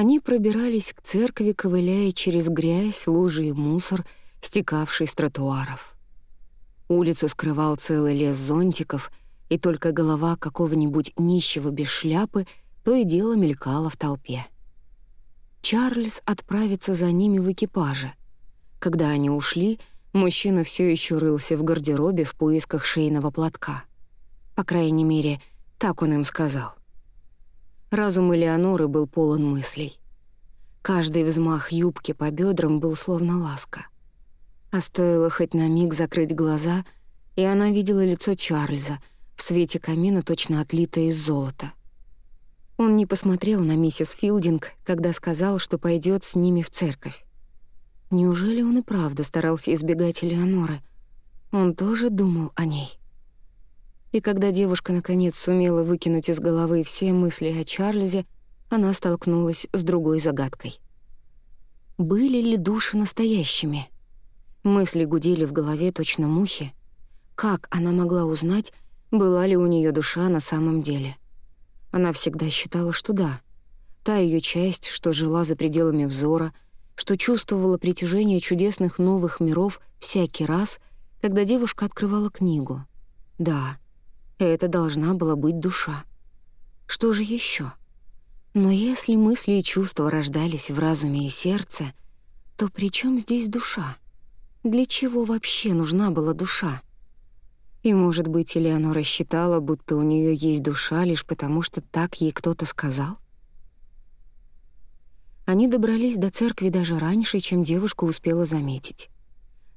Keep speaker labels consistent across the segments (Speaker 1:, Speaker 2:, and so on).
Speaker 1: Они пробирались к церкви, ковыляя через грязь, лужи и мусор, стекавший с тротуаров. Улицу скрывал целый лес зонтиков, и только голова какого-нибудь нищего без шляпы то и дело мелькала в толпе. Чарльз отправится за ними в экипаже. Когда они ушли, мужчина все еще рылся в гардеробе в поисках шейного платка. По крайней мере, так он им сказал. Разум Элеоноры был полон мыслей. Каждый взмах юбки по бедрам был словно ласка. А стоило хоть на миг закрыть глаза, и она видела лицо Чарльза в свете камина, точно отлитое из золота. Он не посмотрел на миссис Филдинг, когда сказал, что пойдет с ними в церковь. Неужели он и правда старался избегать Элеоноры? Он тоже думал о ней. И когда девушка наконец сумела выкинуть из головы все мысли о Чарльзе, она столкнулась с другой загадкой. Были ли души настоящими? Мысли гудели в голове точно мухи. Как она могла узнать, была ли у нее душа на самом деле? Она всегда считала, что да. Та ее часть, что жила за пределами взора, что чувствовала притяжение чудесных новых миров всякий раз, когда девушка открывала книгу. Да, это должна была быть душа. Что же еще? Но если мысли и чувства рождались в разуме и сердце, то при чем здесь душа? Для чего вообще нужна была душа? И, может быть, Элеонора считала, будто у нее есть душа лишь потому, что так ей кто-то сказал? Они добрались до церкви даже раньше, чем девушка успела заметить.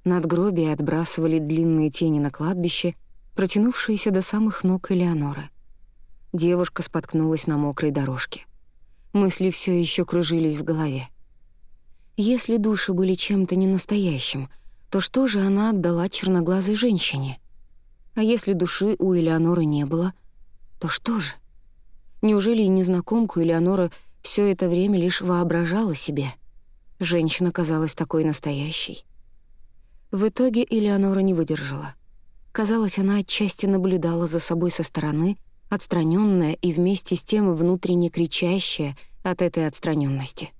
Speaker 1: Надгробия отбрасывали длинные тени на кладбище, протянувшиеся до самых ног Элеоноры. Девушка споткнулась на мокрой дорожке. Мысли все еще кружились в голове. Если души были чем-то ненастоящим, то что же она отдала черноглазой женщине? А если души у Элеоноры не было, то что же? Неужели и незнакомку Элеонора все это время лишь воображала себе? Женщина казалась такой настоящей. В итоге Элеонора не выдержала — Казалось, она отчасти наблюдала за собой со стороны, отстраненная и вместе с тем внутренне кричащая от этой отстраненности.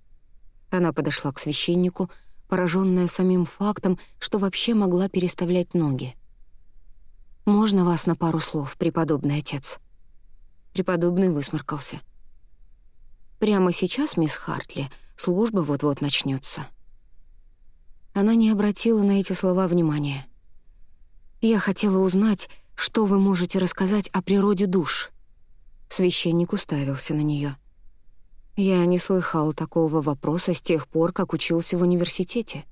Speaker 1: Она подошла к священнику, пораженная самим фактом, что вообще могла переставлять ноги. «Можно вас на пару слов, преподобный отец?» Преподобный высморкался. «Прямо сейчас, мисс Хартли, служба вот-вот начнется. Она не обратила на эти слова внимания — я хотела узнать, что вы можете рассказать о природе душ. Священник уставился на нее. Я не слыхал такого вопроса с тех пор, как учился в университете.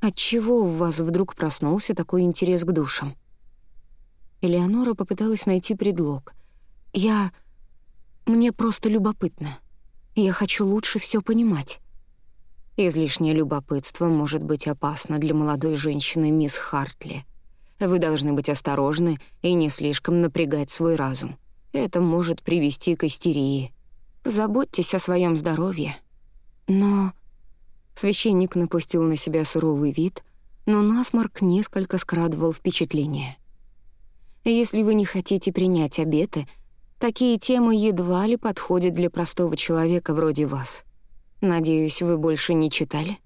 Speaker 1: Отчего у вас вдруг проснулся такой интерес к душам? Элеонора попыталась найти предлог. Я... Мне просто любопытно. Я хочу лучше все понимать. Излишнее любопытство может быть опасно для молодой женщины мисс Хартли — вы должны быть осторожны и не слишком напрягать свой разум. Это может привести к истерии. Позаботьтесь о своем здоровье. Но... Священник напустил на себя суровый вид, но насморк несколько скрадывал впечатление. Если вы не хотите принять обеты, такие темы едва ли подходят для простого человека вроде вас. Надеюсь, вы больше не читали?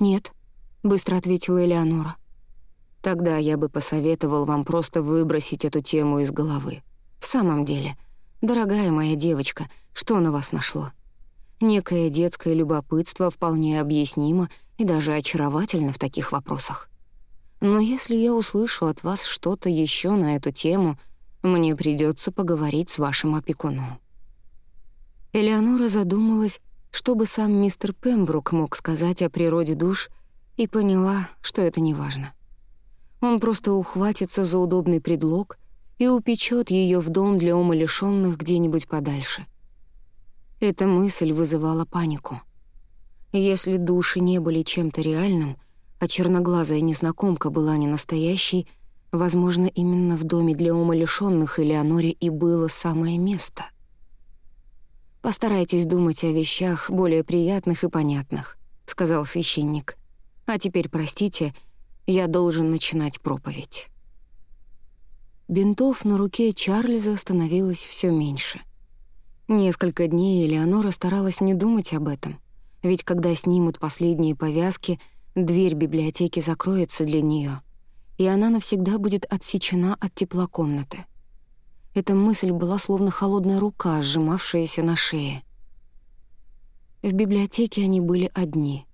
Speaker 1: «Нет», — быстро ответила Элеонора. Тогда я бы посоветовал вам просто выбросить эту тему из головы. В самом деле, дорогая моя девочка, что на вас нашло? Некое детское любопытство вполне объяснимо и даже очаровательно в таких вопросах. Но если я услышу от вас что-то еще на эту тему, мне придется поговорить с вашим опекуном». Элеонора задумалась, что бы сам мистер Пембрук мог сказать о природе душ, и поняла, что это неважно. Он просто ухватится за удобный предлог и упечет ее в дом для умалишенных где-нибудь подальше. Эта мысль вызывала панику. Если души не были чем-то реальным, а черноглазая незнакомка была не настоящей, возможно, именно в доме для умалишенных Элеоноре и было самое место. «Постарайтесь думать о вещах более приятных и понятных», — сказал священник. «А теперь, простите, — я должен начинать проповедь. Бинтов на руке Чарльза становилось все меньше. Несколько дней Элеонора старалась не думать об этом, ведь когда снимут последние повязки, дверь библиотеки закроется для нее, и она навсегда будет отсечена от тепла комнаты. Эта мысль была словно холодная рука, сжимавшаяся на шее. В библиотеке они были одни.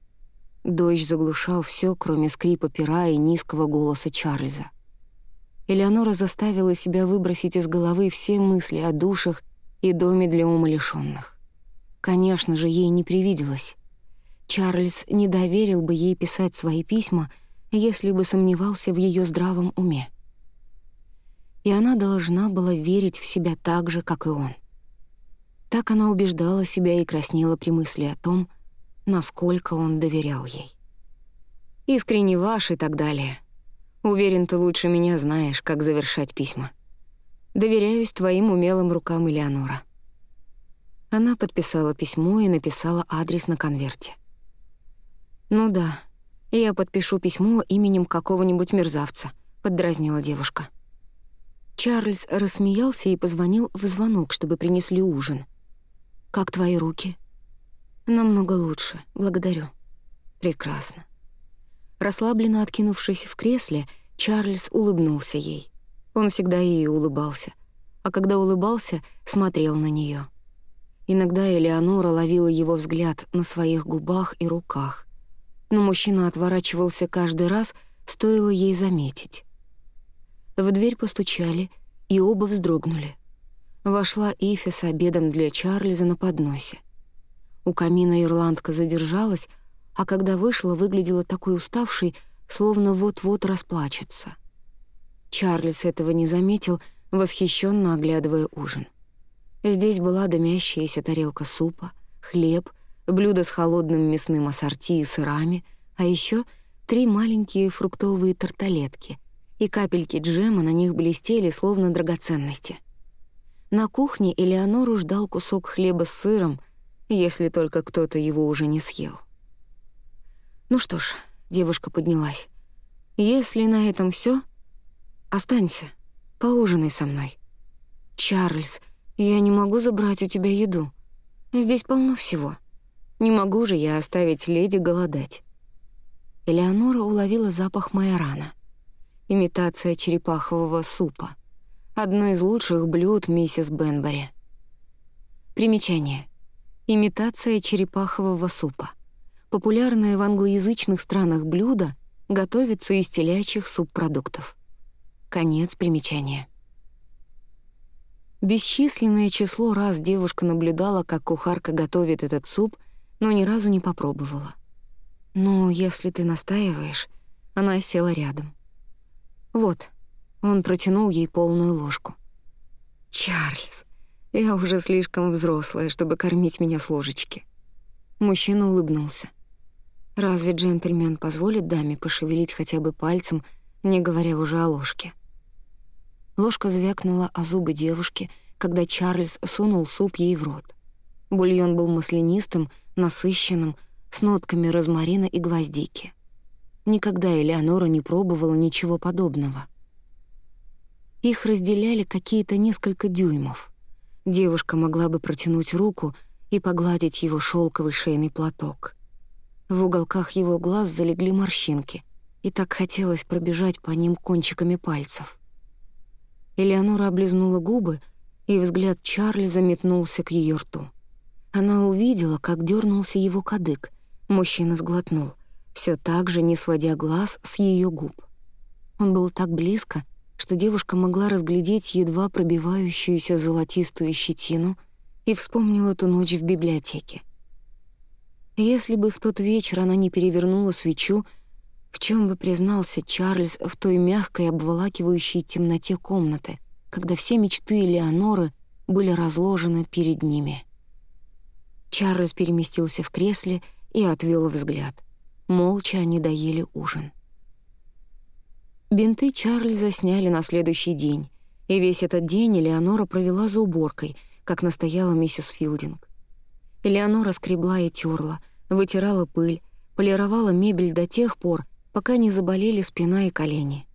Speaker 1: Дождь заглушал все, кроме скрипа пера и низкого голоса Чарльза. Элеонора заставила себя выбросить из головы все мысли о душах и доме для умалишённых. Конечно же, ей не привиделось. Чарльз не доверил бы ей писать свои письма, если бы сомневался в ее здравом уме. И она должна была верить в себя так же, как и он. Так она убеждала себя и краснела при мысли о том, насколько он доверял ей. «Искренне ваш» и так далее. Уверен, ты лучше меня знаешь, как завершать письма. Доверяюсь твоим умелым рукам, Элеонора». Она подписала письмо и написала адрес на конверте. «Ну да, я подпишу письмо именем какого-нибудь мерзавца», — поддразнила девушка. Чарльз рассмеялся и позвонил в звонок, чтобы принесли ужин. «Как твои руки?» «Намного лучше, благодарю». «Прекрасно». Расслабленно откинувшись в кресле, Чарльз улыбнулся ей. Он всегда ей улыбался. А когда улыбался, смотрел на нее. Иногда Элеонора ловила его взгляд на своих губах и руках. Но мужчина отворачивался каждый раз, стоило ей заметить. В дверь постучали, и оба вздрогнули. Вошла Ифи с обедом для Чарльза на подносе. У камина ирландка задержалась, а когда вышла, выглядела такой уставшей, словно вот-вот расплачется. Чарльз этого не заметил, восхищенно оглядывая ужин. Здесь была дымящаяся тарелка супа, хлеб, блюдо с холодным мясным ассорти и сырами, а еще три маленькие фруктовые тарталетки, и капельки джема на них блестели, словно драгоценности. На кухне Элеонору ждал кусок хлеба с сыром, если только кто-то его уже не съел. «Ну что ж», — девушка поднялась, — «если на этом все, Останься, поужинай со мной. Чарльз, я не могу забрать у тебя еду. Здесь полно всего. Не могу же я оставить леди голодать. Элеонора уловила запах майорана. Имитация черепахового супа. Одно из лучших блюд миссис Бенбери. Примечание. Имитация черепахового супа. Популярное в англоязычных странах блюдо готовится из телячьих субпродуктов. Конец примечания. Бесчисленное число раз девушка наблюдала, как кухарка готовит этот суп, но ни разу не попробовала. «Ну, если ты настаиваешь...» Она села рядом. «Вот». Он протянул ей полную ложку. «Чарльз, я уже слишком взрослая, чтобы кормить меня с ложечки». Мужчина улыбнулся. «Разве джентльмен позволит даме пошевелить хотя бы пальцем, не говоря уже о ложке?» Ложка звякнула о зубы девушки, когда Чарльз сунул суп ей в рот. Бульон был маслянистым, насыщенным, с нотками розмарина и гвоздики. Никогда Элеонора не пробовала ничего подобного. Их разделяли какие-то несколько дюймов. Девушка могла бы протянуть руку и погладить его шелковый шейный платок. В уголках его глаз залегли морщинки, и так хотелось пробежать по ним кончиками пальцев. Элеонора облизнула губы, и взгляд Чарли заметнулся к ее рту. Она увидела, как дернулся его кадык. Мужчина сглотнул, все так же не сводя глаз с ее губ. Он был так близко, что девушка могла разглядеть едва пробивающуюся золотистую щетину и вспомнила ту ночь в библиотеке. Если бы в тот вечер она не перевернула свечу, в чем бы признался Чарльз в той мягкой, обволакивающей темноте комнаты, когда все мечты Леоноры были разложены перед ними? Чарльз переместился в кресле и отвел взгляд. Молча они доели ужин. Бинты Чарльза сняли на следующий день, и весь этот день Элеонора провела за уборкой, как настояла миссис Филдинг. Элеонора скребла и терла, вытирала пыль, полировала мебель до тех пор, пока не заболели спина и колени.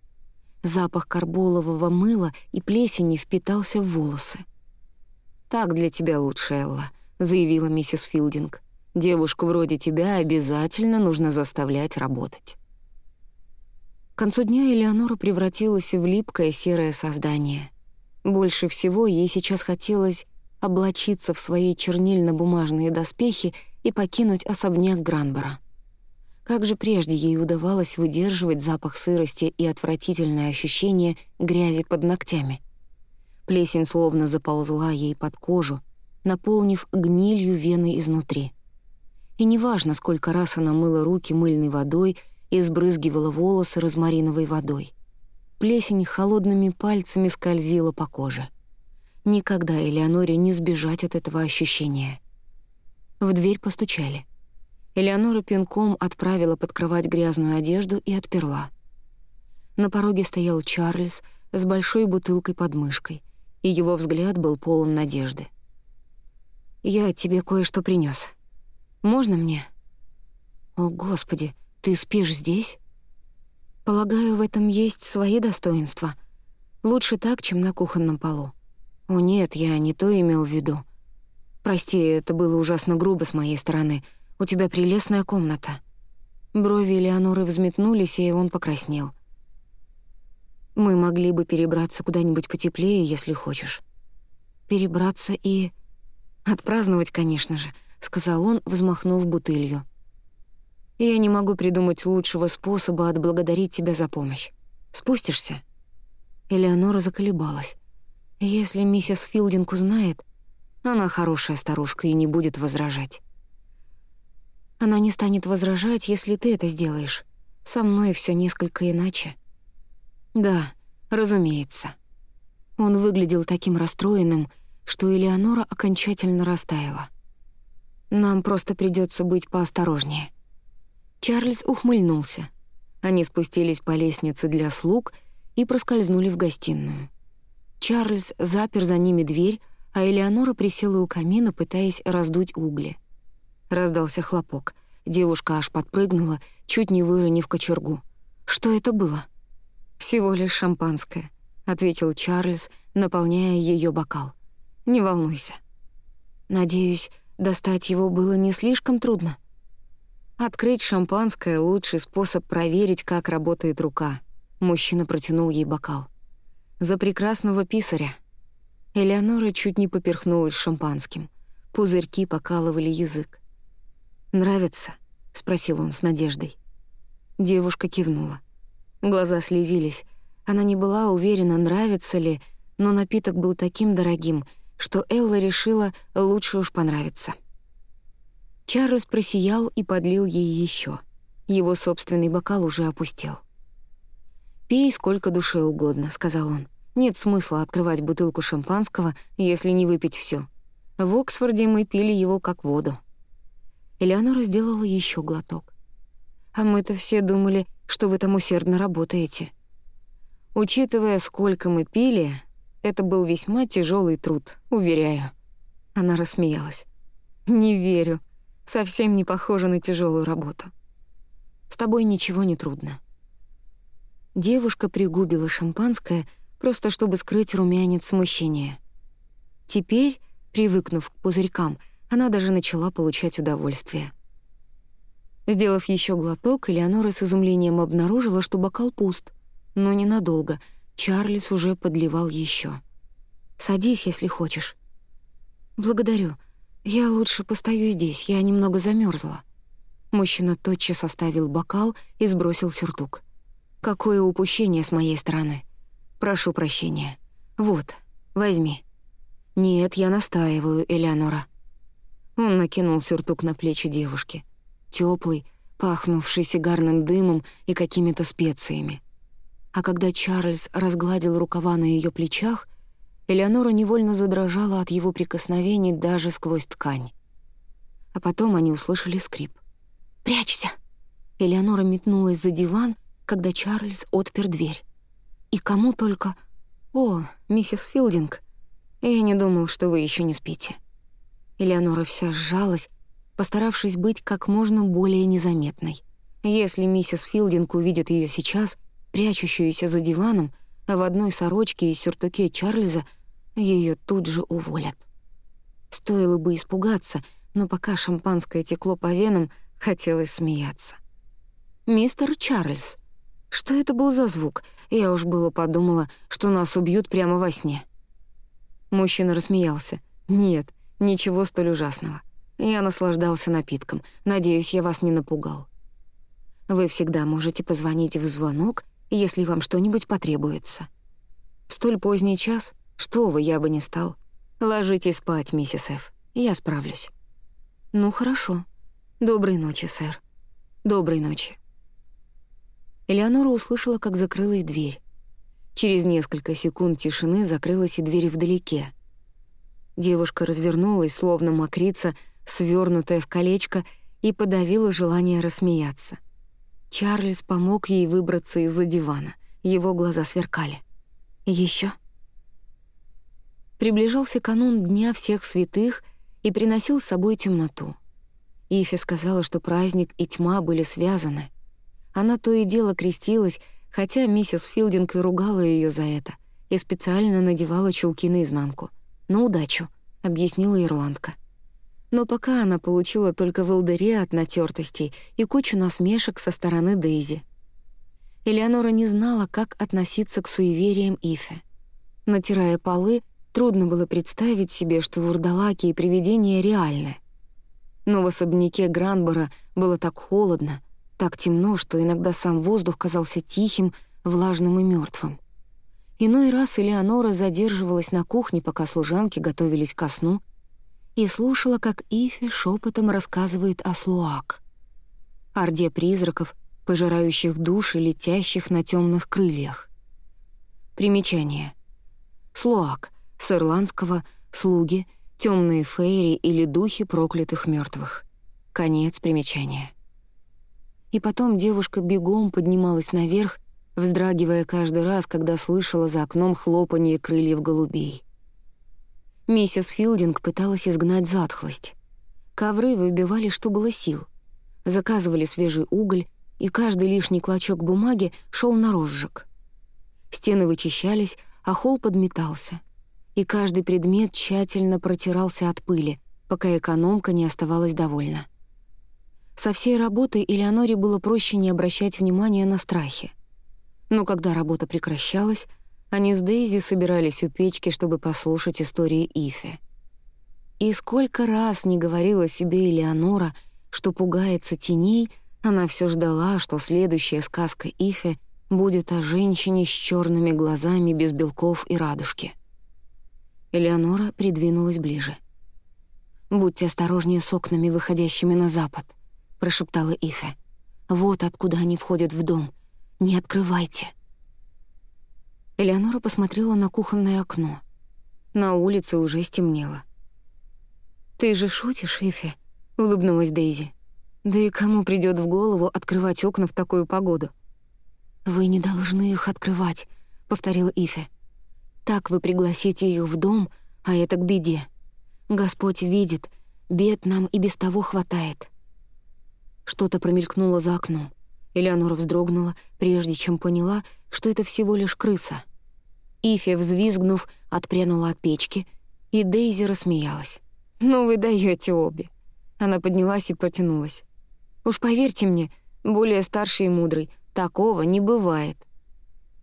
Speaker 1: Запах карболового мыла и плесени впитался в волосы. «Так для тебя лучше, Элла», — заявила миссис Филдинг. «Девушку вроде тебя обязательно нужно заставлять работать». К концу дня Элеонора превратилась в липкое серое создание. Больше всего ей сейчас хотелось облачиться в свои чернильно-бумажные доспехи и покинуть особняк Гранбора. Как же прежде ей удавалось выдерживать запах сырости и отвратительное ощущение грязи под ногтями. Плесень словно заползла ей под кожу, наполнив гнилью вены изнутри. И неважно, сколько раз она мыла руки мыльной водой и сбрызгивала волосы розмариновой водой. Плесень холодными пальцами скользила по коже. Никогда Элеоноре не сбежать от этого ощущения. В дверь постучали. Элеонора пинком отправила под кровать грязную одежду и отперла. На пороге стоял Чарльз с большой бутылкой под мышкой, и его взгляд был полон надежды. «Я тебе кое-что принёс. Можно мне?» «О, Господи, ты спишь здесь?» «Полагаю, в этом есть свои достоинства. Лучше так, чем на кухонном полу». «О нет, я не то имел в виду. Прости, это было ужасно грубо с моей стороны. У тебя прелестная комната». Брови Элеоноры взметнулись, и он покраснел. «Мы могли бы перебраться куда-нибудь потеплее, если хочешь». «Перебраться и...» «Отпраздновать, конечно же», — сказал он, взмахнув бутылью. «Я не могу придумать лучшего способа отблагодарить тебя за помощь. Спустишься?» Элеонора заколебалась. Если миссис Филдинг узнает, она хорошая старушка и не будет возражать. Она не станет возражать, если ты это сделаешь. Со мной все несколько иначе. Да, разумеется. Он выглядел таким расстроенным, что Элеонора окончательно растаяла. Нам просто придется быть поосторожнее. Чарльз ухмыльнулся. Они спустились по лестнице для слуг и проскользнули в гостиную. Чарльз запер за ними дверь, а Элеонора присела у камина, пытаясь раздуть угли. Раздался хлопок. Девушка аж подпрыгнула, чуть не выронив кочергу. «Что это было?» «Всего лишь шампанское», — ответил Чарльз, наполняя ее бокал. «Не волнуйся». «Надеюсь, достать его было не слишком трудно?» «Открыть шампанское — лучший способ проверить, как работает рука». Мужчина протянул ей бокал за прекрасного писаря». Элеонора чуть не поперхнулась шампанским. Пузырьки покалывали язык. «Нравится?» — спросил он с надеждой. Девушка кивнула. Глаза слезились. Она не была уверена, нравится ли, но напиток был таким дорогим, что Элла решила, лучше уж понравится. Чарльз просиял и подлил ей еще. Его собственный бокал уже опустел. «Пей сколько душе угодно», — сказал он. «Нет смысла открывать бутылку шампанского, если не выпить все. В Оксфорде мы пили его как воду». Элеонора сделала еще глоток. «А мы-то все думали, что вы там усердно работаете». Учитывая, сколько мы пили, это был весьма тяжелый труд, уверяю. Она рассмеялась. «Не верю. Совсем не похоже на тяжелую работу. С тобой ничего не трудно. Девушка пригубила шампанское, просто чтобы скрыть румянец смущения. Теперь, привыкнув к пузырькам, она даже начала получать удовольствие. Сделав еще глоток, Элеонора с изумлением обнаружила, что бокал пуст. Но ненадолго. Чарльз уже подливал еще. «Садись, если хочешь». «Благодарю. Я лучше постою здесь, я немного замерзла. Мужчина тотчас оставил бокал и сбросил сюртук. Какое упущение с моей стороны. Прошу прощения. Вот, возьми. Нет, я настаиваю, Элеонора. Он накинул сюртук на плечи девушки. Теплый, пахнувший сигарным дымом и какими-то специями. А когда Чарльз разгладил рукава на ее плечах, Элеонора невольно задрожала от его прикосновений даже сквозь ткань. А потом они услышали скрип. «Прячься!» Элеонора метнулась за диван когда Чарльз отпер дверь. И кому только... «О, миссис Филдинг, я не думал, что вы еще не спите». Элеонора вся сжалась, постаравшись быть как можно более незаметной. Если миссис Филдинг увидит ее сейчас, прячущуюся за диваном, в одной сорочке и сюртуке Чарльза, ее тут же уволят. Стоило бы испугаться, но пока шампанское текло по венам, хотелось смеяться. «Мистер Чарльз, что это был за звук? Я уж было подумала, что нас убьют прямо во сне». Мужчина рассмеялся. «Нет, ничего столь ужасного. Я наслаждался напитком. Надеюсь, я вас не напугал. Вы всегда можете позвонить в звонок, если вам что-нибудь потребуется. В столь поздний час, что вы, я бы не стал. Ложитесь спать, миссис Ф. Я справлюсь. Ну, хорошо. Доброй ночи, сэр. Доброй ночи. Элеонора услышала, как закрылась дверь. Через несколько секунд тишины закрылась и дверь вдалеке. Девушка развернулась, словно мокрица, свернутая в колечко, и подавила желание рассмеяться. Чарльз помог ей выбраться из-за дивана. Его глаза сверкали. Еще. Приближался канун Дня всех святых и приносил с собой темноту. Ифи сказала, что праздник и тьма были связаны. Она то и дело крестилась, хотя миссис Филдинг и ругала ее за это, и специально надевала чулки наизнанку. «На удачу», — объяснила ирландка. Но пока она получила только волдыре от натертостей и кучу насмешек со стороны Дейзи. Элеонора не знала, как относиться к суевериям Ифе. Натирая полы, трудно было представить себе, что вурдалаки и привидения реальны. Но в особняке Гранбора было так холодно, так темно, что иногда сам воздух казался тихим, влажным и мертвым. Иной раз Элеонора задерживалась на кухне, пока служанки готовились ко сну, и слушала, как Ифи шепотом рассказывает о Слуак. Орде призраков, пожирающих души, летящих на темных крыльях. Примечание. Слуак, с ирландского «слуги», темные фейри или духи проклятых мертвых. Конец примечания. И потом девушка бегом поднималась наверх, вздрагивая каждый раз, когда слышала за окном хлопанье крыльев голубей. Миссис Филдинг пыталась изгнать затхлость. Ковры выбивали, что было сил. Заказывали свежий уголь, и каждый лишний клочок бумаги шел на розжиг. Стены вычищались, а холл подметался. И каждый предмет тщательно протирался от пыли, пока экономка не оставалась довольна. Со всей работой Элеоноре было проще не обращать внимания на страхи. Но когда работа прекращалась, они с Дейзи собирались у печки, чтобы послушать истории Ифи. И сколько раз не говорила себе Элеонора, что пугается теней, она все ждала, что следующая сказка Ифи будет о женщине с черными глазами без белков и радужки. Элеонора придвинулась ближе. «Будьте осторожнее с окнами, выходящими на запад», — прошептала Ифе. «Вот откуда они входят в дом. Не открывайте». Элеонора посмотрела на кухонное окно. На улице уже стемнело. «Ты же шутишь, Ифи?» — улыбнулась Дейзи. «Да и кому придёт в голову открывать окна в такую погоду?» «Вы не должны их открывать», — повторила Ифи. «Так вы пригласите их в дом, а это к беде. Господь видит, бед нам и без того хватает». Что-то промелькнуло за окном. Элеонора вздрогнула, прежде чем поняла, что это всего лишь крыса. Ифи, взвизгнув, отпрянула от печки, и Дейзи рассмеялась. «Ну вы даете обе». Она поднялась и протянулась. «Уж поверьте мне, более старший и мудрый, такого не бывает».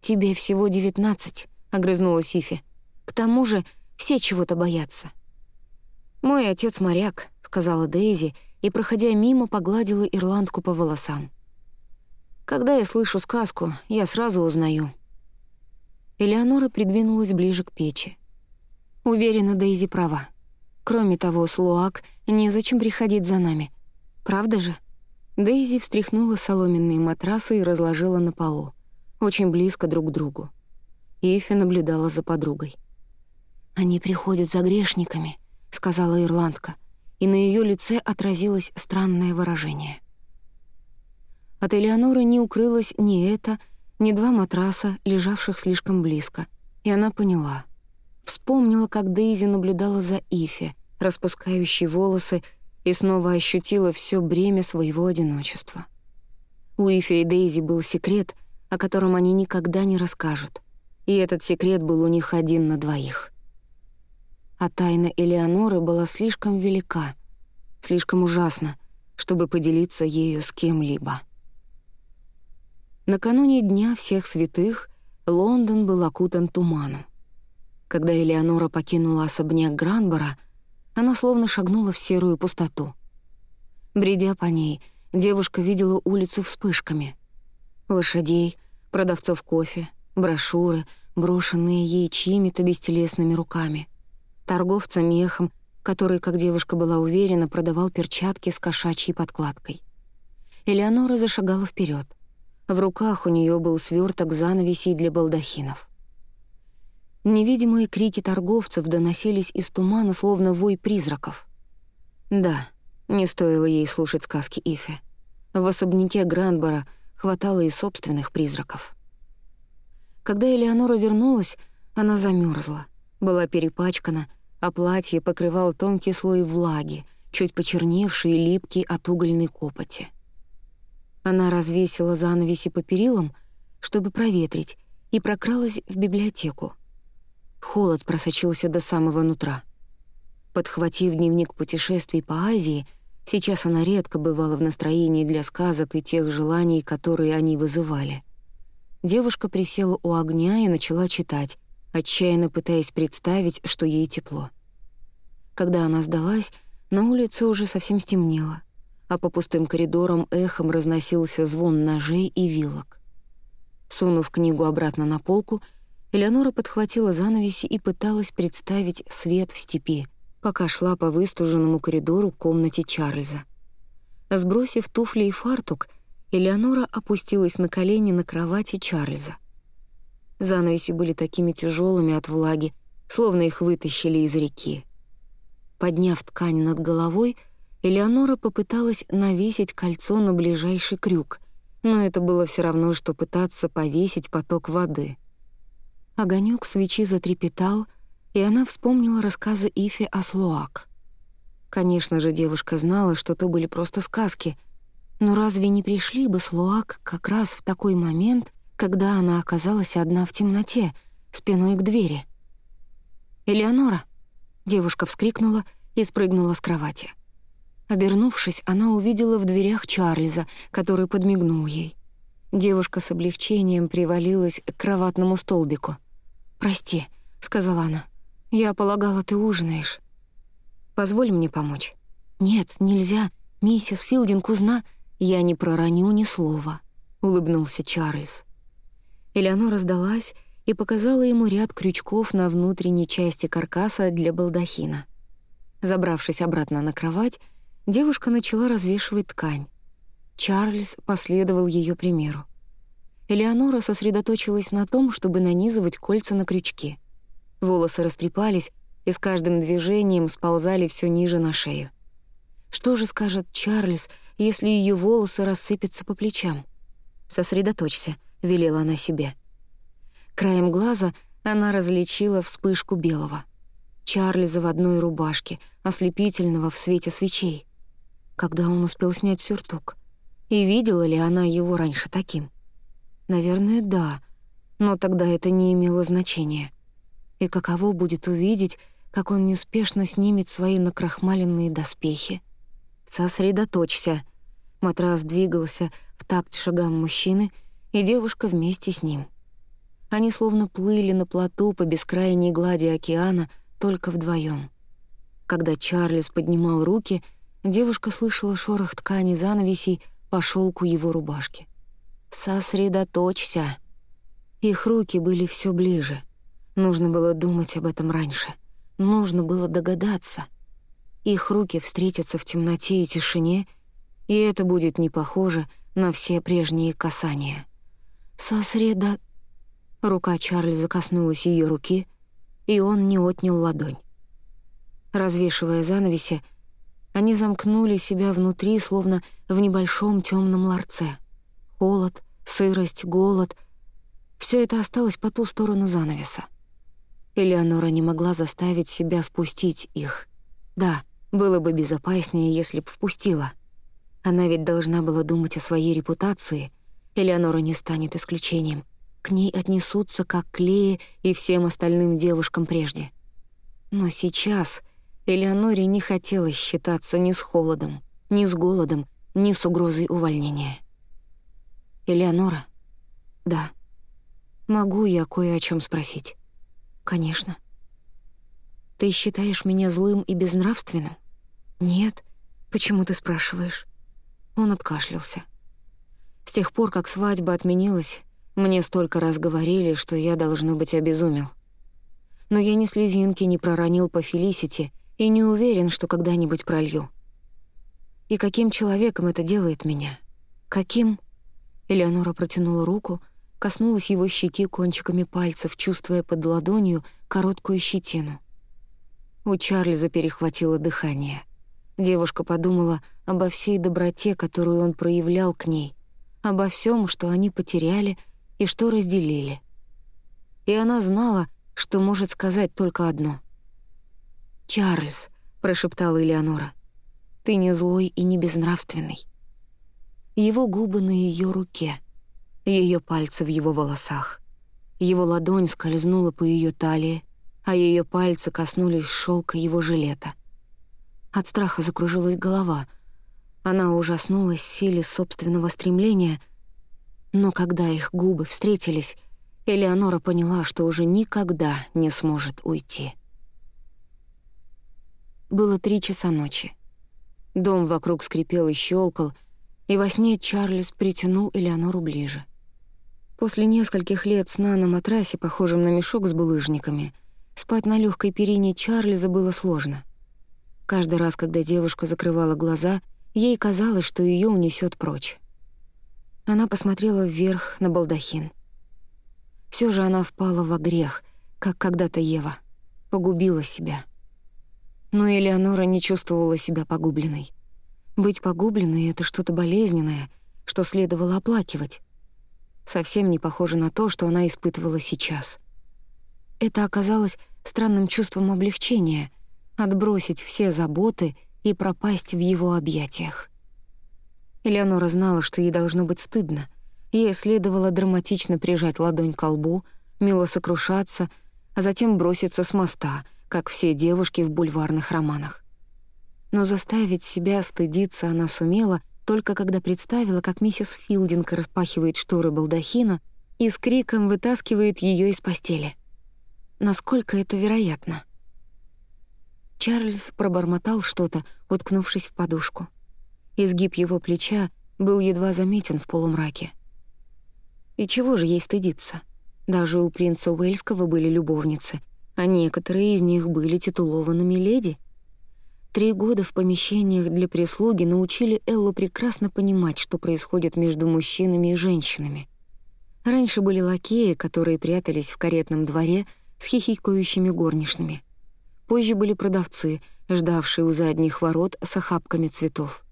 Speaker 1: «Тебе всего девятнадцать», — огрызнулась Ифи. «К тому же все чего-то боятся». «Мой отец моряк», — сказала Дейзи, и, проходя мимо, погладила ирландку по волосам. Когда я слышу сказку, я сразу узнаю. Элеонора придвинулась ближе к печи. Уверена, Дейзи права. Кроме того, Слуак, незачем приходить за нами. Правда же? Дейзи встряхнула соломенные матрасы и разложила на полу, очень близко друг к другу. Ифи наблюдала за подругой. «Они приходят за грешниками», — сказала ирландка, и на ее лице отразилось странное выражение. От Элеоноры не укрылось ни это, ни два матраса, лежавших слишком близко, и она поняла. Вспомнила, как Дейзи наблюдала за Ифи, распускающей волосы, и снова ощутила все бремя своего одиночества. У Ифи и Дейзи был секрет, о котором они никогда не расскажут, и этот секрет был у них один на двоих. а тайна Элеоноры была слишком велика, слишком ужасна, чтобы поделиться ею с кем-либо. Накануне Дня всех святых Лондон был окутан туманом. Когда Элеонора покинула особняк Гранбора, она словно шагнула в серую пустоту. Бредя по ней, девушка видела улицу вспышками. Лошадей, продавцов кофе, брошюры, брошенные ей чьими-то бестелесными руками. Торговца мехом, который, как девушка была уверена, продавал перчатки с кошачьей подкладкой. Элеонора зашагала вперед. В руках у нее был сверток занавесей для балдахинов. Невидимые крики торговцев доносились из тумана, словно вой призраков. Да, не стоило ей слушать сказки Ифе. В особняке Гранбора хватало и собственных призраков. Когда Элеонора вернулась, она замерзла, была перепачкана, а платье покрывал тонкий слой влаги, чуть почерневший и липкий от угольной копоти. Она развесила занавеси по перилам, чтобы проветрить, и прокралась в библиотеку. Холод просочился до самого нутра. Подхватив дневник путешествий по Азии, сейчас она редко бывала в настроении для сказок и тех желаний, которые они вызывали. Девушка присела у огня и начала читать, отчаянно пытаясь представить, что ей тепло. Когда она сдалась, на улице уже совсем стемнело — а по пустым коридорам эхом разносился звон ножей и вилок. Сунув книгу обратно на полку, Элеонора подхватила занавеси и пыталась представить свет в степи, пока шла по выстуженному коридору комнате Чарльза. Сбросив туфли и фартук, Элеонора опустилась на колени на кровати Чарльза. Занавеси были такими тяжелыми от влаги, словно их вытащили из реки. Подняв ткань над головой — Элеонора попыталась навесить кольцо на ближайший крюк, но это было все равно, что пытаться повесить поток воды. Огонек свечи затрепетал, и она вспомнила рассказы Ифи о Слуак. Конечно же, девушка знала, что то были просто сказки, но разве не пришли бы Слуак как раз в такой момент, когда она оказалась одна в темноте, спиной к двери? «Элеонора!» — девушка вскрикнула и спрыгнула с кровати. Обернувшись, она увидела в дверях Чарльза, который подмигнул ей. Девушка с облегчением привалилась к кроватному столбику. «Прости», — сказала она. «Я полагала, ты ужинаешь». «Позволь мне помочь». «Нет, нельзя. Миссис Филдинг узна...» «Я не пророню ни слова», — улыбнулся Чарльз. Элеонора сдалась и показала ему ряд крючков на внутренней части каркаса для балдахина. Забравшись обратно на кровать, девушка начала развешивать ткань. Чарльз последовал ее примеру. Элеонора сосредоточилась на том, чтобы нанизывать кольца на крючки. Волосы растрепались и с каждым движением сползали все ниже на шею. Что же скажет Чарльз, если ее волосы рассыпятся по плечам? «Сосредоточься», — велела она себе. Краем глаза она различила вспышку белого. Чарльза в одной рубашке, ослепительного в свете свечей когда он успел снять сюртук. И видела ли она его раньше таким? Наверное, да, но тогда это не имело значения. И каково будет увидеть, как он неспешно снимет свои накрахмаленные доспехи? «Сосредоточься!» Матрас двигался в такт шагам мужчины, и девушка вместе с ним. Они словно плыли на плоту по бескрайней глади океана только вдвоем. Когда Чарльз поднимал руки — Девушка слышала шорох ткани занавесей по шелку его рубашки. «Сосредоточься!» Их руки были все ближе. Нужно было думать об этом раньше. Нужно было догадаться. Их руки встретятся в темноте и тишине, и это будет не похоже на все прежние касания. «Сосредо...» Рука Чарльза коснулась ее руки, и он не отнял ладонь. Развешивая занавеси, они замкнули себя внутри, словно в небольшом темном ларце. Холод, сырость, голод — все это осталось по ту сторону занавеса. Элеонора не могла заставить себя впустить их. Да, было бы безопаснее, если б впустила. Она ведь должна была думать о своей репутации. Элеонора не станет исключением. К ней отнесутся как к Лее и всем остальным девушкам прежде. Но сейчас Элеоноре не хотелось считаться ни с холодом, ни с голодом, ни с угрозой увольнения. «Элеонора?» «Да». «Могу я кое о чем спросить?» «Конечно». «Ты считаешь меня злым и безнравственным?» «Нет. Почему ты спрашиваешь?» Он откашлялся. С тех пор, как свадьба отменилась, мне столько раз говорили, что я, должно быть, обезумел. Но я ни слезинки не проронил по Фелисити и не уверен, что когда-нибудь пролью. И каким человеком это делает меня? Каким? Элеонора протянула руку, коснулась его щеки кончиками пальцев, чувствуя под ладонью короткую щетину. У Чарльза перехватило дыхание. Девушка подумала обо всей доброте, которую он проявлял к ней, обо всем, что они потеряли и что разделили. И она знала, что может сказать только одно. «Чарльз», — прошептала Элеонора, — «ты не злой и не безнравственный». Его губы на ее руке, ее пальцы в его волосах. Его ладонь скользнула по ее талии, а ее пальцы коснулись шелка его жилета. От страха закружилась голова. Она ужаснулась силе собственного стремления, но когда их губы встретились, Элеонора поняла, что уже никогда не сможет уйти. Было три часа ночи. Дом вокруг скрипел и щелкал, и во сне Чарльз притянул Элеонору ближе. После нескольких лет сна на матрасе, похожем на мешок с булыжниками, спать на легкой перине Чарльза было сложно. Каждый раз, когда девушка закрывала глаза, ей казалось, что ее унесет прочь. Она посмотрела вверх на балдахин. Все же она впала во грех, как когда-то Ева, погубила себя. Но Элеонора не чувствовала себя погубленной. Быть погубленной — это что-то болезненное, что следовало оплакивать. Совсем не похоже на то, что она испытывала сейчас. Это оказалось странным чувством облегчения — отбросить все заботы и пропасть в его объятиях. Элеонора знала, что ей должно быть стыдно. Ей следовало драматично прижать ладонь к лбу, мило сокрушаться, а затем броситься с моста, как все девушки в бульварных романах. Но заставить себя стыдиться она сумела, только когда представила, как миссис Филдинг распахивает шторы балдахина и с криком вытаскивает ее из постели. Насколько это вероятно? Чарльз пробормотал что-то, уткнувшись в подушку. Изгиб его плеча был едва заметен в полумраке. И чего же ей стыдиться? Даже у принца Уэльского были любовницы, а некоторые из них были титулованными леди. Три года в помещениях для прислуги научили Эллу прекрасно понимать, что происходит между мужчинами и женщинами. Раньше были лакеи, которые прятались в каретном дворе с хихикающими горничными. Позже были продавцы, ждавшие у задних ворот с охапками цветов.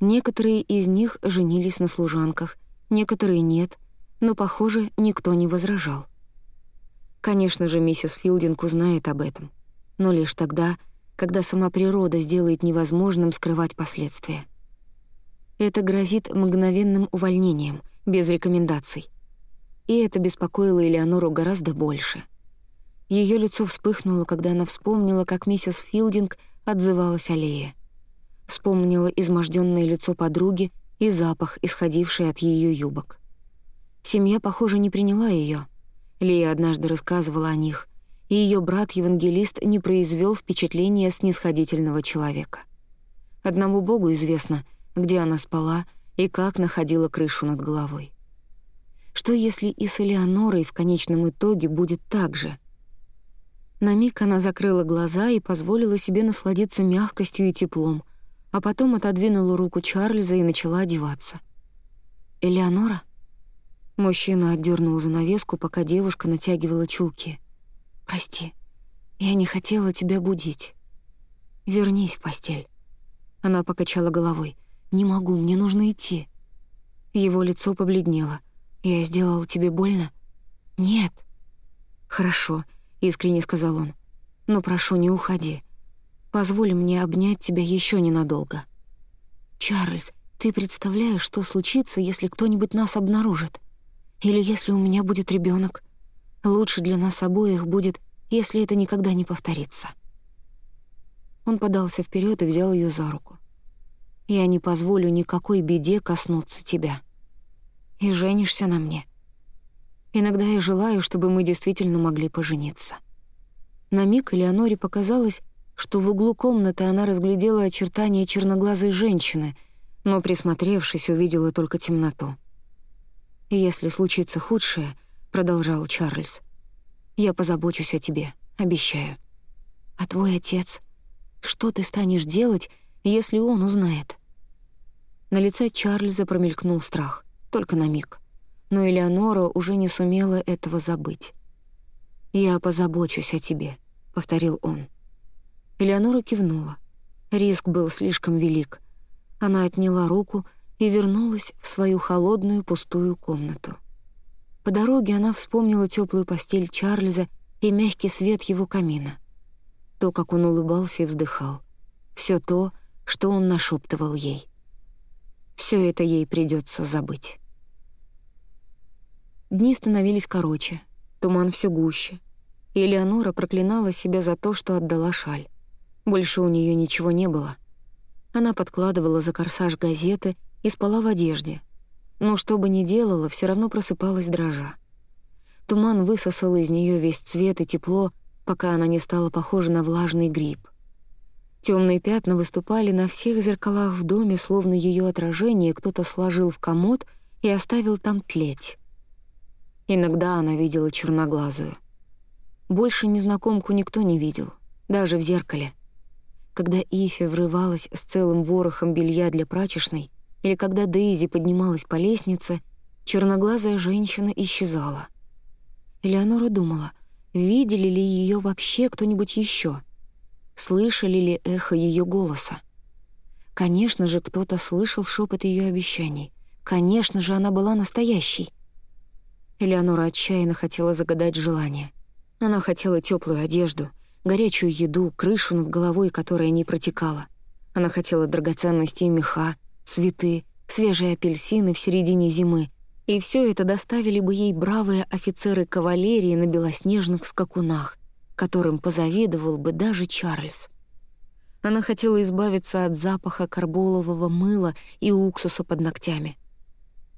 Speaker 1: Некоторые из них женились на служанках, некоторые нет, но, похоже, никто не возражал. Конечно же, миссис Филдинг узнает об этом, но лишь тогда, когда сама природа сделает невозможным скрывать последствия. Это грозит мгновенным увольнением, без рекомендаций. И это беспокоило Элеонору гораздо больше. Ее лицо вспыхнуло, когда она вспомнила, как миссис Филдинг отзывалась о Лее. Вспомнила изможденное лицо подруги и запах, исходивший от ее юбок. Семья, похоже, не приняла ее. Лия однажды рассказывала о них, и ее брат-евангелист не произвел впечатления снисходительного человека. Одному Богу известно, где она спала и как находила крышу над головой. Что если и с Элеонорой в конечном итоге будет так же? На миг она закрыла глаза и позволила себе насладиться мягкостью и теплом, а потом отодвинула руку Чарльза и начала одеваться. «Элеонора?» Мужчина отдернул занавеску, пока девушка натягивала чулки. «Прости, я не хотела тебя будить. Вернись в постель». Она покачала головой. «Не могу, мне нужно идти». Его лицо побледнело. «Я сделал тебе больно?» «Нет». «Хорошо», — искренне сказал он. «Но прошу, не уходи. Позволь мне обнять тебя еще ненадолго». «Чарльз, ты представляешь, что случится, если кто-нибудь нас обнаружит? Или если у меня будет ребенок? Лучше для нас обоих будет, если это никогда не повторится». Он подался вперед и взял ее за руку. «Я не позволю никакой беде коснуться тебя. И женишься на мне. Иногда я желаю, чтобы мы действительно могли пожениться». На миг Элеоноре показалось, что в углу комнаты она разглядела очертания черноглазой женщины, но, присмотревшись, увидела только темноту. «Если случится худшее», — продолжал Чарльз, — «я позабочусь о тебе, обещаю». «А твой отец? Что ты станешь делать, если он узнает?» На лице Чарльза промелькнул страх, только на миг. Но Элеонора уже не сумела этого забыть. «Я позабочусь о тебе», — повторил он. Элеонора кивнула. Риск был слишком велик. Она отняла руку и вернулась в свою холодную пустую комнату. По дороге она вспомнила теплую постель Чарльза и мягкий свет его камина. То, как он улыбался и вздыхал. Все то, что он нашептывал ей. Все это ей придется забыть. Дни становились короче, туман все гуще, и Элеонора проклинала себя за то, что отдала шаль. Больше у нее ничего не было. Она подкладывала за корсаж газеты и спала в одежде. Но что бы ни делала, все равно просыпалась дрожа. Туман высосал из нее весь цвет и тепло, пока она не стала похожа на влажный гриб. Темные пятна выступали на всех зеркалах в доме, словно ее отражение кто-то сложил в комод и оставил там тлеть. Иногда она видела черноглазую. Больше незнакомку никто не видел, даже в зеркале. Когда Ифи врывалась с целым ворохом белья для прачечной, или когда Дейзи поднималась по лестнице, черноглазая женщина исчезала. Элеонора думала, видели ли ее вообще кто-нибудь еще — слышали ли эхо ее голоса. Конечно же, кто-то слышал шепот ее обещаний. Конечно же, она была настоящей. Элеонора отчаянно хотела загадать желание. Она хотела теплую одежду, горячую еду, крышу над головой, которая не протекала. Она хотела драгоценности и меха, цветы, свежие апельсины в середине зимы, и все это доставили бы ей бравые офицеры кавалерии на белоснежных скакунах, которым позавидовал бы даже Чарльз. Она хотела избавиться от запаха карболового мыла и уксуса под ногтями.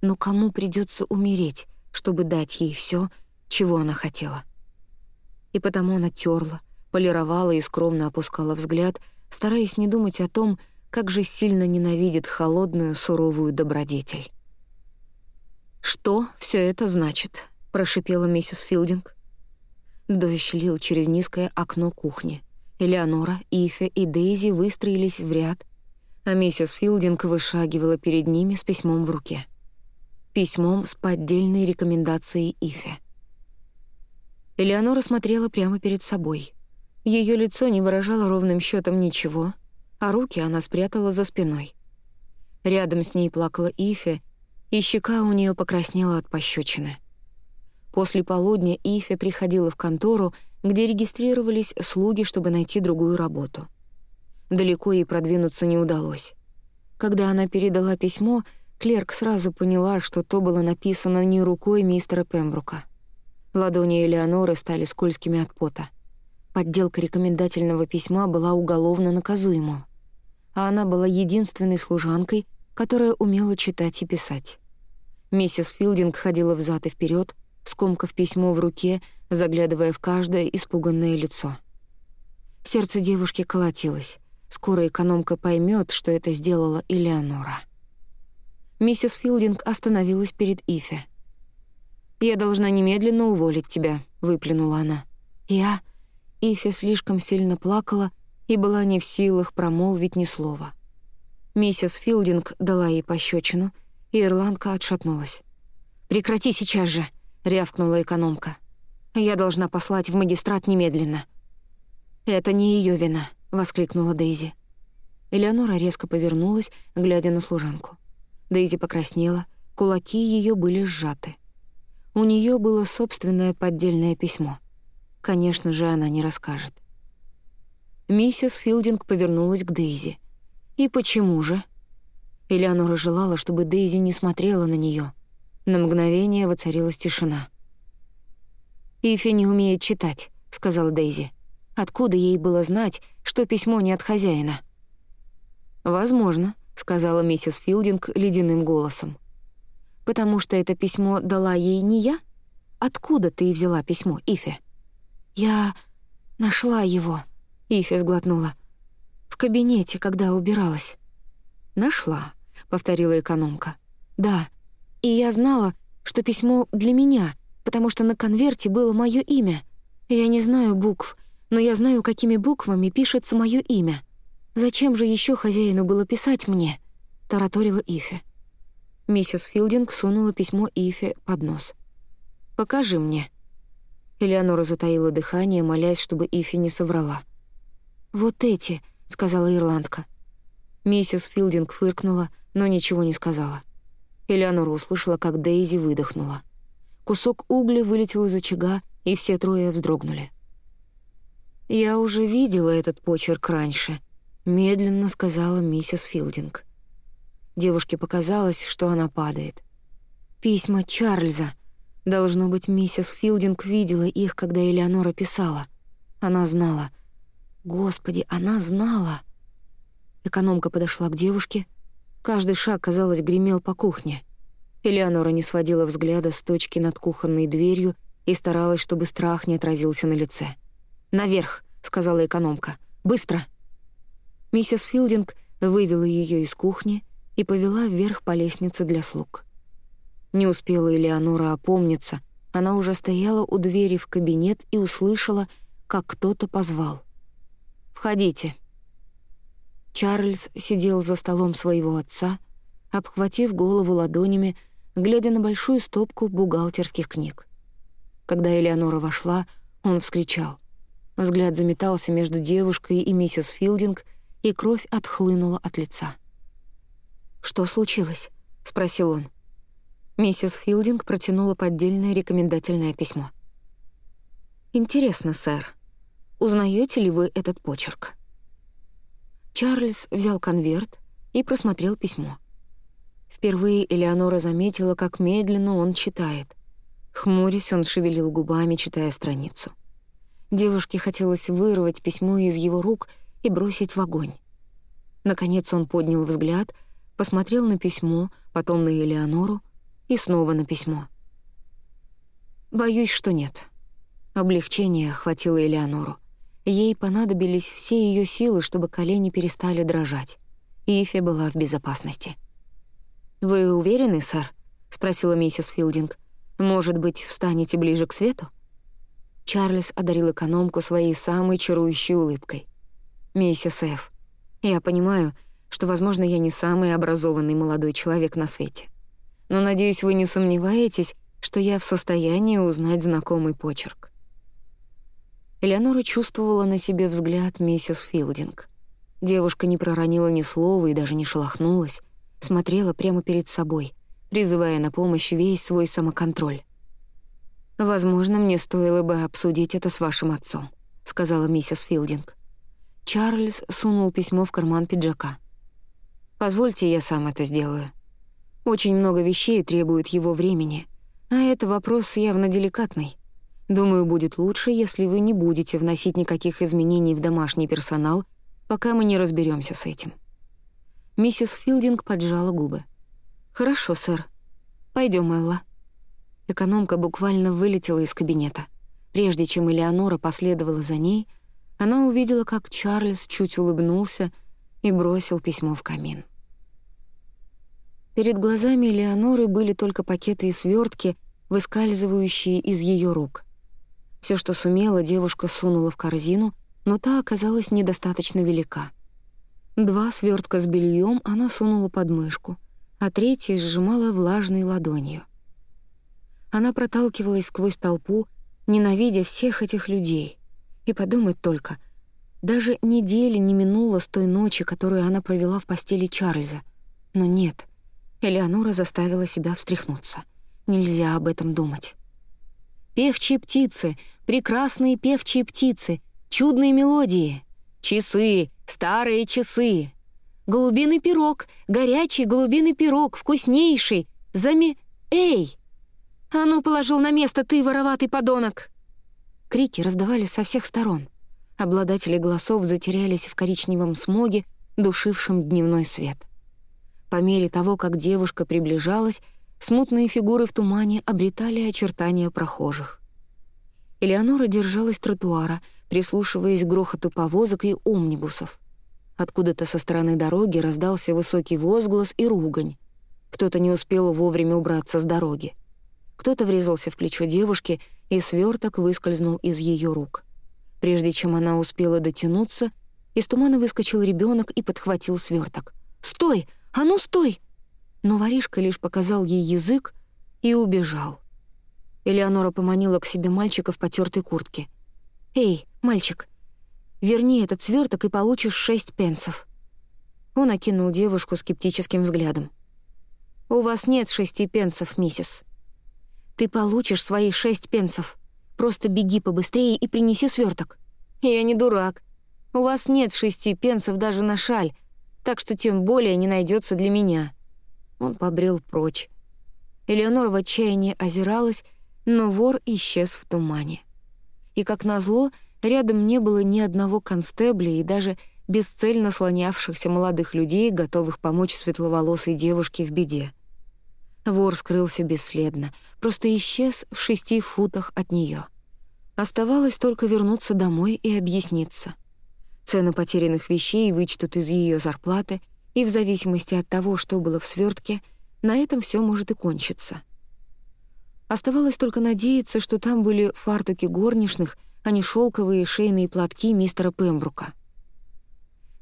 Speaker 1: Но кому придется умереть, чтобы дать ей все, чего она хотела? И потому она терла, полировала и скромно опускала взгляд, стараясь не думать о том, как же сильно ненавидит холодную, суровую добродетель. «Что все это значит?» — прошипела миссис Филдинг. Дождь лил через низкое окно кухни. Элеонора, Ифе и Дейзи выстроились в ряд, а миссис Филдинг вышагивала перед ними с письмом в руке. Письмом с поддельной рекомендацией Ифе. Элеонора смотрела прямо перед собой. Ее лицо не выражало ровным счетом ничего, а руки она спрятала за спиной. Рядом с ней плакала Ифе, и щека у нее покраснела от пощечины. После полудня Ифе приходила в контору, где регистрировались слуги, чтобы найти другую работу. Далеко ей продвинуться не удалось. Когда она передала письмо, клерк сразу поняла, что то было написано не рукой мистера Пембрука. Ладони Элеоноры стали скользкими от пота. Подделка рекомендательного письма была уголовно наказуема. А она была единственной служанкой, которая умела читать и писать. Миссис Филдинг ходила взад и вперед, скомкав письмо в руке, заглядывая в каждое испуганное лицо. Сердце девушки колотилось. Скоро экономка поймет, что это сделала Элеонора. Миссис Филдинг остановилась перед Ифе. «Я должна немедленно уволить тебя», — выплюнула она. «Я...» Ифе слишком сильно плакала и была не в силах промолвить ни слова. Миссис Филдинг дала ей пощечину, и ирландка отшатнулась. «Прекрати сейчас же!» — рявкнула экономка. «Я должна послать в магистрат немедленно». «Это не ее вина», — воскликнула Дейзи. Элеонора резко повернулась, глядя на служанку. Дейзи покраснела, кулаки ее были сжаты. У нее было собственное поддельное письмо. Конечно же, она не расскажет. Миссис Филдинг повернулась к Дейзи. «И почему же?» Элеонора желала, чтобы Дейзи не смотрела на нее. На мгновение воцарилась тишина. «Ифи не умеет читать», — сказала Дейзи. Откуда ей было знать, что письмо не от хозяина? «Возможно», — сказала миссис Филдинг ледяным голосом. «Потому что это письмо дала ей не я? Откуда ты взяла письмо, Ифе?» «Я нашла его», — Ифе сглотнула. «В кабинете, когда убиралась». «Нашла», — повторила экономка. «Да, и я знала, что письмо для меня, потому что на конверте было мое имя. Я не знаю букв, но я знаю, какими буквами пишется мое имя. Зачем же еще хозяину было писать мне?» — тараторила Ифе. Миссис Филдинг сунула письмо Ифе под нос. «Покажи мне». Элеонора затаила дыхание, молясь, чтобы Ифе не соврала. «Вот эти», — сказала ирландка. Миссис Филдинг фыркнула, но ничего не сказала. Элеонора услышала, как Дейзи выдохнула. Кусок угля вылетел из очага, и все трое вздрогнули. «Я уже видела этот почерк раньше», — медленно сказала миссис Филдинг. Девушке показалось, что она падает. «Письма Чарльза. Должно быть, миссис Филдинг видела их, когда Элеонора писала. Она знала. Господи, она знала!» Экономка подошла к девушке. Каждый шаг, казалось, гремел по кухне. Элеонора не сводила взгляда с точки над кухонной дверью и старалась, чтобы страх не отразился на лице. «Наверх!» — сказала экономка. «Быстро!» Миссис Филдинг вывела ее из кухни и повела вверх по лестнице для слуг. Не успела Элеонора опомниться, она уже стояла у двери в кабинет и услышала, как кто-то позвал. «Входите!» Чарльз сидел за столом своего отца, обхватив голову ладонями, глядя на большую стопку бухгалтерских книг. Когда Элеонора вошла, он вскричал. Взгляд заметался между девушкой и миссис Филдинг, и кровь отхлынула от лица. «Что случилось?» — спросил он. Миссис Филдинг протянула поддельное рекомендательное письмо. «Интересно, сэр, узнаете ли вы этот почерк?» Чарльз взял конверт и просмотрел письмо. Впервые Элеонора заметила, как медленно он читает. Хмурясь, он шевелил губами, читая страницу. Девушке хотелось вырвать письмо из его рук и бросить в огонь. Наконец он поднял взгляд, посмотрел на письмо, потом на Элеонору и снова на письмо. «Боюсь, что нет». Облегчение охватило Элеонору. Ей понадобились все ее силы, чтобы колени перестали дрожать. Ифи была в безопасности. «Вы уверены, сэр?» — спросила миссис Филдинг. «Может быть, встанете ближе к свету?» Чарльз одарил экономку своей самой чарующей улыбкой. «Миссис Ф, я понимаю, что, возможно, я не самый образованный молодой человек на свете. Но, надеюсь, вы не сомневаетесь, что я в состоянии узнать знакомый почерк. Элеонора чувствовала на себе взгляд миссис Филдинг. Девушка не проронила ни слова и даже не шелохнулась, смотрела прямо перед собой, призывая на помощь весь свой самоконтроль. «Возможно, мне стоило бы обсудить это с вашим отцом», — сказала миссис Филдинг. Чарльз сунул письмо в карман пиджака. «Позвольте, я сам это сделаю. Очень много вещей требует его времени, а это вопрос явно деликатный. Думаю, будет лучше, если вы не будете вносить никаких изменений в домашний персонал, пока мы не разберемся с этим». Миссис Филдинг поджала губы. «Хорошо, сэр. Пойдем, Элла». Экономка буквально вылетела из кабинета. Прежде чем Элеонора последовала за ней, она увидела, как Чарльз чуть улыбнулся и бросил письмо в камин. Перед глазами Элеоноры были только пакеты и свертки, выскальзывающие из ее рук. Все, что сумела, девушка сунула в корзину, но та оказалась недостаточно велика. Два свертка с бельем она сунула под мышку, а третий сжимала влажной ладонью. Она проталкивалась сквозь толпу, ненавидя всех этих людей. И подумать только, даже недели не минуло с той ночи, которую она провела в постели Чарльза. Но нет, Элеонора заставила себя встряхнуться. Нельзя об этом думать. Певчие птицы, прекрасные певчие птицы, чудные мелодии. Часы, старые часы. Голубиный пирог, горячий голубиный пирог, вкуснейший. Зами... Эй! А ну, положил на место ты, вороватый подонок! Крики раздавались со всех сторон. Обладатели голосов затерялись в коричневом смоге, душившем дневной свет. По мере того, как девушка приближалась, смутные фигуры в тумане обретали очертания прохожих. Элеонора держалась тротуара, прислушиваясь к грохоту повозок и омнибусов. Откуда-то со стороны дороги раздался высокий возглас и ругань. Кто-то не успел вовремя убраться с дороги. Кто-то врезался в плечо девушки, и сверток выскользнул из ее рук. Прежде чем она успела дотянуться, из тумана выскочил ребенок и подхватил сверток. «Стой! А ну, стой!» Но воришка лишь показал ей язык и убежал. Элеонора поманила к себе мальчика в потертой куртке. «Эй, мальчик, верни этот сверток и получишь шесть пенсов». Он окинул девушку скептическим взглядом. «У вас нет шести пенсов, миссис. Ты получишь свои шесть пенсов. Просто беги побыстрее и принеси сверток. Я не дурак. У вас нет шести пенсов даже на шаль, так что тем более не найдется для меня». Он побрел прочь. Элеонора в отчаянии озиралась, но вор исчез в тумане. И, как назло, рядом не было ни одного констебля и даже бесцельно слонявшихся молодых людей, готовых помочь светловолосой девушке в беде. Вор скрылся бесследно, просто исчез в шести футах от нее. Оставалось только вернуться домой и объясниться. Цену потерянных вещей вычтут из ее зарплаты, и в зависимости от того, что было в свертке, на этом все может и кончиться. Оставалось только надеяться, что там были фартуки горничных, а не шелковые шейные платки мистера Пембрука.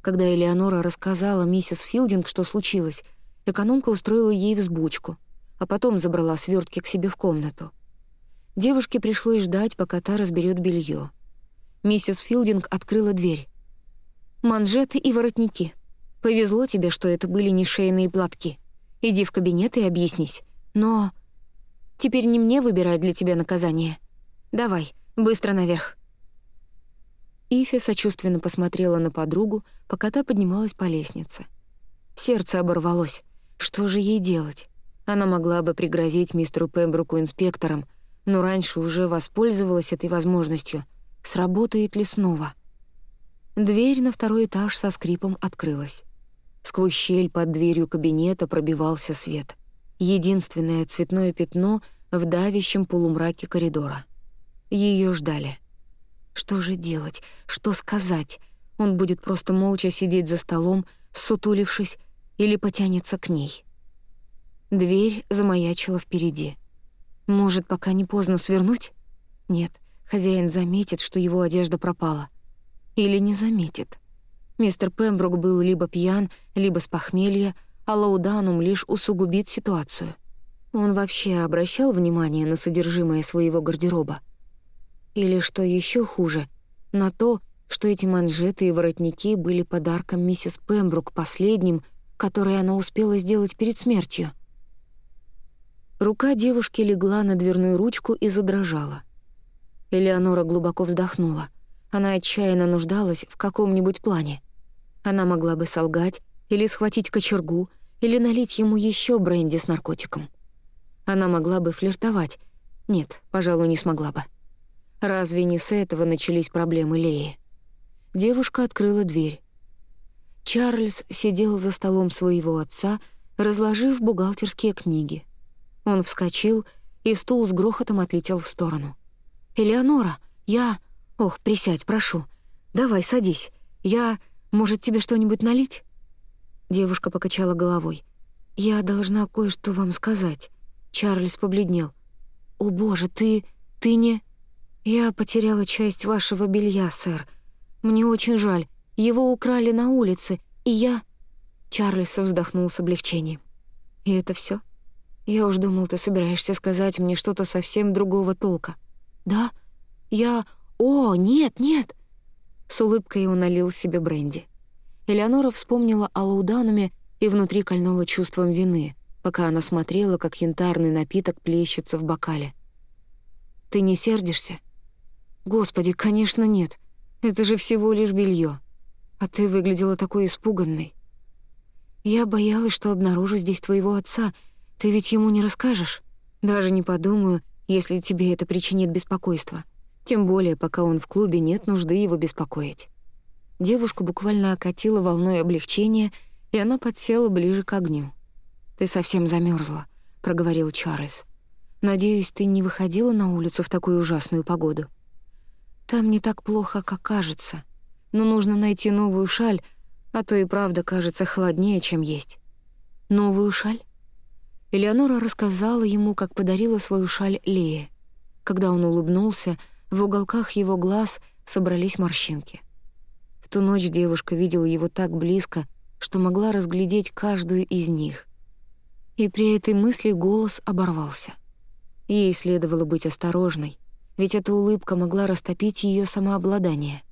Speaker 1: Когда Элеонора рассказала миссис Филдинг, что случилось, экономка устроила ей взбучку, а потом забрала свертки к себе в комнату. Девушке пришлось ждать, пока та разберет белье. Миссис Филдинг открыла дверь. «Манжеты и воротники. Повезло тебе, что это были не шейные платки. Иди в кабинет и объяснись. Но теперь не мне выбирать для тебя наказание. Давай, быстро наверх». Ифи сочувственно посмотрела на подругу, пока та поднималась по лестнице. Сердце оборвалось. Что же ей делать? Она могла бы пригрозить мистеру Пембруку инспектором, но раньше уже воспользовалась этой возможностью. Сработает ли снова? Дверь на второй этаж со скрипом открылась. Сквозь щель под дверью кабинета пробивался свет. Единственное цветное пятно в давящем полумраке коридора. Ее ждали. Что же делать? Что сказать? Он будет просто молча сидеть за столом, сутулившись, или потянется к ней. Дверь замаячила впереди. Может, пока не поздно свернуть? Нет, хозяин заметит, что его одежда пропала. Или не заметит. Мистер Пембрук был либо пьян, либо с похмелья, а лауданум лишь усугубит ситуацию. Он вообще обращал внимание на содержимое своего гардероба? Или, что еще хуже, на то, что эти манжеты и воротники были подарком миссис Пембрук последним, который она успела сделать перед смертью? Рука девушки легла на дверную ручку и задрожала. Элеонора глубоко вздохнула. Она отчаянно нуждалась в каком-нибудь плане. Она могла бы солгать или схватить кочергу, или налить ему еще бренди с наркотиком. Она могла бы флиртовать. Нет, пожалуй, не смогла бы. Разве не с этого начались проблемы Леи? Девушка открыла дверь. Чарльз сидел за столом своего отца, разложив бухгалтерские книги. Он вскочил, и стул с грохотом отлетел в сторону. «Элеонора, я... Ох, присядь, прошу. Давай, садись. Я... Может, тебе что-нибудь налить?» Девушка покачала головой. «Я должна кое-что вам сказать». Чарльз побледнел. «О боже, ты... ты не...» «Я потеряла часть вашего белья, сэр. Мне очень жаль. Его украли на улице, и я...» Чарльз вздохнул с облегчением. «И это все? Я уж думал, ты собираешься сказать мне что-то совсем другого толка. Да? Я... О, нет, нет!» С улыбкой он налил себе бренди. Элеонора вспомнила о Лаудануме и внутри кольнула чувством вины, пока она смотрела, как янтарный напиток плещется в бокале. «Ты не сердишься?» «Господи, конечно, нет. Это же всего лишь белье. А ты выглядела такой испуганной. Я боялась, что обнаружу здесь твоего отца — ты ведь ему не расскажешь? Даже не подумаю, если тебе это причинит беспокойство. Тем более, пока он в клубе, нет нужды его беспокоить. Девушку буквально окатило волной облегчения, и она подсела ближе к огню. «Ты совсем замерзла, проговорил Чарльз. «Надеюсь, ты не выходила на улицу в такую ужасную погоду?» «Там не так плохо, как кажется. Но нужно найти новую шаль, а то и правда кажется холоднее, чем есть». «Новую шаль?» Элеонора рассказала ему, как подарила свою шаль Лее. Когда он улыбнулся, в уголках его глаз собрались морщинки. В ту ночь девушка видела его так близко, что могла разглядеть каждую из них. И при этой мысли голос оборвался. Ей следовало быть осторожной, ведь эта улыбка могла растопить ее самообладание.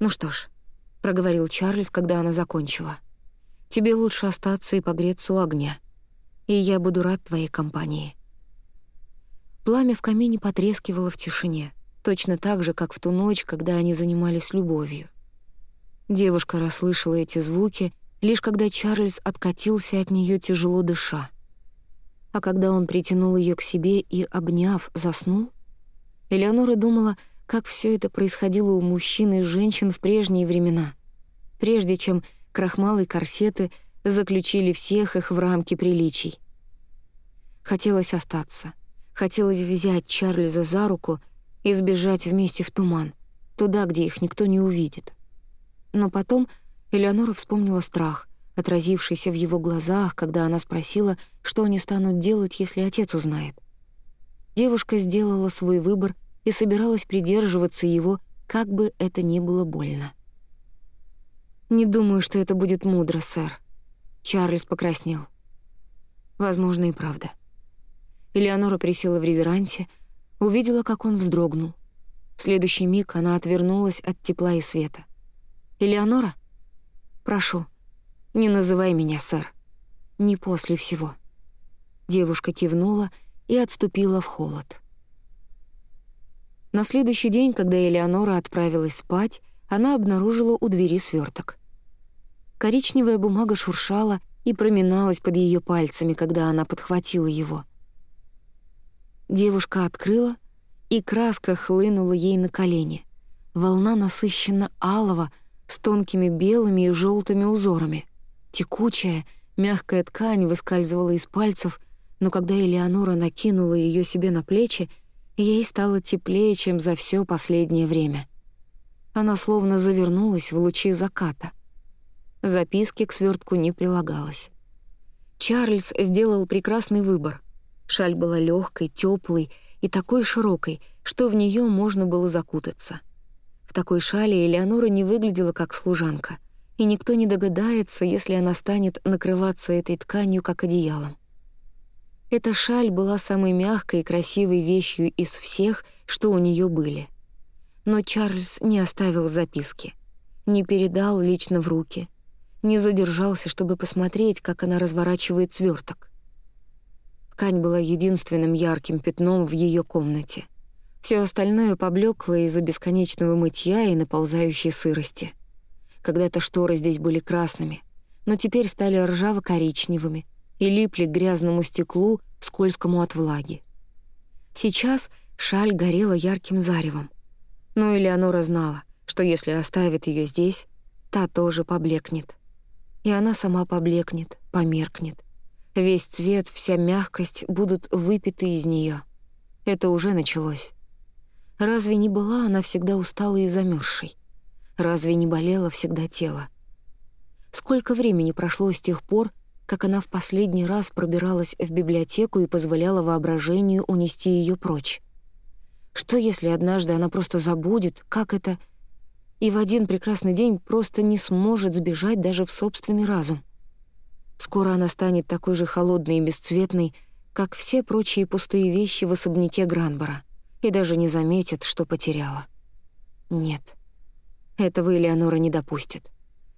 Speaker 1: «Ну что ж», — проговорил Чарльз, когда она закончила, — «тебе лучше остаться и погреться у огня» и я буду рад твоей компании». Пламя в камине потрескивало в тишине, точно так же, как в ту ночь, когда они занимались любовью. Девушка расслышала эти звуки, лишь когда Чарльз откатился от нее тяжело дыша. А когда он притянул ее к себе и, обняв, заснул, Элеонора думала, как все это происходило у мужчин и женщин в прежние времена, прежде чем крахмалы и корсеты — заключили всех их в рамки приличий. Хотелось остаться. Хотелось взять Чарльза за руку и сбежать вместе в туман, туда, где их никто не увидит. Но потом Элеонора вспомнила страх, отразившийся в его глазах, когда она спросила, что они станут делать, если отец узнает. Девушка сделала свой выбор и собиралась придерживаться его, как бы это ни было больно. «Не думаю, что это будет мудро, сэр», Чарльз покраснел. Возможно, и правда. Элеонора присела в реверансе, увидела, как он вздрогнул. В следующий миг она отвернулась от тепла и света. «Элеонора? Прошу, не называй меня, сэр. Не после всего». Девушка кивнула и отступила в холод. На следующий день, когда Элеонора отправилась спать, она обнаружила у двери сверток. Коричневая бумага шуршала и проминалась под ее пальцами, когда она подхватила его. Девушка открыла, и краска хлынула ей на колени. Волна насыщенно алого с тонкими белыми и желтыми узорами. Текучая, мягкая ткань выскальзывала из пальцев, но когда Элеонора накинула ее себе на плечи, ей стало теплее, чем за все последнее время. Она словно завернулась в лучи заката — Записки к свертку не прилагалось. Чарльз сделал прекрасный выбор. Шаль была легкой, теплой и такой широкой, что в нее можно было закутаться. В такой шале Элеонора не выглядела как служанка, и никто не догадается, если она станет накрываться этой тканью как одеялом. Эта шаль была самой мягкой и красивой вещью из всех, что у нее были. Но Чарльз не оставил записки, не передал лично в руки, не задержался, чтобы посмотреть, как она разворачивает сверток. Ткань была единственным ярким пятном в ее комнате. Все остальное поблекло из-за бесконечного мытья и наползающей сырости. Когда-то шторы здесь были красными, но теперь стали ржаво-коричневыми и липли к грязному стеклу, скользкому от влаги. Сейчас шаль горела ярким заревом. Но Элеонора знала, что если оставит ее здесь, та тоже поблекнет и она сама поблекнет, померкнет. Весь цвет, вся мягкость будут выпиты из нее. Это уже началось. Разве не была она всегда усталой и замерзшей? Разве не болело всегда тело? Сколько времени прошло с тех пор, как она в последний раз пробиралась в библиотеку и позволяла воображению унести ее прочь? Что, если однажды она просто забудет, как это — и в один прекрасный день просто не сможет сбежать даже в собственный разум. Скоро она станет такой же холодной и бесцветной, как все прочие пустые вещи в особняке Гранбора, и даже не заметит, что потеряла. Нет, этого Элеонора не допустит.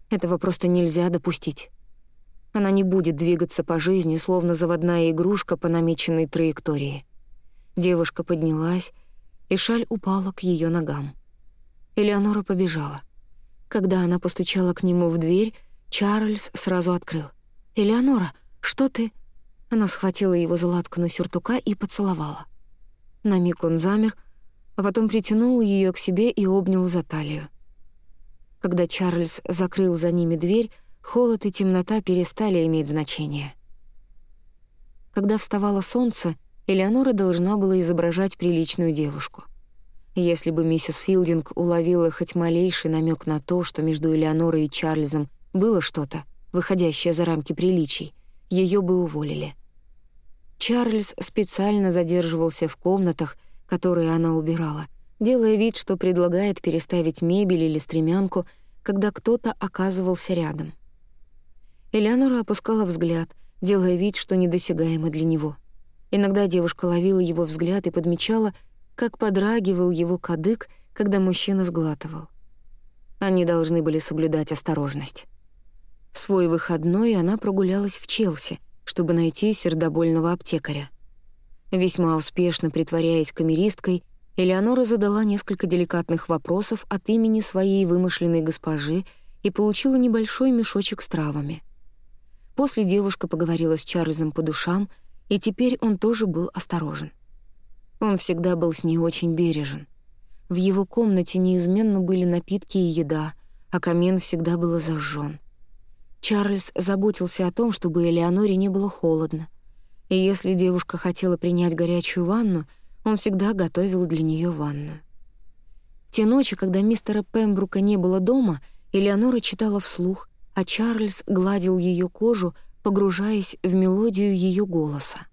Speaker 1: Этого просто нельзя допустить. Она не будет двигаться по жизни, словно заводная игрушка по намеченной траектории. Девушка поднялась, и шаль упала к ее ногам. Элеонора побежала. Когда она постучала к нему в дверь, Чарльз сразу открыл. «Элеонора, что ты...» Она схватила его за лацкану сюртука и поцеловала. На миг он замер, а потом притянул ее к себе и обнял за талию. Когда Чарльз закрыл за ними дверь, холод и темнота перестали иметь значение. Когда вставало солнце, Элеонора должна была изображать приличную девушку. Если бы миссис Филдинг уловила хоть малейший намек на то, что между Элеонорой и Чарльзом было что-то, выходящее за рамки приличий, ее бы уволили. Чарльз специально задерживался в комнатах, которые она убирала, делая вид, что предлагает переставить мебель или стремянку, когда кто-то оказывался рядом. Элеонора опускала взгляд, делая вид, что недосягаемо для него. Иногда девушка ловила его взгляд и подмечала, как подрагивал его кадык, когда мужчина сглатывал. Они должны были соблюдать осторожность. В свой выходной она прогулялась в Челси, чтобы найти сердобольного аптекаря. Весьма успешно притворяясь камеристкой, Элеонора задала несколько деликатных вопросов от имени своей вымышленной госпожи и получила небольшой мешочек с травами. После девушка поговорила с Чарльзом по душам, и теперь он тоже был осторожен. Он всегда был с ней очень бережен. В его комнате неизменно были напитки и еда, а камин всегда был зажжен. Чарльз заботился о том, чтобы Элеоноре не было холодно, и если девушка хотела принять горячую ванну, он всегда готовил для нее ванну. В те ночи, когда мистера Пембрука не было дома, Элеонора читала вслух, а Чарльз гладил ее кожу, погружаясь в мелодию ее голоса.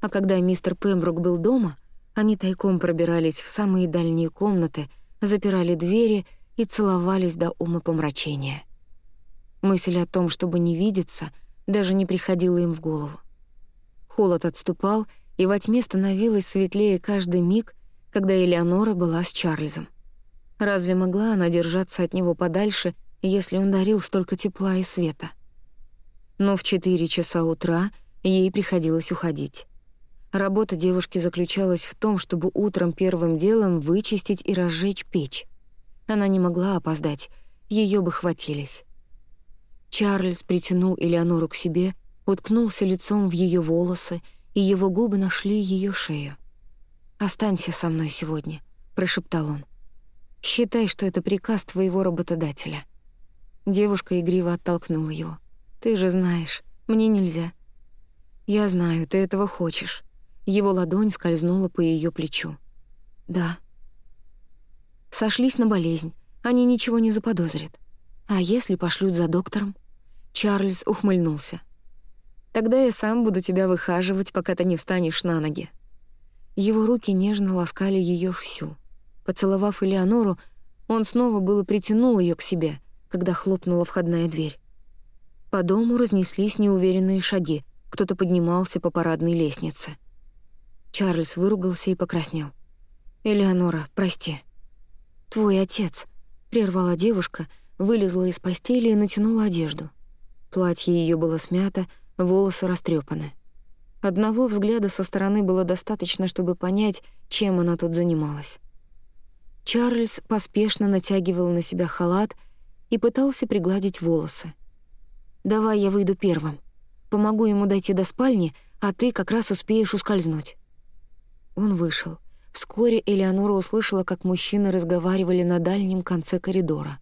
Speaker 1: А когда мистер Пембрук был дома, они тайком пробирались в самые дальние комнаты, запирали двери и целовались до умопомрачения. Мысль о том, чтобы не видеться, даже не приходила им в голову. Холод отступал, и во тьме становилось светлее каждый миг, когда Элеонора была с Чарльзом. Разве могла она держаться от него подальше, если он дарил столько тепла и света? Но в четыре часа утра ей приходилось уходить. Работа девушки заключалась в том, чтобы утром первым делом вычистить и разжечь печь. Она не могла опоздать, ее бы хватились. Чарльз притянул Элеонору к себе уткнулся лицом в ее волосы, и его губы нашли ее шею. «Останься со мной сегодня», — прошептал он. «Считай, что это приказ твоего работодателя». Девушка игриво оттолкнула его. «Ты же знаешь, мне нельзя». «Я знаю, ты этого хочешь». Его ладонь скользнула по ее плечу. «Да». Сошлись на болезнь, они ничего не заподозрят. А если пошлют за доктором? Чарльз ухмыльнулся. Тогда я сам буду тебя выхаживать, пока ты не встанешь на ноги». Его руки нежно ласкали ее всю. Поцеловав Элеонору, он снова было притянул ее к себе, когда хлопнула входная дверь. По дому разнеслись неуверенные шаги, кто-то поднимался по парадной лестнице. Чарльз выругался и покраснел. «Элеонора, прости». «Твой отец», — прервала девушка, вылезла из постели и натянула одежду. Платье ее было смято, волосы растрепаны. Одного взгляда со стороны было достаточно, чтобы понять, чем она тут занималась. Чарльз поспешно натягивал на себя халат и пытался пригладить волосы. «Давай я выйду первым. Помогу ему дойти до спальни, а ты как раз успеешь ускользнуть». Он вышел. Вскоре Элеонора услышала, как мужчины разговаривали на дальнем конце коридора.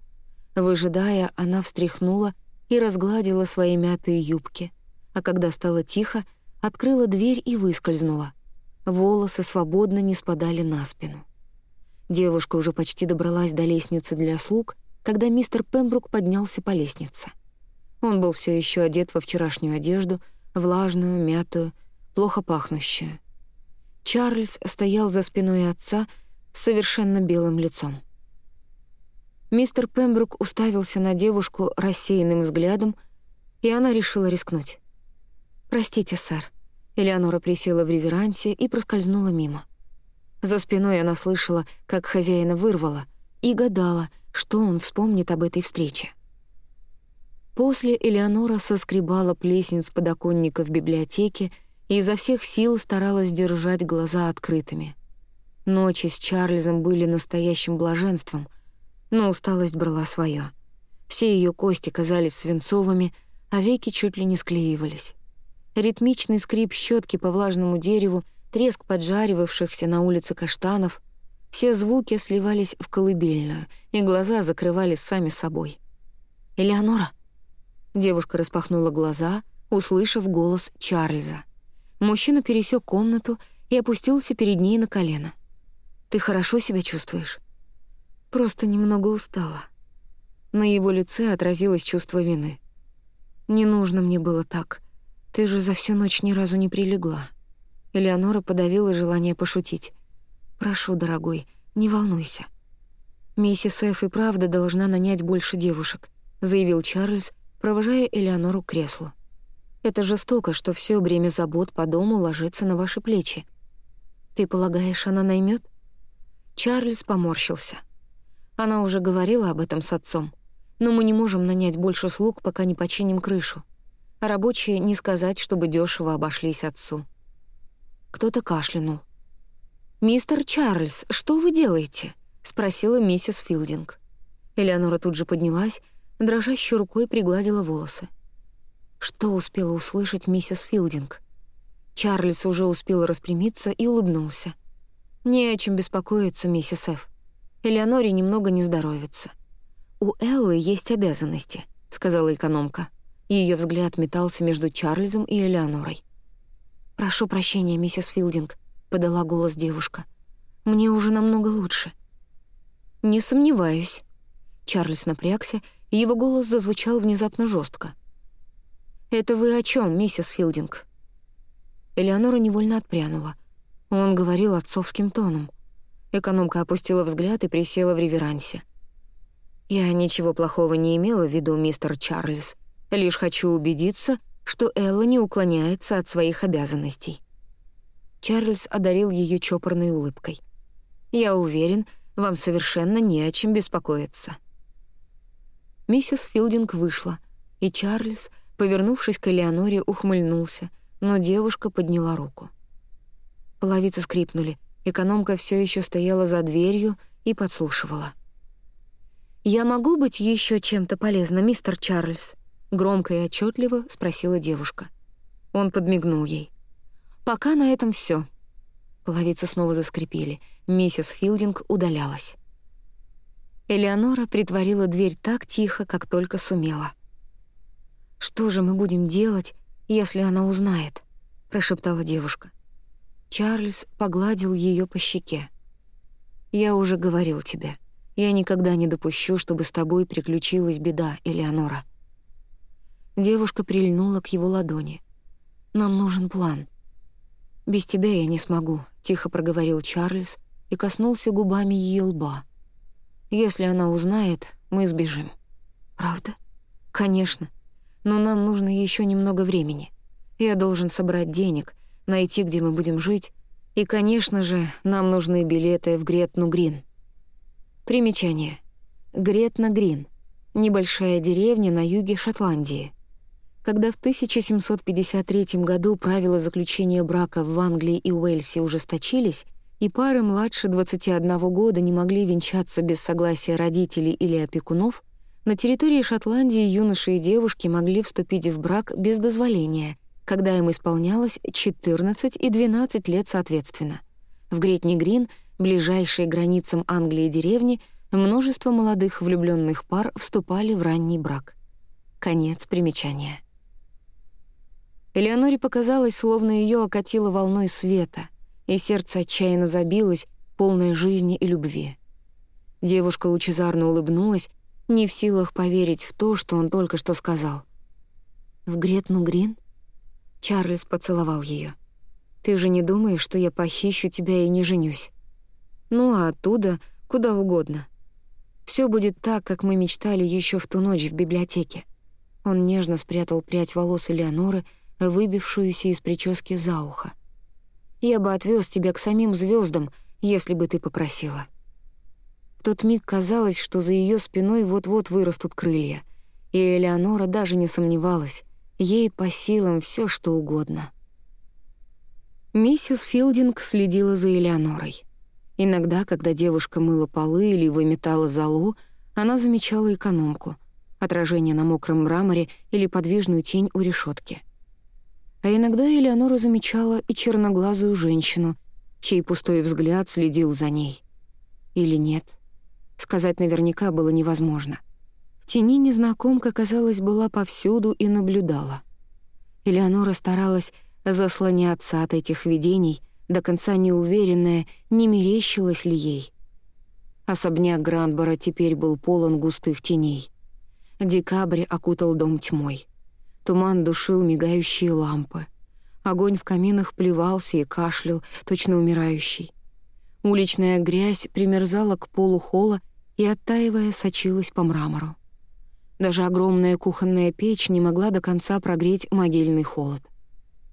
Speaker 1: Выжидая, она встряхнула и разгладила свои мятые юбки — а когда стало тихо, открыла дверь и выскользнула. Волосы свободно не спадали на спину. Девушка уже почти добралась до лестницы для слуг, когда мистер Пембрук поднялся по лестнице. Он был все еще одет во вчерашнюю одежду, влажную, мятую, плохо пахнущую. Чарльз стоял за спиной отца с совершенно белым лицом. Мистер Пембрук уставился на девушку рассеянным взглядом, и она решила рискнуть. «Простите, сэр». Элеонора присела в реверансе и проскользнула мимо. За спиной она слышала, как хозяина вырвала, и гадала, что он вспомнит об этой встрече. После Элеонора соскребала плесень с подоконника в библиотеке и изо всех сил старалась держать глаза открытыми. Ночи с Чарльзом были настоящим блаженством, но усталость брала свое. Все ее кости казались свинцовыми, а веки чуть ли не склеивались. Ритмичный скрип щетки по влажному дереву, треск поджаривавшихся на улице каштанов. Все звуки сливались в колыбельную, и глаза закрывались сами собой. «Элеонора?» Девушка распахнула глаза, услышав голос Чарльза. Мужчина пересек комнату и опустился перед ней на колено. «Ты хорошо себя чувствуешь?» «Просто немного устала». На его лице отразилось чувство вины. «Не нужно мне было так. Ты же за всю ночь ни разу не прилегла». Элеонора подавила желание пошутить. «Прошу, дорогой, не волнуйся». «Миссис Эф и правда должна нанять больше девушек», — заявил Чарльз, провожая Элеонору к креслу. «Это жестоко, что все бремя забот по дому ложится на ваши плечи. Ты полагаешь, она наймет? Чарльз поморщился. Она уже говорила об этом с отцом. Но мы не можем нанять больше слуг, пока не починим крышу. А рабочие не сказать, чтобы дешево обошлись отцу. Кто-то кашлянул. «Мистер Чарльз, что вы делаете?» — спросила миссис Филдинг. Элеонора тут же поднялась, дрожащей рукой пригладила волосы. Что успела услышать миссис Филдинг? Чарльз уже успел распрямиться и улыбнулся. «Не о чем беспокоиться, миссис Ф. Элеоноре немного не здоровится. «У Эллы есть обязанности», — сказала экономка. Ее взгляд метался между Чарльзом и Элеонорой. «Прошу прощения, миссис Филдинг», — подала голос девушка. «Мне уже намного лучше». «Не сомневаюсь». Чарльз напрягся, и его голос зазвучал внезапно жестко. «Это вы о чем, миссис Филдинг?» Элеонора невольно отпрянула. Он говорил отцовским тоном. Экономка опустила взгляд и присела в реверансе. «Я ничего плохого не имела в виду, мистер Чарльз. Лишь хочу убедиться, что Элла не уклоняется от своих обязанностей». Чарльз одарил ее чопорной улыбкой. «Я уверен, вам совершенно не о чем беспокоиться». Миссис Филдинг вышла, и Чарльз, повернувшись к Элеоноре, ухмыльнулся, но девушка подняла руку. Половицы скрипнули. Экономка все еще стояла за дверью и подслушивала. «Я могу быть еще чем-то полезна, мистер Чарльз?» Громко и отчетливо спросила девушка. Он подмигнул ей. «Пока на этом все. Половицы снова заскрипели. Миссис Филдинг удалялась. Элеонора притворила дверь так тихо, как только сумела. «Что же мы будем делать, если она узнает?» — прошептала девушка. Чарльз погладил ее по щеке. «Я уже говорил тебе, я никогда не допущу, чтобы с тобой приключилась беда, Элеонора». Девушка прильнула к его ладони. «Нам нужен план». «Без тебя я не смогу», — тихо проговорил Чарльз и коснулся губами ее лба. «Если она узнает, мы сбежим». «Правда?» «Конечно. Но нам нужно еще немного времени. Я должен собрать денег, найти, где мы будем жить, и, конечно же, нам нужны билеты в Гретну-Грин. Примечание. Гретна-Грин — небольшая деревня на юге Шотландии. Когда в 1753 году правила заключения брака в Англии и Уэльсе ужесточились, и пары младше 21 года не могли венчаться без согласия родителей или опекунов, на территории Шотландии юноши и девушки могли вступить в брак без дозволения — когда им исполнялось 14 и 12 лет соответственно. В Гретни-Грин, ближайшей границам Англии деревни, множество молодых влюбленных пар вступали в ранний брак. Конец примечания. Элеоноре показалось, словно ее окатило волной света, и сердце отчаянно забилось, полное жизни и любви. Девушка лучезарно улыбнулась, не в силах поверить в то, что он только что сказал. «В Гретну-Грин?» Чарльз поцеловал ее. «Ты же не думаешь, что я похищу тебя и не женюсь? Ну, а оттуда куда угодно. Все будет так, как мы мечтали еще в ту ночь в библиотеке». Он нежно спрятал прядь волос Элеоноры, выбившуюся из прически за ухо. «Я бы отвез тебя к самим звездам, если бы ты попросила». В тот миг казалось, что за ее спиной вот-вот вырастут крылья, и Элеонора даже не сомневалась, Ей по силам все что угодно. Миссис Филдинг следила за Элеонорой. Иногда, когда девушка мыла полы или выметала залу, она замечала экономку, отражение на мокром мраморе или подвижную тень у решетки. А иногда Элеонора замечала и черноглазую женщину, чей пустой взгляд следил за ней. Или нет? Сказать наверняка было невозможно. Тени незнакомка, казалось, была повсюду и наблюдала. Элеонора старалась заслоняться от этих видений, до конца неуверенная, не мерещилась ли ей. Особняк Гранбора теперь был полон густых теней. Декабрь окутал дом тьмой. Туман душил мигающие лампы. Огонь в каминах плевался и кашлял, точно умирающий. Уличная грязь примерзала к полу холла и, оттаивая, сочилась по мрамору. Даже огромная кухонная печь не могла до конца прогреть могильный холод.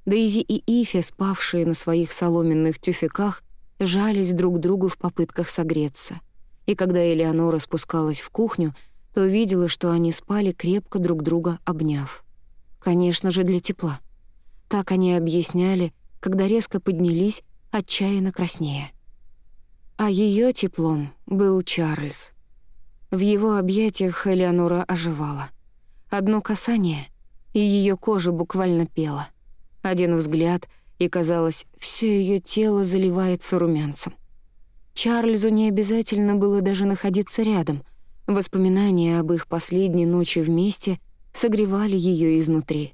Speaker 1: Дейзи и Ифи, спавшие на своих соломенных тюфяках, жались друг другу в попытках согреться. И когда Элеонора спускалась в кухню, то видела, что они спали крепко друг друга обняв. Конечно же, для тепла. Так они объясняли, когда резко поднялись, отчаянно краснея. А ее теплом был Чарльз. В его объятиях Элеонора оживала. Одно касание, и ее кожа буквально пела. Один взгляд, и, казалось, все ее тело заливается румянцем. Чарльзу не обязательно было даже находиться рядом. Воспоминания об их последней ночи вместе согревали ее изнутри.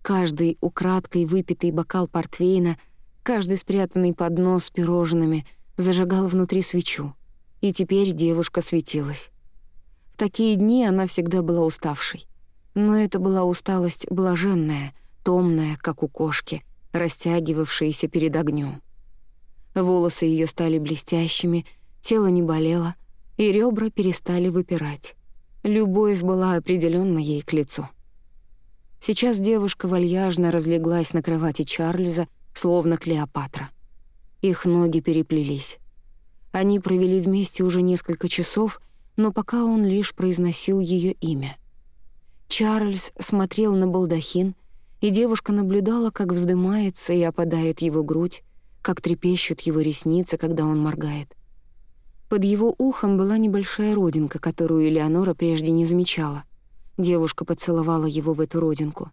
Speaker 1: Каждый украдкой выпитый бокал портвейна, каждый спрятанный поднос с пирожными — зажигал внутри свечу, и теперь девушка светилась. В такие дни она всегда была уставшей. Но это была усталость блаженная, томная, как у кошки, растягивавшаяся перед огнем. Волосы ее стали блестящими, тело не болело, и ребра перестали выпирать. Любовь была определенно ей к лицу. Сейчас девушка вальяжно разлеглась на кровати Чарльза, словно Клеопатра — их ноги переплелись. Они провели вместе уже несколько часов, но пока он лишь произносил ее имя. Чарльз смотрел на балдахин, и девушка наблюдала, как вздымается и опадает его грудь, как трепещут его ресницы, когда он моргает. Под его ухом была небольшая родинка, которую Элеонора прежде не замечала. Девушка поцеловала его в эту родинку.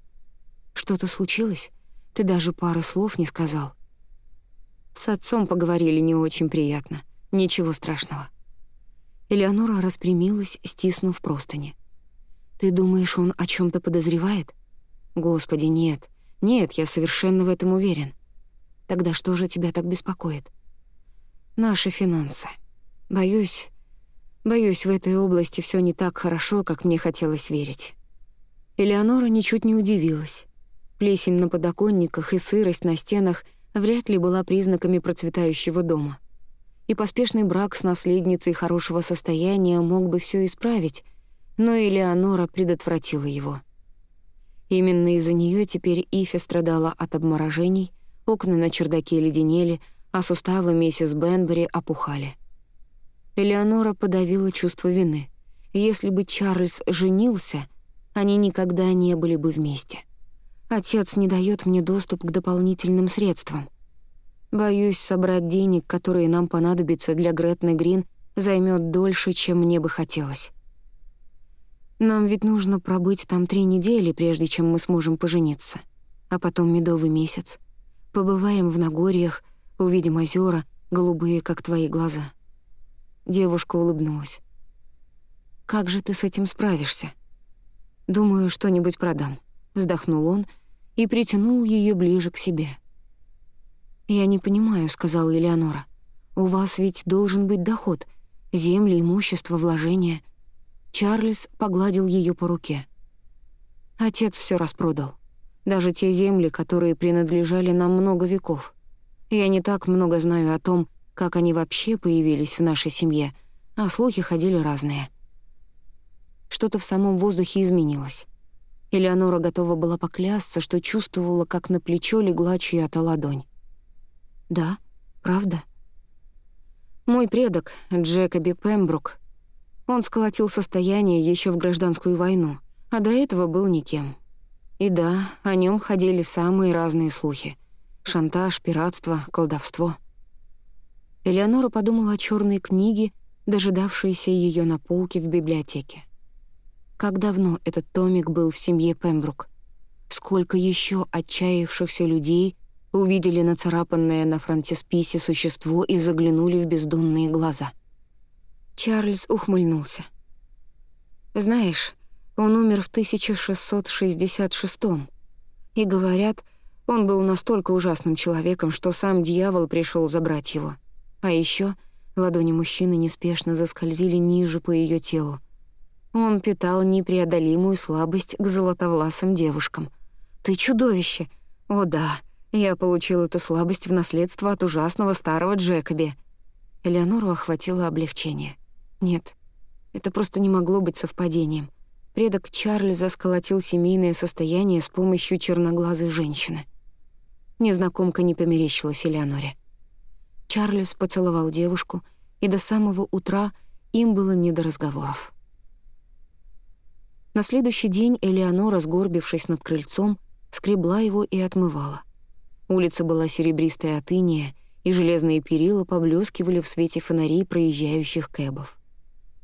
Speaker 1: «Что-то случилось? Ты даже пары слов не сказал». С отцом поговорили не очень приятно. Ничего страшного. Элеонора распрямилась, стиснув простыни. «Ты думаешь, он о чем то подозревает?» «Господи, нет. Нет, я совершенно в этом уверен. Тогда что же тебя так беспокоит?» «Наши финансы. Боюсь... Боюсь, в этой области все не так хорошо, как мне хотелось верить». Элеонора ничуть не удивилась. Плесень на подоконниках и сырость на стенах — вряд ли была признаками процветающего дома. И поспешный брак с наследницей хорошего состояния мог бы все исправить, но Элеонора предотвратила его. Именно из-за нее теперь Ифи страдала от обморожений, окна на чердаке леденели, а суставы миссис Бенбери опухали. Элеонора подавила чувство вины. Если бы Чарльз женился, они никогда не были бы вместе. Отец не дает мне доступ к дополнительным средствам. Боюсь, собрать денег, которые нам понадобятся для Гретны Грин, займет дольше, чем мне бы хотелось. Нам ведь нужно пробыть там три недели, прежде чем мы сможем пожениться. А потом медовый месяц. Побываем в Нагорьях, увидим озера, голубые, как твои глаза. Девушка улыбнулась. «Как же ты с этим справишься?» «Думаю, что-нибудь продам», — вздохнул он, — и притянул ее ближе к себе. «Я не понимаю», — сказала Элеонора. «У вас ведь должен быть доход, земли, имущество, вложения». Чарльз погладил ее по руке. Отец все распродал. Даже те земли, которые принадлежали нам много веков. Я не так много знаю о том, как они вообще появились в нашей семье, а слухи ходили разные. Что-то в самом воздухе изменилось. Элеонора готова была поклясться, что чувствовала, как на плечо легла чья-то ладонь. «Да, правда?» Мой предок, Джекоби Пембрук, он сколотил состояние еще в гражданскую войну, а до этого был никем. И да, о нем ходили самые разные слухи. Шантаж, пиратство, колдовство. Элеонора подумала о черной книге, дожидавшейся ее на полке в библиотеке. Как давно этот томик был в семье Пембрук? Сколько еще отчаявшихся людей увидели нацарапанное на фронтисписе существо и заглянули в бездонные глаза. Чарльз ухмыльнулся. «Знаешь, он умер в 1666 И говорят, он был настолько ужасным человеком, что сам дьявол пришел забрать его. А еще ладони мужчины неспешно заскользили ниже по ее телу. Он питал непреодолимую слабость к золотовласым девушкам. «Ты чудовище!» «О да, я получил эту слабость в наследство от ужасного старого Джекоби». Элеонору охватило облегчение. Нет, это просто не могло быть совпадением. Предок Чарльза сколотил семейное состояние с помощью черноглазой женщины. Незнакомка не померещилась Элеоноре. Чарльз поцеловал девушку, и до самого утра им было не до разговоров. На следующий день Элеонора, сгорбившись над крыльцом, скребла его и отмывала. Улица была серебристая от иния, и железные перила поблескивали в свете фонарей проезжающих кэбов.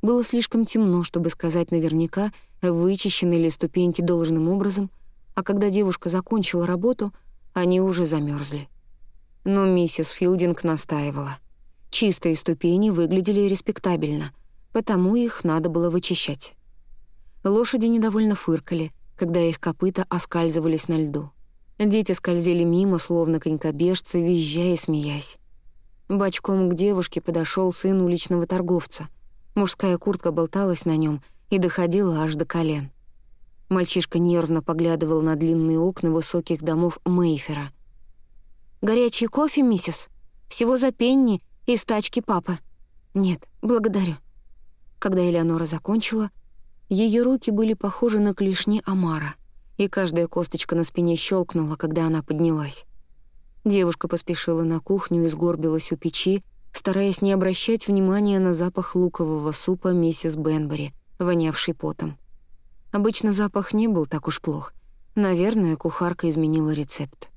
Speaker 1: Было слишком темно, чтобы сказать наверняка, вычищены ли ступеньки должным образом, а когда девушка закончила работу, они уже замерзли. Но миссис Филдинг настаивала. Чистые ступени выглядели респектабельно, потому их надо было вычищать. Лошади недовольно фыркали, когда их копыта оскальзывались на льду. Дети скользили мимо, словно конькобежцы, визжая и смеясь. Бочком к девушке подошел сын уличного торговца. Мужская куртка болталась на нем и доходила аж до колен. Мальчишка нервно поглядывал на длинные окна высоких домов Мейфера. «Горячий кофе, миссис? Всего за пенни из тачки папы». «Нет, благодарю». Когда Элеонора закончила, ее руки были похожи на клешни омара — и каждая косточка на спине щелкнула, когда она поднялась. Девушка поспешила на кухню и сгорбилась у печи, стараясь не обращать внимания на запах лукового супа миссис Бенбери, вонявший потом. Обычно запах не был так уж плох. Наверное, кухарка изменила рецепт.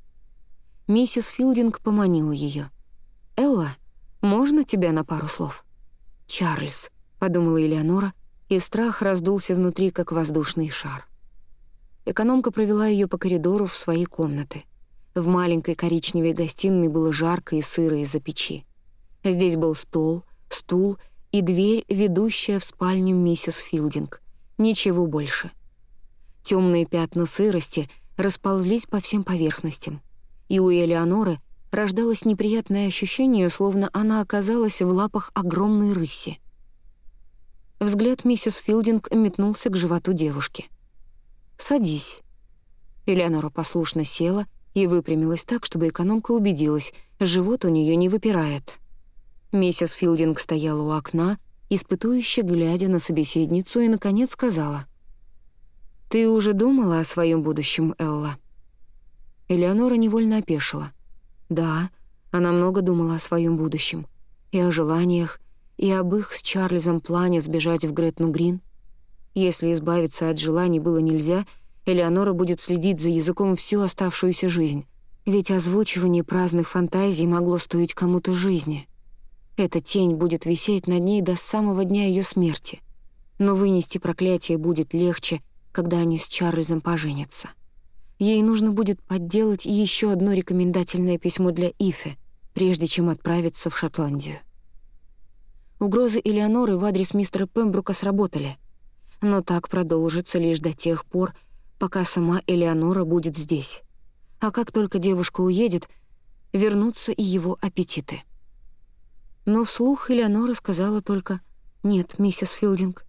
Speaker 1: Миссис Филдинг поманила ее. «Элла, можно тебя на пару слов?» «Чарльз», — подумала Элеонора, и страх раздулся внутри, как воздушный шар. Экономка провела ее по коридору в свои комнаты. В маленькой коричневой гостиной было жарко и сыро из-за печи. Здесь был стол, стул и дверь, ведущая в спальню миссис Филдинг. Ничего больше. Темные пятна сырости расползлись по всем поверхностям. И у Элеоноры рождалось неприятное ощущение, словно она оказалась в лапах огромной рыси. Взгляд миссис Филдинг метнулся к животу девушки — «Садись». Элеонора послушно села и выпрямилась так, чтобы экономка убедилась, живот у нее не выпирает. Миссис Филдинг стояла у окна, испытующе глядя на собеседницу, и, наконец, сказала. «Ты уже думала о своем будущем, Элла?» Элеонора невольно опешила. Да, она много думала о своем будущем. И о желаниях, и об их с Чарльзом плане сбежать в Гретну Грин. Если избавиться от желаний было нельзя, Элеонора будет следить за языком всю оставшуюся жизнь. Ведь озвучивание праздных фантазий могло стоить кому-то жизни. Эта тень будет висеть над ней до самого дня ее смерти. Но вынести проклятие будет легче, когда они с Чарльзом поженятся. Ей нужно будет подделать еще одно рекомендательное письмо для Ифе, прежде чем отправиться в Шотландию. Угрозы Элеоноры в адрес мистера Пембрука сработали — но так продолжится лишь до тех пор, пока сама Элеонора будет здесь. А как только девушка уедет, вернутся и его аппетиты. Но вслух Элеонора сказала только «Нет, миссис Филдинг».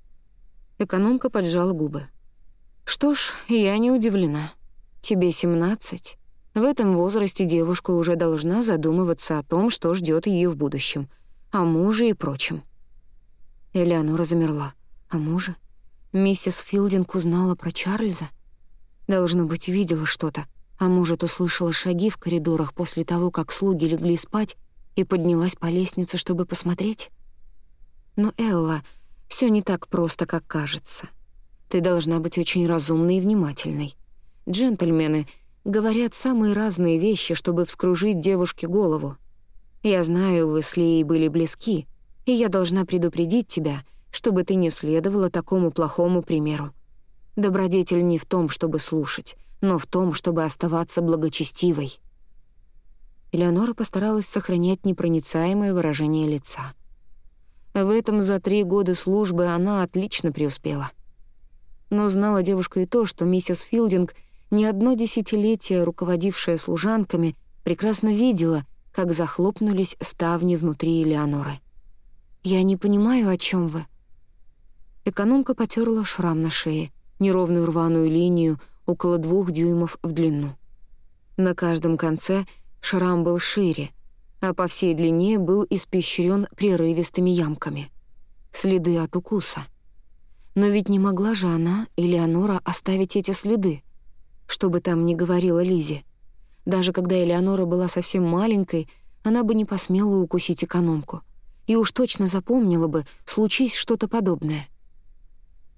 Speaker 1: Экономка поджала губы. «Что ж, я не удивлена. Тебе 17. В этом возрасте девушка уже должна задумываться о том, что ждет ее в будущем, о муже и прочем». Элеонора замерла. «О муже?» Миссис Филдинг узнала про Чарльза? Должно быть, видела что-то, а может, услышала шаги в коридорах после того, как слуги легли спать и поднялась по лестнице, чтобы посмотреть? Но, Элла, все не так просто, как кажется. Ты должна быть очень разумной и внимательной. Джентльмены говорят самые разные вещи, чтобы вскружить девушке голову. Я знаю, вы с Леей были близки, и я должна предупредить тебя — чтобы ты не следовала такому плохому примеру. Добродетель не в том, чтобы слушать, но в том, чтобы оставаться благочестивой». Элеонора постаралась сохранять непроницаемое выражение лица. В этом за три года службы она отлично преуспела. Но знала девушка и то, что миссис Филдинг, не одно десятилетие руководившая служанками, прекрасно видела, как захлопнулись ставни внутри Элеоноры. «Я не понимаю, о чем вы». Экономка потерла шрам на шее, неровную рваную линию около двух дюймов в длину. На каждом конце шрам был шире, а по всей длине был испещрен прерывистыми ямками. Следы от укуса. Но ведь не могла же она, Элеонора, оставить эти следы, что бы там ни говорила Лизе. Даже когда Элеонора была совсем маленькой, она бы не посмела укусить экономку. И уж точно запомнила бы, случись что-то подобное.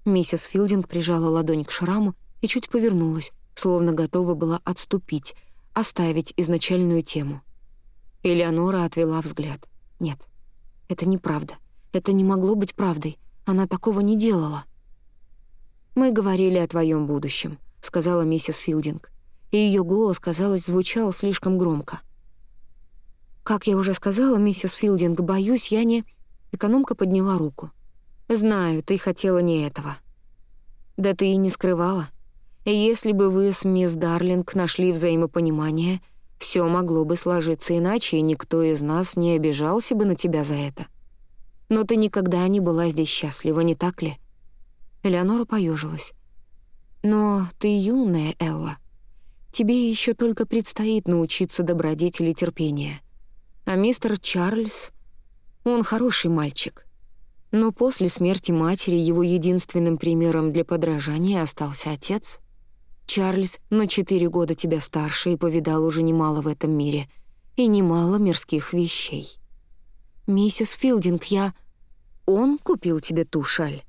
Speaker 1: Миссис Филдинг прижала ладонь к шраму и чуть повернулась, словно готова была отступить, оставить изначальную тему. Элеонора отвела взгляд. Нет, это неправда. Это не могло быть правдой. Она такого не делала. «Мы говорили о твоем будущем», — сказала миссис Филдинг. И ее голос, казалось, звучал слишком громко. «Как я уже сказала, миссис Филдинг, боюсь, я не...» Экономка подняла руку. «Знаю, ты хотела не этого». «Да ты и не скрывала. Если бы вы с мисс Дарлинг нашли взаимопонимание, все могло бы сложиться иначе, и никто из нас не обижался бы на тебя за это. Но ты никогда не была здесь счастлива, не так ли?» Элеонора поежилась. «Но ты юная, Элла. Тебе еще только предстоит научиться добродетели терпения. А мистер Чарльз, он хороший мальчик. Но после смерти матери его единственным примером для подражания остался отец — Чарльз на четыре года тебя старше и повидал уже немало в этом мире. И немало мирских вещей. «Миссис Филдинг, я...» «Он купил тебе ту шаль?»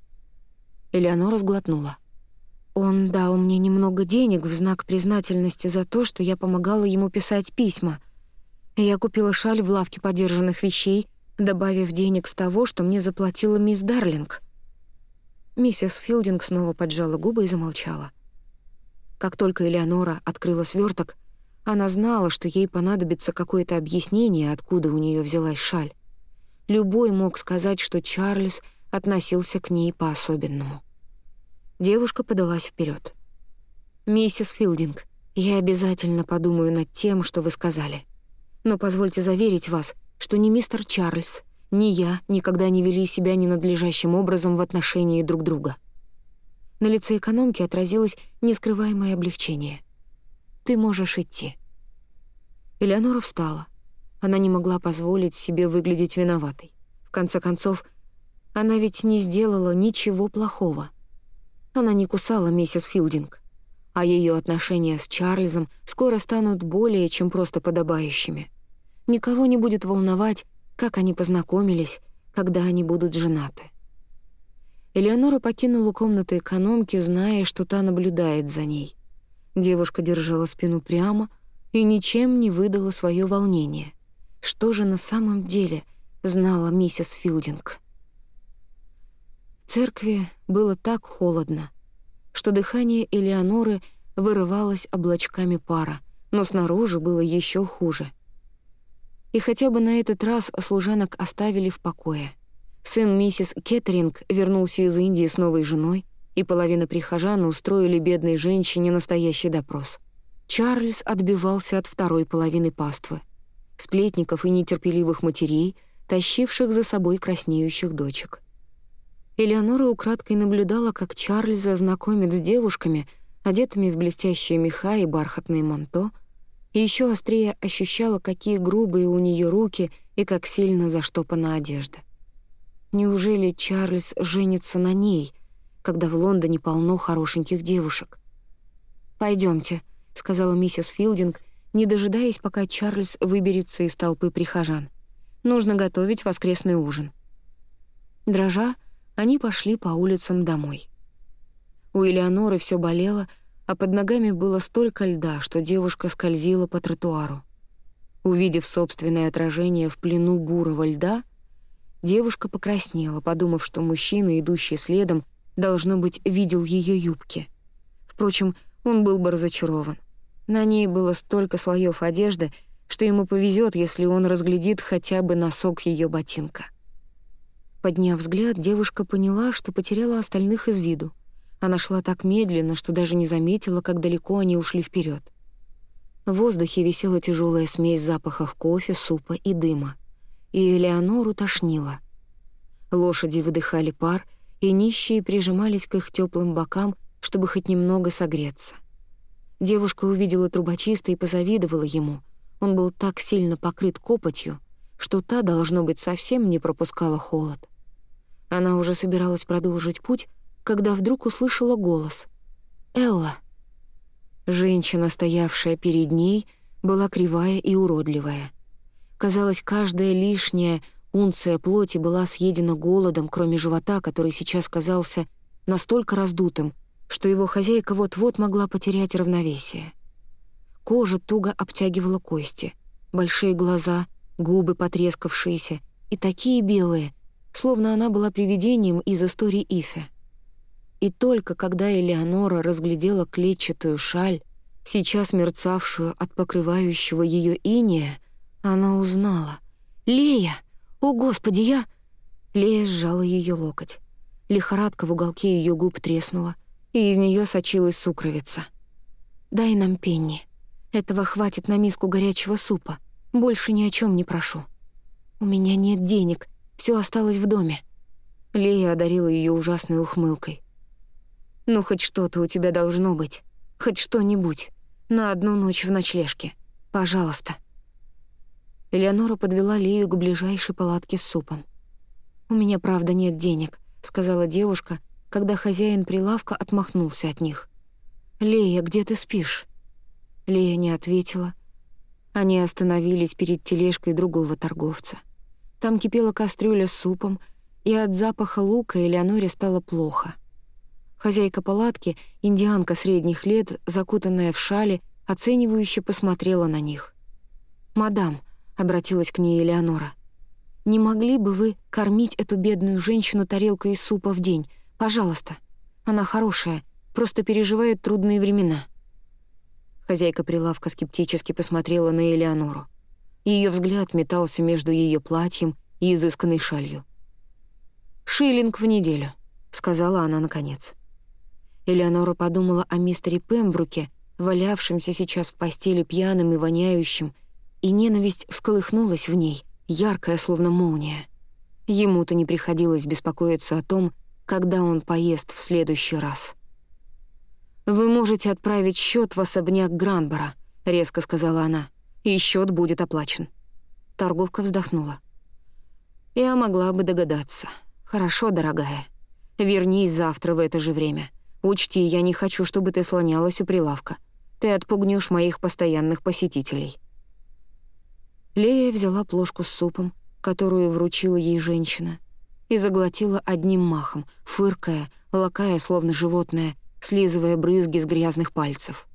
Speaker 1: Элеонора сглотнула. «Он дал мне немного денег в знак признательности за то, что я помогала ему писать письма. Я купила шаль в лавке подержанных вещей, добавив денег с того, что мне заплатила мисс Дарлинг». Миссис Филдинг снова поджала губы и замолчала. Как только Элеонора открыла сверток, она знала, что ей понадобится какое-то объяснение, откуда у нее взялась шаль. Любой мог сказать, что Чарльз относился к ней по-особенному. Девушка подалась вперед. «Миссис Филдинг, я обязательно подумаю над тем, что вы сказали. Но позвольте заверить вас, что ни мистер Чарльз, ни я никогда не вели себя ненадлежащим образом в отношении друг друга. На лице экономки отразилось нескрываемое облегчение. «Ты можешь идти». Элеонора встала. Она не могла позволить себе выглядеть виноватой. В конце концов, она ведь не сделала ничего плохого. Она не кусала миссис Филдинг, а ее отношения с Чарльзом скоро станут более чем просто подобающими. Никого не будет волновать, как они познакомились, когда они будут женаты. Элеонора покинула комнату экономки, зная, что та наблюдает за ней. Девушка держала спину прямо и ничем не выдала свое волнение. Что же на самом деле знала миссис Филдинг? В церкви было так холодно, что дыхание Элеоноры вырывалось облачками пара, но снаружи было еще хуже. И хотя бы на этот раз служанок оставили в покое — Сын миссис Кеттеринг вернулся из Индии с новой женой, и половина прихожан устроили бедной женщине настоящий допрос. Чарльз отбивался от второй половины паствы, сплетников и нетерпеливых матерей, тащивших за собой краснеющих дочек. Элеонора украдкой наблюдала, как Чарльза знакомит с девушками, одетыми в блестящие меха и бархатные манто, и еще острее ощущала, какие грубые у нее руки и как сильно заштопана одежда. Неужели Чарльз женится на ней, когда в Лондоне полно хорошеньких девушек? Пойдемте, сказала миссис Филдинг, не дожидаясь, пока Чарльз выберется из толпы прихожан. «Нужно готовить воскресный ужин». Дрожа, они пошли по улицам домой. У Элеоноры все болело, а под ногами было столько льда, что девушка скользила по тротуару. Увидев собственное отражение в плену бурого льда, Девушка покраснела, подумав, что мужчина, идущий следом, должно быть, видел ее юбки. Впрочем, он был бы разочарован. На ней было столько слоев одежды, что ему повезет, если он разглядит хотя бы носок ее ботинка. Подняв взгляд, девушка поняла, что потеряла остальных из виду. Она шла так медленно, что даже не заметила, как далеко они ушли вперед. В воздухе висела тяжелая смесь запахов кофе, супа и дыма. И Элеонору тошнило. Лошади выдыхали пар, и нищие прижимались к их теплым бокам, чтобы хоть немного согреться. Девушка увидела трубочиста и позавидовала ему. Он был так сильно покрыт копотью, что та, должно быть, совсем не пропускала холод. Она уже собиралась продолжить путь, когда вдруг услышала голос. «Элла!» Женщина, стоявшая перед ней, была кривая и уродливая. Казалось, каждая лишняя унция плоти была съедена голодом, кроме живота, который сейчас казался настолько раздутым, что его хозяйка вот-вот могла потерять равновесие. Кожа туго обтягивала кости, большие глаза, губы потрескавшиеся и такие белые, словно она была привидением из истории Ифе. И только когда Элеонора разглядела клетчатую шаль, сейчас мерцавшую от покрывающего ее иния, она узнала. «Лея! О, Господи, я...» Лея сжала ее локоть. Лихорадка в уголке ее губ треснула, и из нее сочилась сукровица. «Дай нам пенни. Этого хватит на миску горячего супа. Больше ни о чем не прошу. У меня нет денег, все осталось в доме». Лея одарила ее ужасной ухмылкой. Ну, хоть что-то у тебя должно быть. Хоть что-нибудь. На одну ночь в ночлежке. Пожалуйста». Элеонора подвела Лею к ближайшей палатке с супом. «У меня, правда, нет денег», — сказала девушка, когда хозяин прилавка отмахнулся от них. «Лея, где ты спишь?» Лея не ответила. Они остановились перед тележкой другого торговца. Там кипела кастрюля с супом, и от запаха лука Элеоноре стало плохо — Хозяйка палатки, индианка средних лет, закутанная в шале, оценивающе посмотрела на них. «Мадам», — обратилась к ней Элеонора, — «не могли бы вы кормить эту бедную женщину тарелкой супа в день? Пожалуйста. Она хорошая, просто переживает трудные времена». Хозяйка прилавка скептически посмотрела на Элеонору. Ее взгляд метался между ее платьем и изысканной шалью. «Шиллинг в неделю», — сказала она наконец. Элеонора подумала о мистере Пембруке, валявшемся сейчас в постели пьяным и воняющим, и ненависть всколыхнулась в ней, яркая, словно молния. Ему-то не приходилось беспокоиться о том, когда он поест в следующий раз. «Вы можете отправить счет в особняк Гранбора», — резко сказала она, — «и счет будет оплачен». Торговка вздохнула. «Я могла бы догадаться. Хорошо, дорогая. Вернись завтра в это же время. Учти, я не хочу, чтобы ты слонялась у прилавка. Ты отпугнешь моих постоянных посетителей». Лея взяла плошку с супом, которую вручила ей женщина, и заглотила одним махом, фыркая, лакая, словно животное, слизывая брызги с грязных пальцев.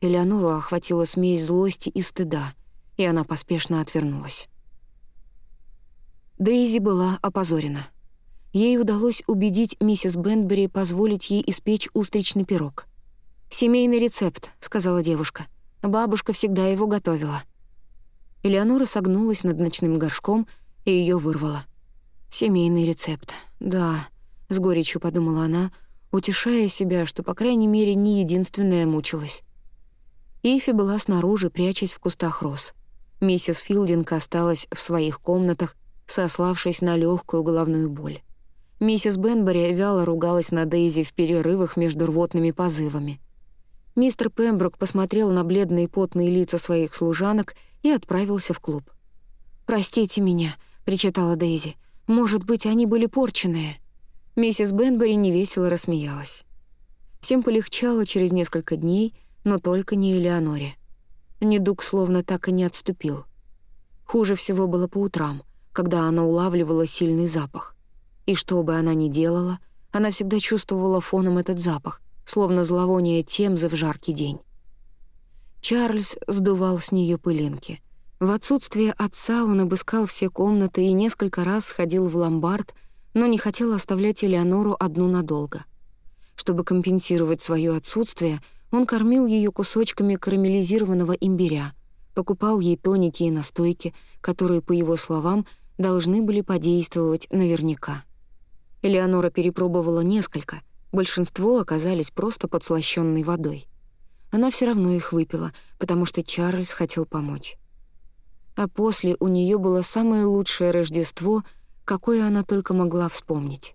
Speaker 1: Элеонору охватила смесь злости и стыда, и она поспешно отвернулась. Дейзи была опозорена — ей удалось убедить миссис Бенбери позволить ей испечь устричный пирог. «Семейный рецепт», — сказала девушка. «Бабушка всегда его готовила». Элеонора согнулась над ночным горшком и ее вырвала. «Семейный рецепт, да», — с горечью подумала она, утешая себя, что, по крайней мере, не единственная мучилась. Ифи была снаружи, прячась в кустах роз. Миссис Филдинг осталась в своих комнатах, сославшись на легкую головную боль. Миссис Бенбери вяло ругалась на Дейзи в перерывах между рвотными позывами. Мистер Пембрук посмотрел на бледные потные лица своих служанок и отправился в клуб. «Простите меня», — причитала Дейзи. «Может быть, они были порченные?» Миссис Бенбери невесело рассмеялась. Всем полегчало через несколько дней, но только не Элеоноре. Недуг словно так и не отступил. Хуже всего было по утрам, когда она улавливала сильный запах. И что бы она ни делала, она всегда чувствовала фоном этот запах, словно зловоние темзы в жаркий день. Чарльз сдувал с нее пылинки. В отсутствие отца он обыскал все комнаты и несколько раз сходил в ломбард, но не хотел оставлять Элеонору одну надолго. Чтобы компенсировать свое отсутствие, он кормил ее кусочками карамелизированного имбиря, покупал ей тоники и настойки, которые, по его словам, должны были подействовать наверняка. Элеонора перепробовала несколько, большинство оказались просто подслащённой водой. Она все равно их выпила, потому что Чарльз хотел помочь. А после у нее было самое лучшее Рождество, какое она только могла вспомнить.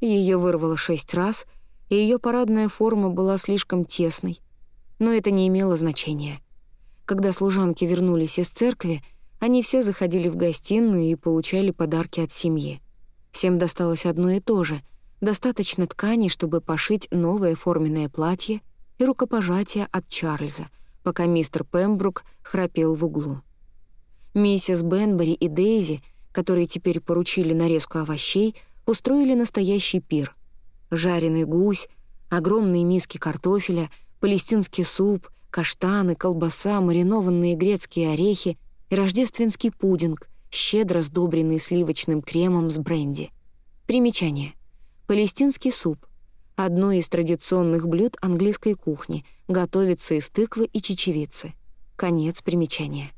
Speaker 1: Ее вырвало шесть раз, и ее парадная форма была слишком тесной. Но это не имело значения. Когда служанки вернулись из церкви, они все заходили в гостиную и получали подарки от семьи. Всем досталось одно и то же — достаточно ткани, чтобы пошить новое форменное платье и рукопожатие от Чарльза, пока мистер Пембрук храпел в углу. Миссис Бенбери и Дейзи, которые теперь поручили нарезку овощей, устроили настоящий пир. Жареный гусь, огромные миски картофеля, палестинский суп, каштаны, колбаса, маринованные грецкие орехи и рождественский пудинг, щедро сдобренный сливочным кремом с бренди. Примечание. Палестинский суп — одно из традиционных блюд английской кухни, готовится из тыквы и чечевицы. Конец примечания.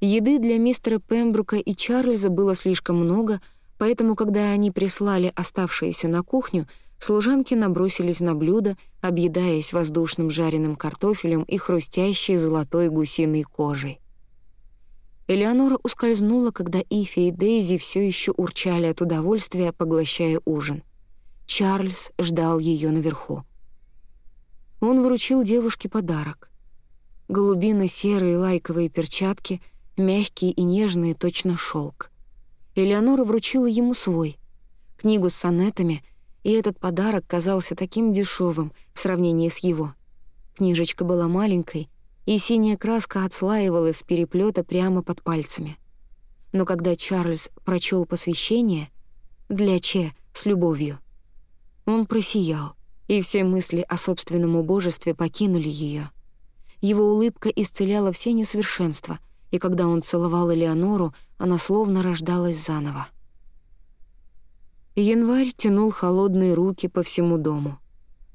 Speaker 1: Еды для мистера Пембрука и Чарльза было слишком много, поэтому, когда они прислали оставшиеся на кухню, служанки набросились на блюдо, объедаясь воздушным жареным картофелем и хрустящей золотой гусиной кожей. Элеонора ускользнула, когда Ифи и Дейзи все еще урчали от удовольствия, поглощая ужин. Чарльз ждал ее наверху. Он вручил девушке подарок. Голубино-серые лайковые перчатки, мягкие и нежные, точно шелк. Элеонора вручила ему свой, книгу с сонетами, и этот подарок казался таким дешевым в сравнении с его. Книжечка была маленькой, и синяя краска отслаивалась с переплета прямо под пальцами. Но когда Чарльз прочел посвящение для Че с любовью, он просиял, и все мысли о собственном убожестве покинули ее. Его улыбка исцеляла все несовершенства, и когда он целовал Элеонору, она словно рождалась заново. Январь тянул холодные руки по всему дому.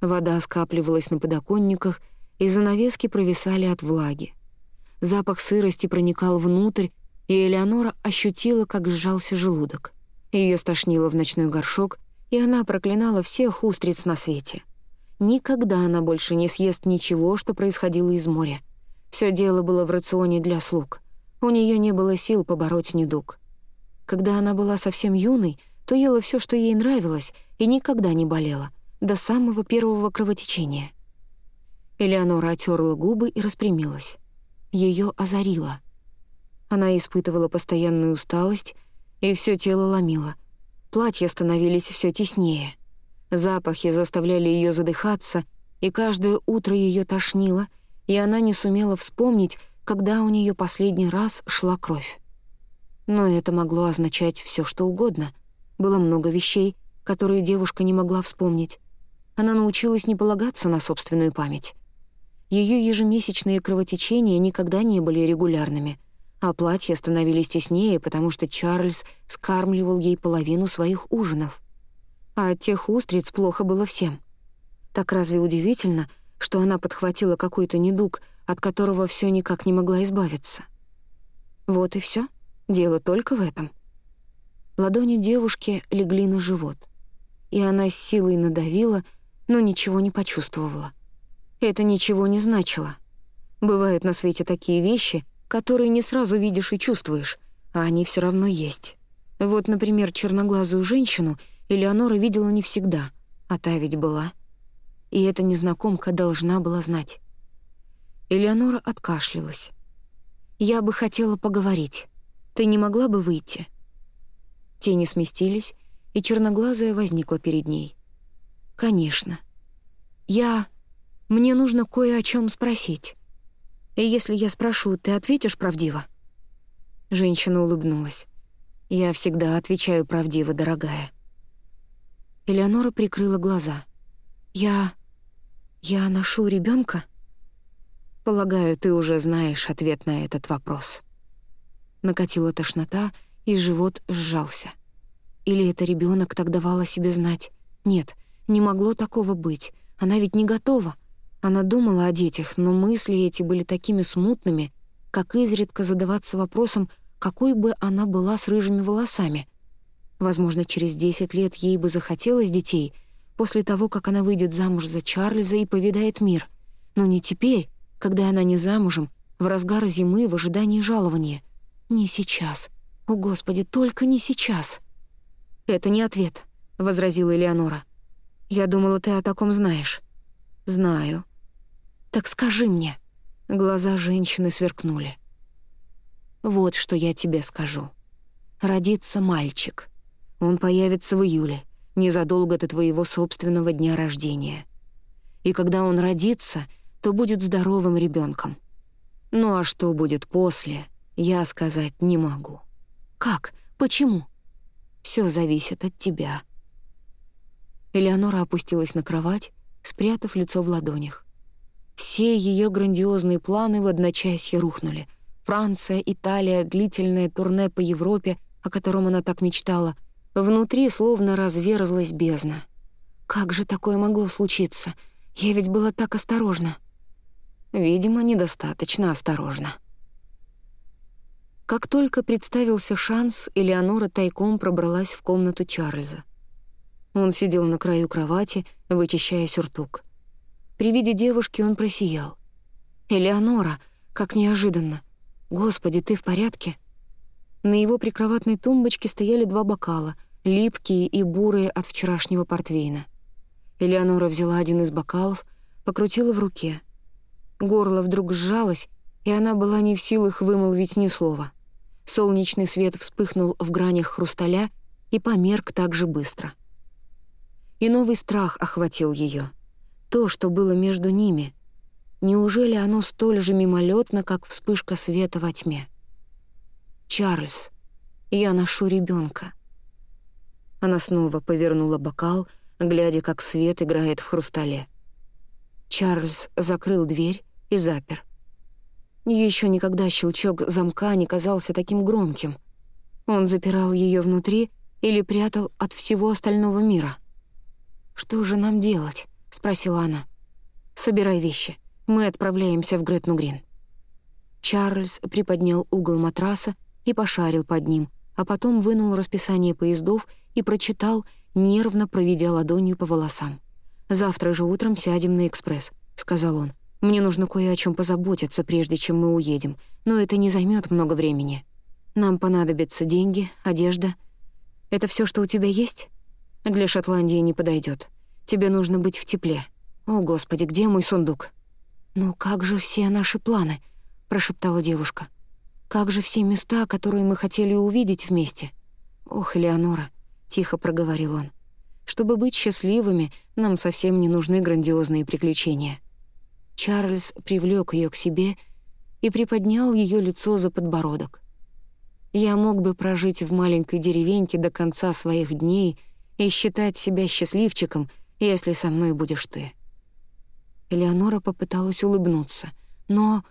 Speaker 1: Вода скапливалась на подоконниках — и занавески провисали от влаги. Запах сырости проникал внутрь, и Элеонора ощутила, как сжался желудок. Ее стошнило в ночной горшок, и она проклинала всех устриц на свете. Никогда она больше не съест ничего, что происходило из моря. Все дело было в рационе для слуг. У нее не было сил побороть недуг. Когда она была совсем юной, то ела все, что ей нравилось, и никогда не болела, до самого первого кровотечения. Элеонора отерла губы и распрямилась. Ее озарило. Она испытывала постоянную усталость, и все тело ломило. Платья становились все теснее. Запахи заставляли ее задыхаться, и каждое утро ее тошнило, и она не сумела вспомнить, когда у нее последний раз шла кровь. Но это могло означать все, что угодно. Было много вещей, которые девушка не могла вспомнить. Она научилась не полагаться на собственную память. Ее ежемесячные кровотечения никогда не были регулярными, а платья становились теснее, потому что Чарльз скармливал ей половину своих ужинов. А от тех устриц плохо было всем. Так разве удивительно, что она подхватила какой-то недуг, от которого все никак не могла избавиться? Вот и все. Дело только в этом. Ладони девушки легли на живот, и она с силой надавила, но ничего не почувствовала. Это ничего не значило. Бывают на свете такие вещи, которые не сразу видишь и чувствуешь, а они все равно есть. Вот, например, черноглазую женщину Элеонора видела не всегда, а та ведь была. И эта незнакомка должна была знать. Элеонора откашлялась. «Я бы хотела поговорить. Ты не могла бы выйти?» Тени сместились, и черноглазая возникла перед ней. «Конечно. Я...» Мне нужно кое о чем спросить. И если я спрошу, ты ответишь правдиво?» Женщина улыбнулась. «Я всегда отвечаю правдиво, дорогая». Элеонора прикрыла глаза. «Я... я ношу ребенка? «Полагаю, ты уже знаешь ответ на этот вопрос». Накатила тошнота, и живот сжался. Или это ребенок так давал о себе знать? Нет, не могло такого быть. Она ведь не готова. Она думала о детях, но мысли эти были такими смутными, как изредка задаваться вопросом, какой бы она была с рыжими волосами. Возможно, через 10 лет ей бы захотелось детей, после того, как она выйдет замуж за Чарльза и повидает мир. Но не теперь, когда она не замужем, в разгар зимы в ожидании жалования. Не сейчас. О, Господи, только не сейчас. «Это не ответ», — возразила Элеонора. «Я думала, ты о таком знаешь». «Знаю». «Так скажи мне». Глаза женщины сверкнули. «Вот что я тебе скажу. Родится мальчик. Он появится в июле, незадолго до твоего собственного дня рождения. И когда он родится, то будет здоровым ребенком. Ну а что будет после, я сказать не могу. Как? Почему? Все зависит от тебя. Элеонора опустилась на кровать, спрятав лицо в ладонях. Все ее грандиозные планы в одночасье рухнули. Франция, Италия, длительное турне по Европе, о котором она так мечтала. Внутри словно разверзлась бездна. Как же такое могло случиться? Я ведь была так осторожна. Видимо, недостаточно осторожно. Как только представился шанс, Элеонора тайком пробралась в комнату Чарльза. Он сидел на краю кровати, вычищая сюртук. При виде девушки он просиял. «Элеонора, как неожиданно! Господи, ты в порядке?» На его прикроватной тумбочке стояли два бокала, липкие и бурые от вчерашнего портвейна. Элеонора взяла один из бокалов, покрутила в руке — Горло вдруг сжалось, и она была не в силах вымолвить ни слова. Солнечный свет вспыхнул в гранях хрусталя и померк так же быстро. И новый страх охватил ее. То, что было между ними. Неужели оно столь же мимолетно, как вспышка света во тьме? «Чарльз, я ношу ребенка. Она снова повернула бокал, глядя, как свет играет в хрустале. Чарльз закрыл дверь и запер. Еще никогда щелчок замка не казался таким громким. Он запирал ее внутри или прятал от всего остального мира. «Что же нам делать?» — спросила она. «Собирай вещи. Мы отправляемся в Гретну-Грин». Чарльз приподнял угол матраса и пошарил под ним, а потом вынул расписание поездов и прочитал, нервно проведя ладонью по волосам. «Завтра же утром сядем на экспресс», — сказал он. Мне нужно кое о чем позаботиться, прежде чем мы уедем, но это не займет много времени. Нам понадобятся деньги, одежда. Это все, что у тебя есть? Для Шотландии не подойдет. Тебе нужно быть в тепле. О, Господи, где мой сундук? «Ну как же все наши планы?» — прошептала девушка. «Как же все места, которые мы хотели увидеть вместе?» «Ох, Элеонора», — тихо проговорил он. «Чтобы быть счастливыми, нам совсем не нужны грандиозные приключения». Чарльз привлек ее к себе и приподнял ее лицо за подбородок. «Я мог бы прожить в маленькой деревеньке до конца своих дней и считать себя счастливчиком, если со мной будешь ты». Элеонора попыталась улыбнуться, но...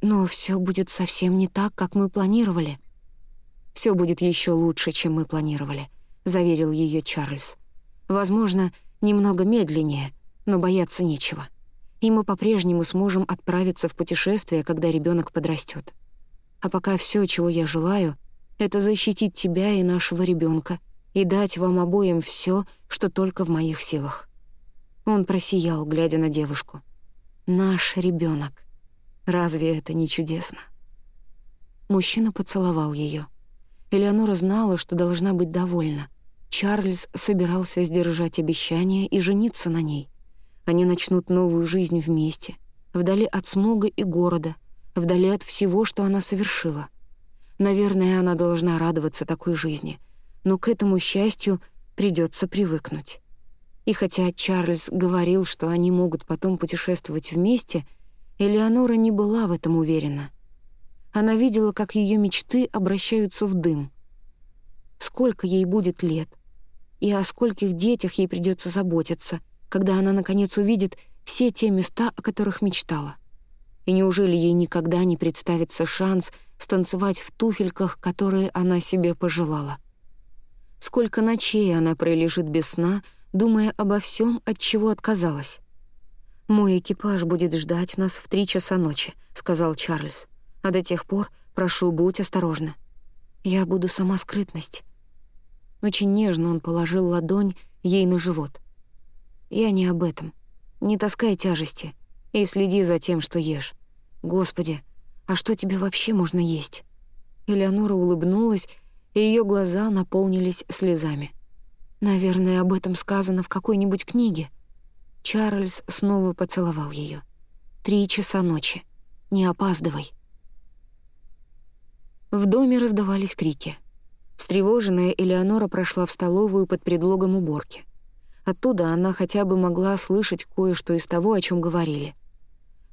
Speaker 1: Но все будет совсем не так, как мы планировали. Все будет еще лучше, чем мы планировали», — заверил ее Чарльз. «Возможно, немного медленнее, но бояться нечего» и мы по-прежнему сможем отправиться в путешествие, когда ребенок подрастет. А пока все, чего я желаю, это защитить тебя и нашего ребенка и дать вам обоим все, что только в моих силах. Он просиял, глядя на девушку. Наш ребенок. Разве это не чудесно? Мужчина поцеловал ее. Элеонора знала, что должна быть довольна. Чарльз собирался сдержать обещание и жениться на ней — они начнут новую жизнь вместе, вдали от смога и города, вдали от всего, что она совершила. Наверное, она должна радоваться такой жизни, но к этому счастью придется привыкнуть. И хотя Чарльз говорил, что они могут потом путешествовать вместе, Элеонора не была в этом уверена. Она видела, как ее мечты обращаются в дым. Сколько ей будет лет, и о скольких детях ей придется заботиться — когда она, наконец, увидит все те места, о которых мечтала. И неужели ей никогда не представится шанс станцевать в туфельках, которые она себе пожелала? Сколько ночей она пролежит без сна, думая обо всем, от чего отказалась. «Мой экипаж будет ждать нас в три часа ночи», — сказал Чарльз. А до тех пор, прошу, будь осторожна. Я буду сама скрытность». Очень нежно он положил ладонь ей на живот. «Я не об этом. Не таскай тяжести и следи за тем, что ешь. Господи, а что тебе вообще можно есть?» Элеонора улыбнулась, и ее глаза наполнились слезами. «Наверное, об этом сказано в какой-нибудь книге». Чарльз снова поцеловал ее. «Три часа ночи. Не опаздывай». В доме раздавались крики. Встревоженная Элеонора прошла в столовую под предлогом уборки. Оттуда она хотя бы могла слышать кое-что из того, о чем говорили.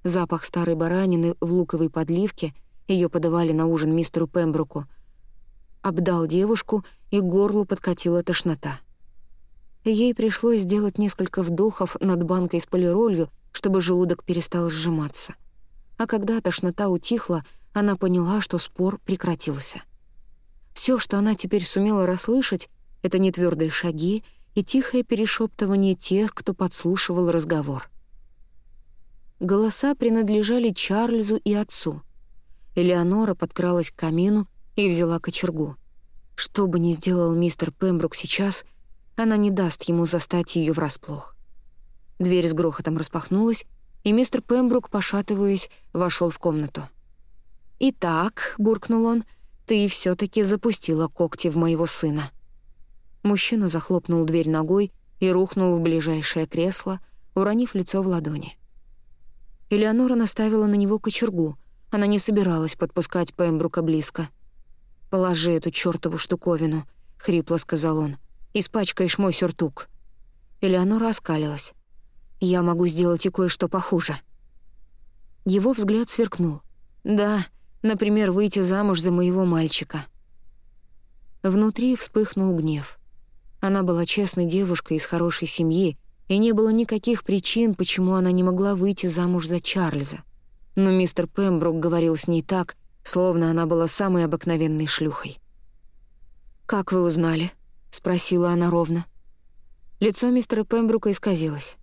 Speaker 1: Запах старой баранины в луковой подливке, ее подавали на ужин мистеру Пембруку, обдал девушку, и горлу подкатила тошнота. Ей пришлось сделать несколько вдохов над банкой с полиролью, чтобы желудок перестал сжиматься. А когда тошнота утихла, она поняла, что спор прекратился. Все, что она теперь сумела расслышать, это нетвёрдые шаги и тихое перешептывание тех, кто подслушивал разговор. Голоса принадлежали Чарльзу и отцу. Элеонора подкралась к камину и взяла кочергу. Что бы ни сделал мистер Пембрук сейчас, она не даст ему застать ее врасплох. Дверь с грохотом распахнулась, и мистер Пембрук, пошатываясь, вошел в комнату. «Итак», — буркнул он, — «ты все таки запустила когти в моего сына». Мужчина захлопнул дверь ногой и рухнул в ближайшее кресло, уронив лицо в ладони. Элеонора наставила на него кочергу. Она не собиралась подпускать Пембрука близко. «Положи эту чёртову штуковину», — хрипло сказал он испачкаешь мой сюртук». Элеонора оскалилась. «Я могу сделать и кое-что похуже». Его взгляд сверкнул. «Да, например, выйти замуж за моего мальчика». Внутри вспыхнул гнев. Она была честной девушкой из хорошей семьи, и не было никаких причин, почему она не могла выйти замуж за Чарльза. Но мистер Пембрук говорил с ней так, словно она была самой обыкновенной шлюхой. «Как вы узнали?» спросила она ровно. Лицо мистера Пембрука исказилось.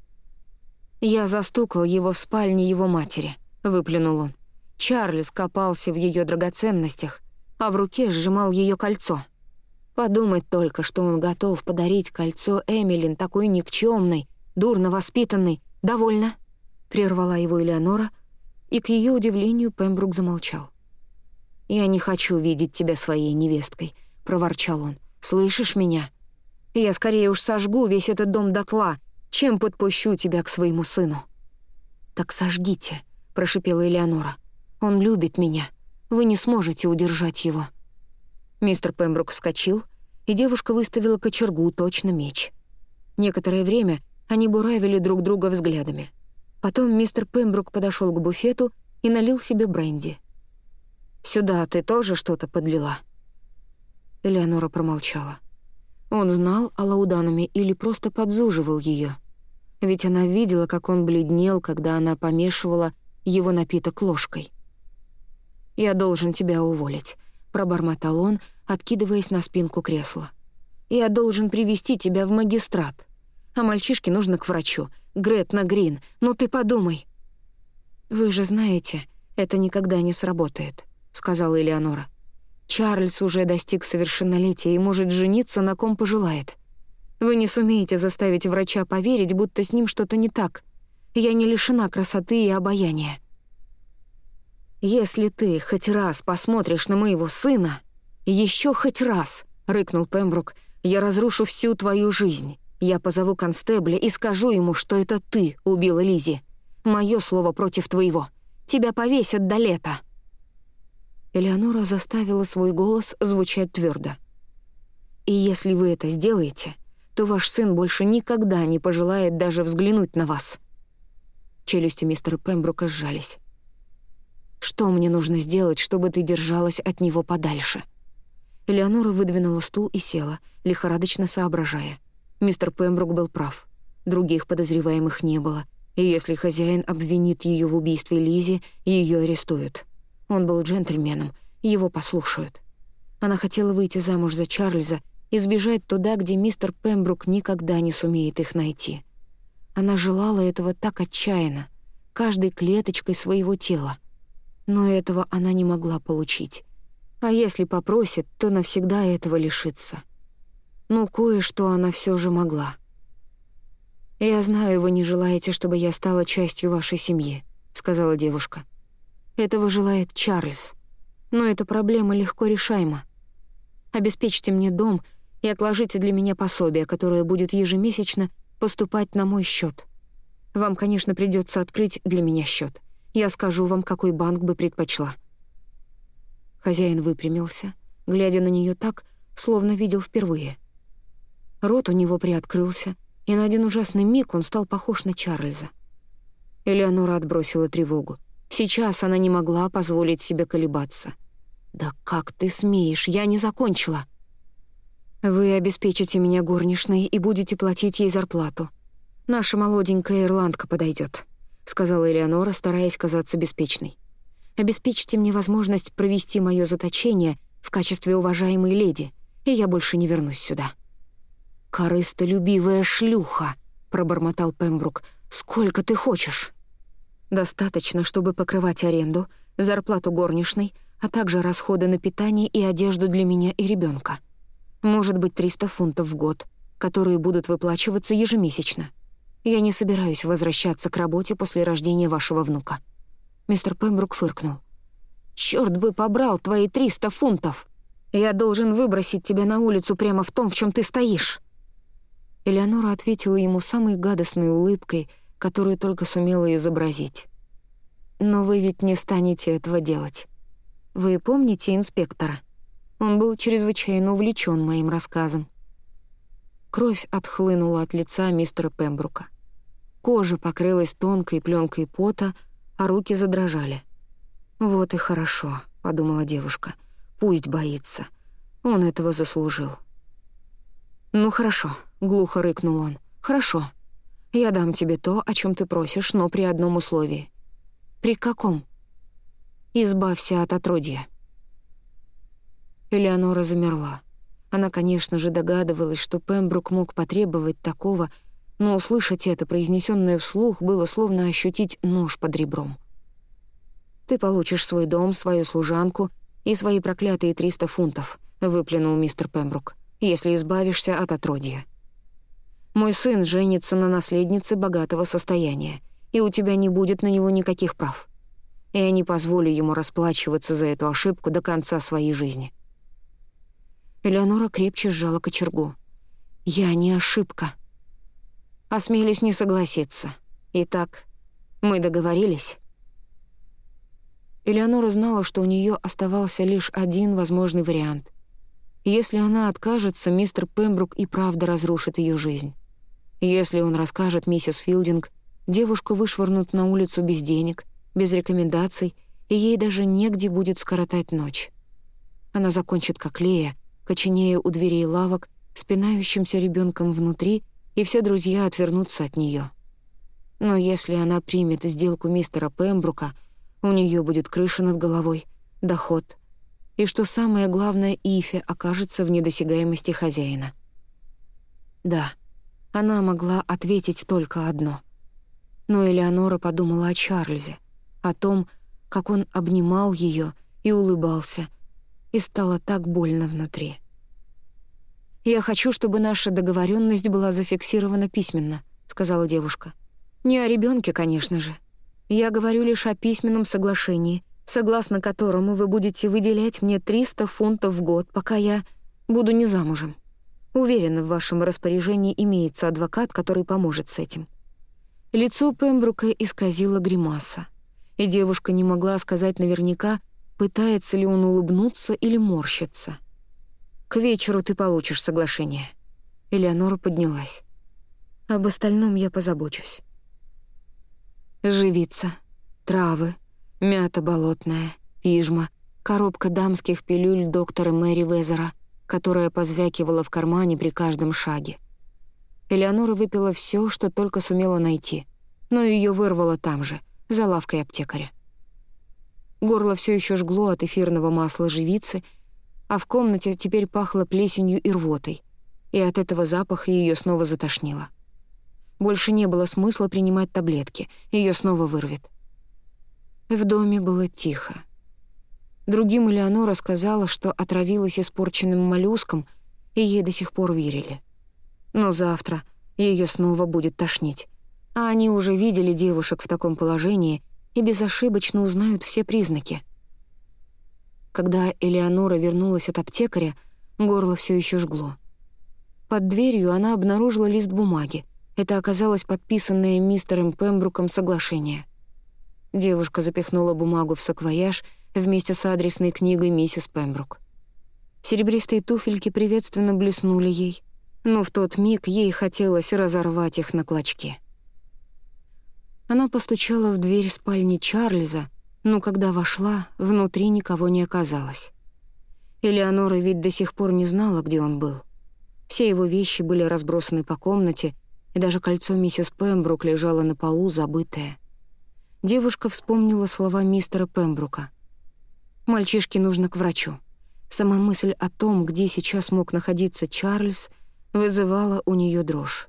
Speaker 1: «Я застукал его в спальне его матери», — выплюнул он. Чарльз копался в ее драгоценностях, а в руке сжимал ее кольцо. Подумать только, что он готов подарить кольцо Эмилин такой никчемной, дурно воспитанной. «Довольно», — прервала его Элеонора, и к ее удивлению Пембрук замолчал. «Я не хочу видеть тебя своей невесткой», — проворчал он. Слышишь меня? Я скорее уж сожгу весь этот дом дотла, чем подпущу тебя к своему сыну». «Так сожгите», — прошипела Элеонора. «Он любит меня. Вы не сможете удержать его». Мистер Пембрук вскочил, и девушка выставила кочергу, точно меч. Некоторое время они буравили друг друга взглядами. Потом мистер Пембрук подошел к буфету и налил себе бренди. «Сюда ты тоже что-то подлила?» Элеонора промолчала. Он знал о Лаудануме или просто подзуживал ее. Ведь она видела, как он бледнел, когда она помешивала его напиток ложкой. «Я должен тебя уволить», — пробормотал он, откидываясь на спинку кресла. «Я должен привести тебя в магистрат. А мальчишке нужно к врачу. Гретна Грин, ну ты подумай». «Вы же знаете, это никогда не сработает», — сказала Элеонора. Чарльз уже достиг совершеннолетия и может жениться на ком пожелает. Вы не сумеете заставить врача поверить, будто с ним что-то не так. Я не лишена красоты и обаяния. «Если ты хоть раз посмотришь на моего сына, еще хоть раз», — рыкнул Пембрук, — «я разрушу всю твою жизнь. Я позову констебля и скажу ему, что это ты убила Лизи. Мое слово против твоего. Тебя повесят до лета». Элеонора заставила свой голос звучать твердо. «И если вы это сделаете, то ваш сын больше никогда не пожелает даже взглянуть на вас». Челюсти мистера Пембрука сжались. «Что мне нужно сделать, чтобы ты держалась от него подальше?» Элеонора выдвинула стул и села, лихорадочно соображая. Мистер Пембрук был прав. Других подозреваемых не было, и если хозяин обвинит ее в убийстве Лизи, ее арестуют. Он был джентльменом, его послушают. Она хотела выйти замуж за Чарльза и сбежать туда, где мистер Пембрук никогда не сумеет их найти. Она желала этого так отчаянно, каждой клеточкой своего тела. Но этого она не могла получить. А если попросит, то навсегда этого лишится. Но кое-что она все же могла. «Я знаю, вы не желаете, чтобы я стала частью вашей семьи», — сказала девушка. «Этого желает Чарльз. Но эта проблема легко решаема. Обеспечьте мне дом и отложите для меня пособие, которое будет ежемесячно поступать на мой счет. Вам, конечно, придется открыть для меня счет. Я скажу вам, какой банк бы предпочла». Хозяин выпрямился, глядя на нее так, словно видел впервые. Рот у него приоткрылся, и на один ужасный миг он стал похож на Чарльза. Элеонора отбросила тревогу. Сейчас она не могла позволить себе колебаться. «Да как ты смеешь? Я не закончила!» «Вы обеспечите меня горничной и будете платить ей зарплату. Наша молоденькая ирландка подойдет, сказала Элеонора, стараясь казаться беспечной. «Обеспечьте мне возможность провести мое заточение в качестве уважаемой леди, и я больше не вернусь сюда». «Корыстолюбивая шлюха», — пробормотал Пембрук. «Сколько ты хочешь?» «Достаточно, чтобы покрывать аренду, зарплату горничной, а также расходы на питание и одежду для меня и ребенка. Может быть, 300 фунтов в год, которые будут выплачиваться ежемесячно. Я не собираюсь возвращаться к работе после рождения вашего внука». Мистер Пембрук фыркнул. «Чёрт бы побрал твои 300 фунтов! Я должен выбросить тебя на улицу прямо в том, в чем ты стоишь!» Элеонора ответила ему самой гадостной улыбкой, которую только сумела изобразить. «Но вы ведь не станете этого делать. Вы помните инспектора? Он был чрезвычайно увлечен моим рассказом». Кровь отхлынула от лица мистера Пембрука. Кожа покрылась тонкой пленкой пота, а руки задрожали. «Вот и хорошо», — подумала девушка. «Пусть боится. Он этого заслужил». «Ну хорошо», — глухо рыкнул он. «Хорошо. Я дам тебе то, о чем ты просишь, но при одном условии». «При каком?» «Избавься от отродья». Элеонора замерла. Она, конечно же, догадывалась, что Пембрук мог потребовать такого, но услышать это, произнесенное вслух, было словно ощутить нож под ребром. «Ты получишь свой дом, свою служанку и свои проклятые 300 фунтов», — выплюнул мистер Пембрук если избавишься от отродья. Мой сын женится на наследнице богатого состояния, и у тебя не будет на него никаких прав. Я не позволю ему расплачиваться за эту ошибку до конца своей жизни». Элеонора крепче сжала кочергу. «Я не ошибка». «Осмелюсь не согласиться. Итак, мы договорились?» Элеонора знала, что у нее оставался лишь один возможный вариант — если она откажется, мистер Пембрук и правда разрушит ее жизнь. Если он расскажет миссис Филдинг, девушку вышвырнут на улицу без денег, без рекомендаций, и ей даже негде будет скоротать ночь. Она закончит как Лея, коченея у дверей лавок, спинающимся ребенком внутри, и все друзья отвернутся от нее. Но если она примет сделку мистера Пембрука, у нее будет крыша над головой, доход — и, что самое главное, Ифе окажется в недосягаемости хозяина. Да, она могла ответить только одно. Но Элеонора подумала о Чарльзе, о том, как он обнимал ее и улыбался, и стало так больно внутри. «Я хочу, чтобы наша договоренность была зафиксирована письменно», — сказала девушка. «Не о ребенке, конечно же. Я говорю лишь о письменном соглашении, согласно которому вы будете выделять мне 300 фунтов в год, пока я буду не замужем. Уверена, в вашем распоряжении имеется адвокат, который поможет с этим». Лицо Пембрука исказило гримаса, и девушка не могла сказать наверняка, пытается ли он улыбнуться или морщиться. «К вечеру ты получишь соглашение». Элеонора поднялась. «Об остальном я позабочусь». Живица, травы, Мята болотная, пижма, коробка дамских пилюль доктора Мэри Везера, которая позвякивала в кармане при каждом шаге. Элеонора выпила все, что только сумела найти, но ее вырвало там же, за лавкой аптекаря. Горло все еще жгло от эфирного масла живицы, а в комнате теперь пахло плесенью и рвотой, и от этого запаха ее снова затошнило. Больше не было смысла принимать таблетки, ее снова вырвет. В доме было тихо. Другим Элеонора сказала, что отравилась испорченным моллюском, и ей до сих пор верили. Но завтра ее снова будет тошнить. А они уже видели девушек в таком положении и безошибочно узнают все признаки. Когда Элеонора вернулась от аптекаря, горло все еще жгло. Под дверью она обнаружила лист бумаги. Это оказалось подписанное мистером Пембруком соглашение. Девушка запихнула бумагу в саквояж вместе с адресной книгой миссис Пембрук. Серебристые туфельки приветственно блеснули ей, но в тот миг ей хотелось разорвать их на клочки. Она постучала в дверь спальни Чарльза, но когда вошла, внутри никого не оказалось. Элеонора ведь до сих пор не знала, где он был. Все его вещи были разбросаны по комнате, и даже кольцо миссис Пембрук лежало на полу, забытое. Девушка вспомнила слова мистера Пембрука. «Мальчишке нужно к врачу». Сама мысль о том, где сейчас мог находиться Чарльз, вызывала у нее дрожь.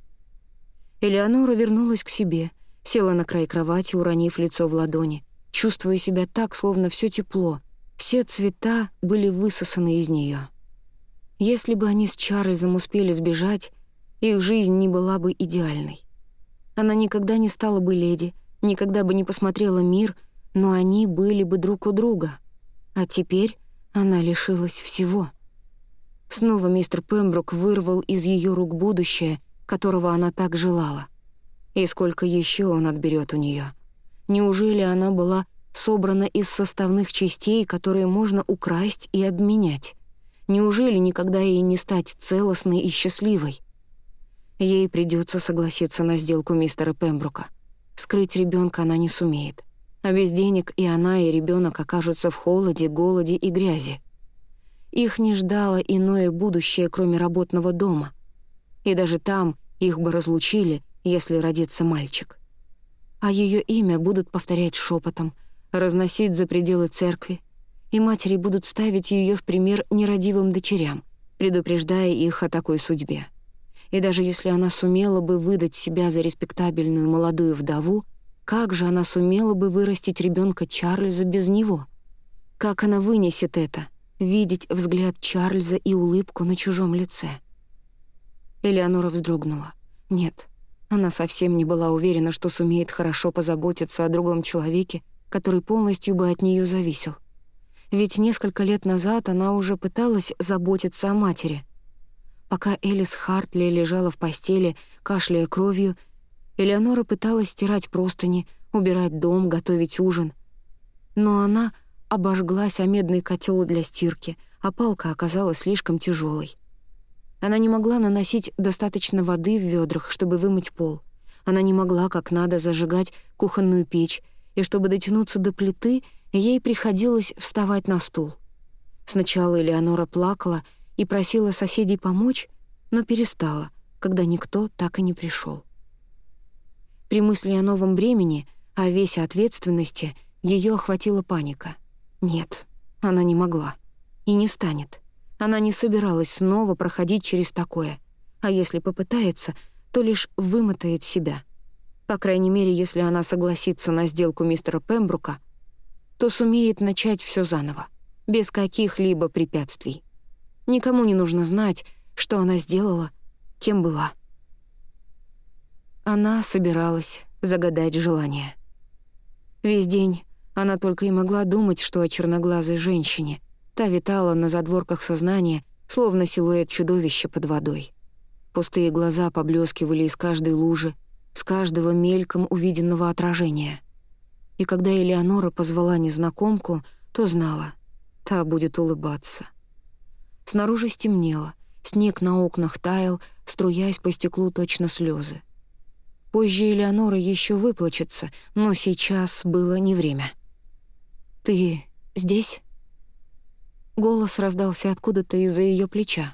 Speaker 1: Элеонора вернулась к себе, села на край кровати, уронив лицо в ладони, чувствуя себя так, словно все тепло, все цвета были высосаны из нее. Если бы они с Чарльзом успели сбежать, их жизнь не была бы идеальной. Она никогда не стала бы леди, никогда бы не посмотрела мир, но они были бы друг у друга. А теперь она лишилась всего. Снова мистер Пембрук вырвал из ее рук будущее, которого она так желала. И сколько еще он отберет у нее? Неужели она была собрана из составных частей, которые можно украсть и обменять? Неужели никогда ей не стать целостной и счастливой? Ей придется согласиться на сделку мистера Пембрука. Скрыть ребенка она не сумеет. А без денег и она, и ребенок окажутся в холоде, голоде и грязи. Их не ждало иное будущее, кроме работного дома. И даже там их бы разлучили, если родится мальчик. А ее имя будут повторять шепотом, разносить за пределы церкви, и матери будут ставить ее в пример нерадивым дочерям, предупреждая их о такой судьбе. И даже если она сумела бы выдать себя за респектабельную молодую вдову, как же она сумела бы вырастить ребенка Чарльза без него? Как она вынесет это, видеть взгляд Чарльза и улыбку на чужом лице? Элеонора вздрогнула. Нет, она совсем не была уверена, что сумеет хорошо позаботиться о другом человеке, который полностью бы от нее зависел. Ведь несколько лет назад она уже пыталась заботиться о матери. Пока Элис Хартли лежала в постели, кашляя кровью, Элеонора пыталась стирать простыни, убирать дом, готовить ужин. Но она обожглась о медный котел для стирки, а палка оказалась слишком тяжелой. Она не могла наносить достаточно воды в ведрах, чтобы вымыть пол. Она не могла как надо зажигать кухонную печь, и чтобы дотянуться до плиты — Ей приходилось вставать на стул. Сначала Элеонора плакала и просила соседей помочь, но перестала, когда никто так и не пришел. При мысли о новом бремени, о весе ответственности, ее охватила паника. Нет, она не могла. И не станет. Она не собиралась снова проходить через такое. А если попытается, то лишь вымотает себя. По крайней мере, если она согласится на сделку мистера Пембрука — то сумеет начать все заново, без каких-либо препятствий. Никому не нужно знать, что она сделала, кем была. Она собиралась загадать желание. Весь день она только и могла думать, что о черноглазой женщине. Та витала на задворках сознания, словно силуэт чудовища под водой. Пустые глаза поблескивали из каждой лужи, с каждого мельком увиденного отражения — и когда Элеонора позвала незнакомку, то знала, та будет улыбаться. Снаружи стемнело, снег на окнах таял, струясь по стеклу точно слезы. Позже Элеонора еще выплачется, но сейчас было не время. «Ты здесь?» Голос раздался откуда-то из-за ее плеча.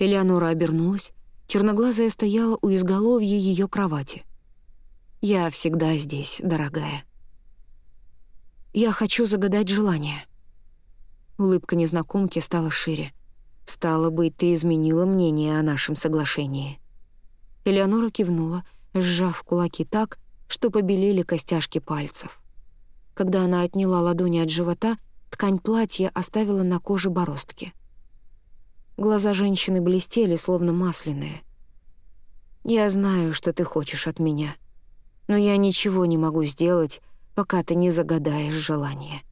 Speaker 1: Элеонора обернулась, черноглазая стояла у изголовья ее кровати. «Я всегда здесь, дорогая». Я хочу загадать желание». Улыбка незнакомки стала шире. «Стало быть, ты изменила мнение о нашем соглашении». Элеонора кивнула, сжав кулаки так, что побелели костяшки пальцев. Когда она отняла ладони от живота, ткань платья оставила на коже бороздки. Глаза женщины блестели, словно масляные. «Я знаю, что ты хочешь от меня, но я ничего не могу сделать, пока ты не загадаешь желание».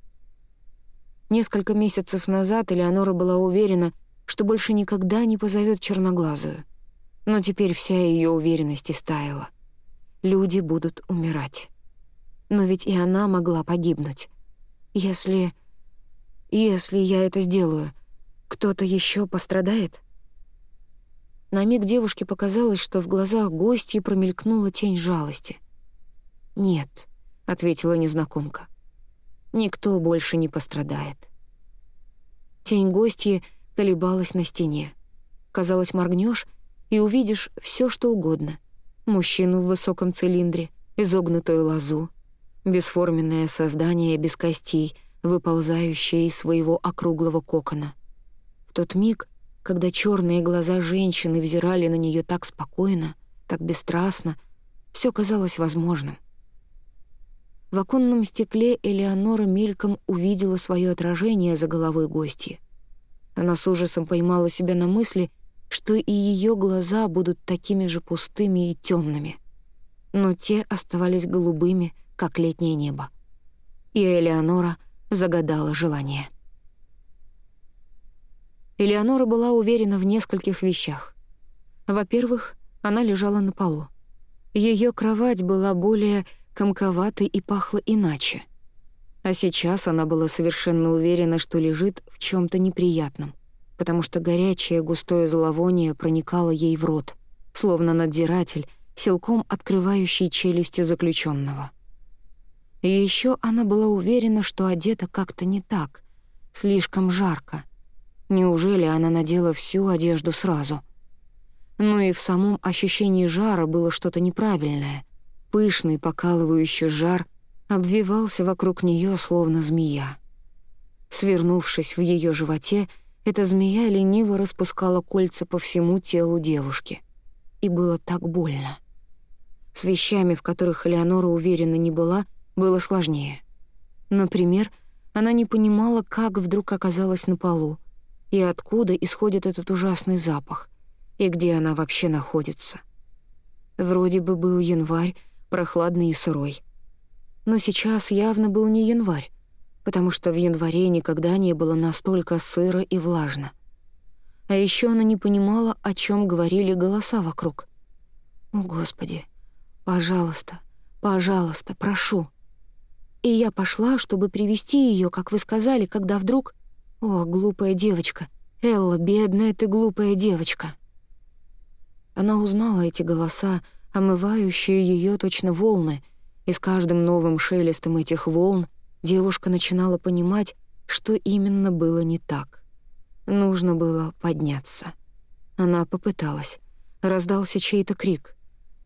Speaker 1: Несколько месяцев назад Элеонора была уверена, что больше никогда не позовет черноглазую. Но теперь вся ее уверенность истаяла. Люди будут умирать. Но ведь и она могла погибнуть. Если... Если я это сделаю, кто-то еще пострадает? На миг девушке показалось, что в глазах гостьи промелькнула тень жалости. «Нет», — ответила незнакомка. «Никто больше не пострадает». Тень гостьи колебалась на стене. Казалось, моргнешь и увидишь все, что угодно. Мужчину в высоком цилиндре, изогнутую лозу, бесформенное создание без костей, выползающее из своего округлого кокона. В тот миг, когда черные глаза женщины взирали на нее так спокойно, так бесстрастно, все казалось возможным. В оконном стекле Элеонора мельком увидела свое отражение за головой гостья. Она с ужасом поймала себя на мысли, что и ее глаза будут такими же пустыми и темными. Но те оставались голубыми, как летнее небо. И Элеонора загадала желание. Элеонора была уверена в нескольких вещах. Во-первых, она лежала на полу. Ее кровать была более комковатой и пахла иначе. А сейчас она была совершенно уверена, что лежит в чем то неприятном, потому что горячее густое зловоние проникало ей в рот, словно надзиратель, силком открывающий челюсти заключенного. И еще она была уверена, что одета как-то не так, слишком жарко. Неужели она надела всю одежду сразу? Ну и в самом ощущении жара было что-то неправильное. Пышный, покалывающий жар обвивался вокруг нее, словно змея. Свернувшись в ее животе, эта змея лениво распускала кольца по всему телу девушки. И было так больно. С вещами, в которых Элеонора уверена не была, было сложнее. Например, она не понимала, как вдруг оказалась на полу, и откуда исходит этот ужасный запах, и где она вообще находится. Вроде бы был январь, прохладный и сырой. Но сейчас явно был не январь, потому что в январе никогда не было настолько сыро и влажно. А еще она не понимала, о чем говорили голоса вокруг. «О, Господи! Пожалуйста, пожалуйста, прошу!» И я пошла, чтобы привести ее, как вы сказали, когда вдруг... О, глупая девочка! Элла, бедная ты глупая девочка!» Она узнала эти голоса, омывающие ее точно волны, и с каждым новым шелестом этих волн девушка начинала понимать, что именно было не так. Нужно было подняться. Она попыталась. Раздался чей-то крик.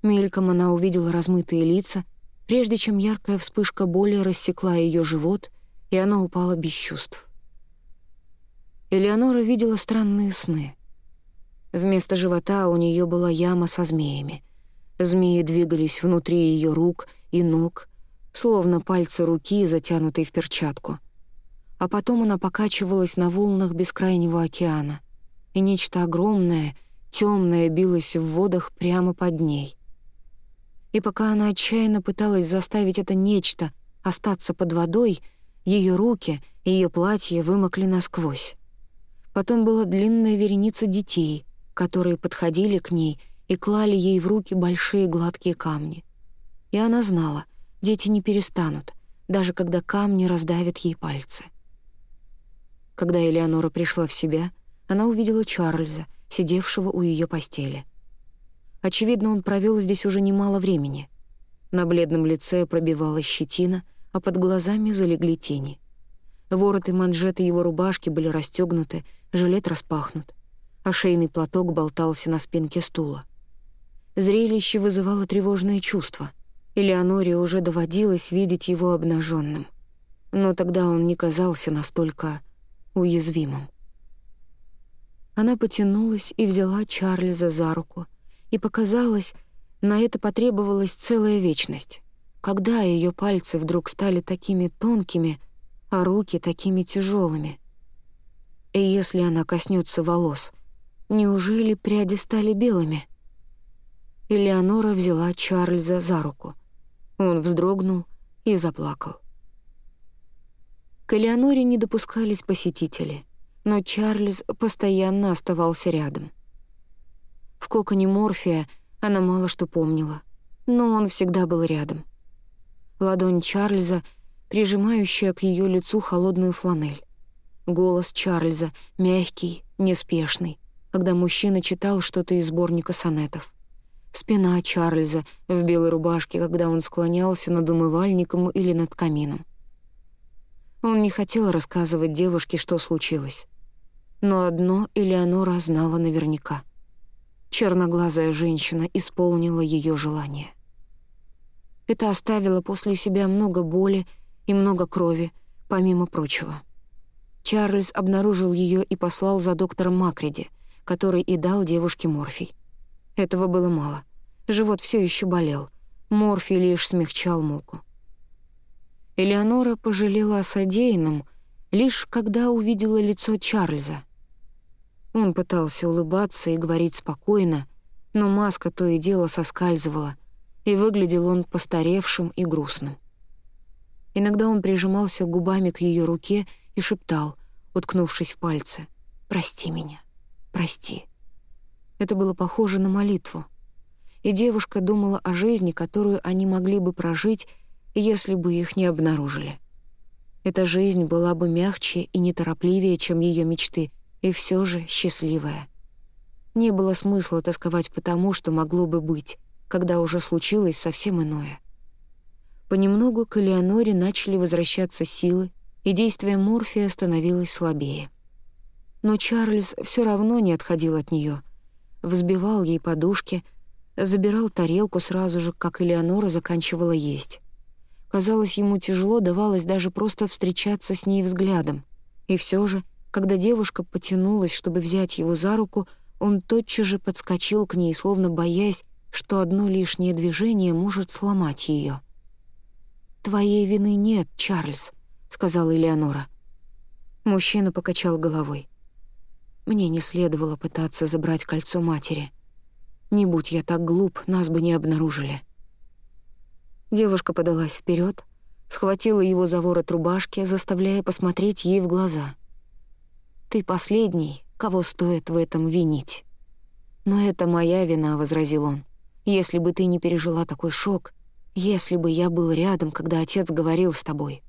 Speaker 1: Мельком она увидела размытые лица — прежде чем яркая вспышка боли рассекла ее живот, и она упала без чувств. Элеонора видела странные сны. Вместо живота у нее была яма со змеями. Змеи двигались внутри ее рук и ног, словно пальцы руки, затянутые в перчатку. А потом она покачивалась на волнах бескрайнего океана, и нечто огромное, темное билось в водах прямо под ней — и пока она отчаянно пыталась заставить это нечто остаться под водой, ее руки и ее платье вымокли насквозь. Потом была длинная вереница детей, которые подходили к ней и клали ей в руки большие гладкие камни. И она знала, дети не перестанут, даже когда камни раздавят ей пальцы. Когда Элеонора пришла в себя, она увидела Чарльза, сидевшего у ее постели — Очевидно, он провел здесь уже немало времени. На бледном лице пробивалась щетина, а под глазами залегли тени. Ворот и манжеты его рубашки были расстегнуты, жилет распахнут, а шейный платок болтался на спинке стула. Зрелище вызывало тревожное чувство. Элеоноре уже доводилось видеть его обнаженным, но тогда он не казался настолько уязвимым. Она потянулась и взяла Чарльза за руку, и показалось, на это потребовалась целая вечность. когда ее пальцы вдруг стали такими тонкими, а руки такими тяжелыми? И если она коснется волос, неужели пряди стали белыми? Элеонора взяла Чарльза за руку. Он вздрогнул и заплакал. К Элеоноре не допускались посетители, но Чарльз постоянно оставался рядом. В коконе морфия она мало что помнила, но он всегда был рядом. Ладонь Чарльза, прижимающая к ее лицу холодную фланель. Голос Чарльза, мягкий, неспешный, когда мужчина читал что-то из сборника сонетов. Спина Чарльза в белой рубашке, когда он склонялся над умывальником или над камином. Он не хотел рассказывать девушке, что случилось. Но одно Элеонора знала наверняка. Черноглазая женщина исполнила ее желание. Это оставило после себя много боли и много крови, помимо прочего. Чарльз обнаружил ее и послал за доктором Макриди, который и дал девушке морфий. Этого было мало. Живот все еще болел. Морфий лишь смягчал муку. Элеонора пожалела о содеянном, лишь когда увидела лицо Чарльза. Он пытался улыбаться и говорить спокойно, но маска то и дело соскальзывала, и выглядел он постаревшим и грустным. Иногда он прижимался губами к ее руке и шептал, уткнувшись в пальцы, «Прости меня, прости». Это было похоже на молитву. И девушка думала о жизни, которую они могли бы прожить, если бы их не обнаружили. Эта жизнь была бы мягче и неторопливее, чем ее мечты, и все же счастливая. Не было смысла тосковать по тому, что могло бы быть, когда уже случилось совсем иное. Понемногу к Элеоноре начали возвращаться силы, и действие морфия становилось слабее. Но Чарльз все равно не отходил от нее, взбивал ей подушки, забирал тарелку сразу же, как Элеонора заканчивала есть. Казалось, ему тяжело давалось даже просто встречаться с ней взглядом. И все же, когда девушка потянулась, чтобы взять его за руку, он тотчас же подскочил к ней, словно боясь, что одно лишнее движение может сломать ее. «Твоей вины нет, Чарльз», сказала Элеонора. Мужчина покачал головой. Мне не следовало пытаться забрать кольцо матери. Не будь я так глуп, нас бы не обнаружили. Девушка подалась вперед, схватила его за ворот рубашки, заставляя посмотреть ей в глаза. «Ты последний, кого стоит в этом винить». «Но это моя вина», — возразил он. «Если бы ты не пережила такой шок, если бы я был рядом, когда отец говорил с тобой,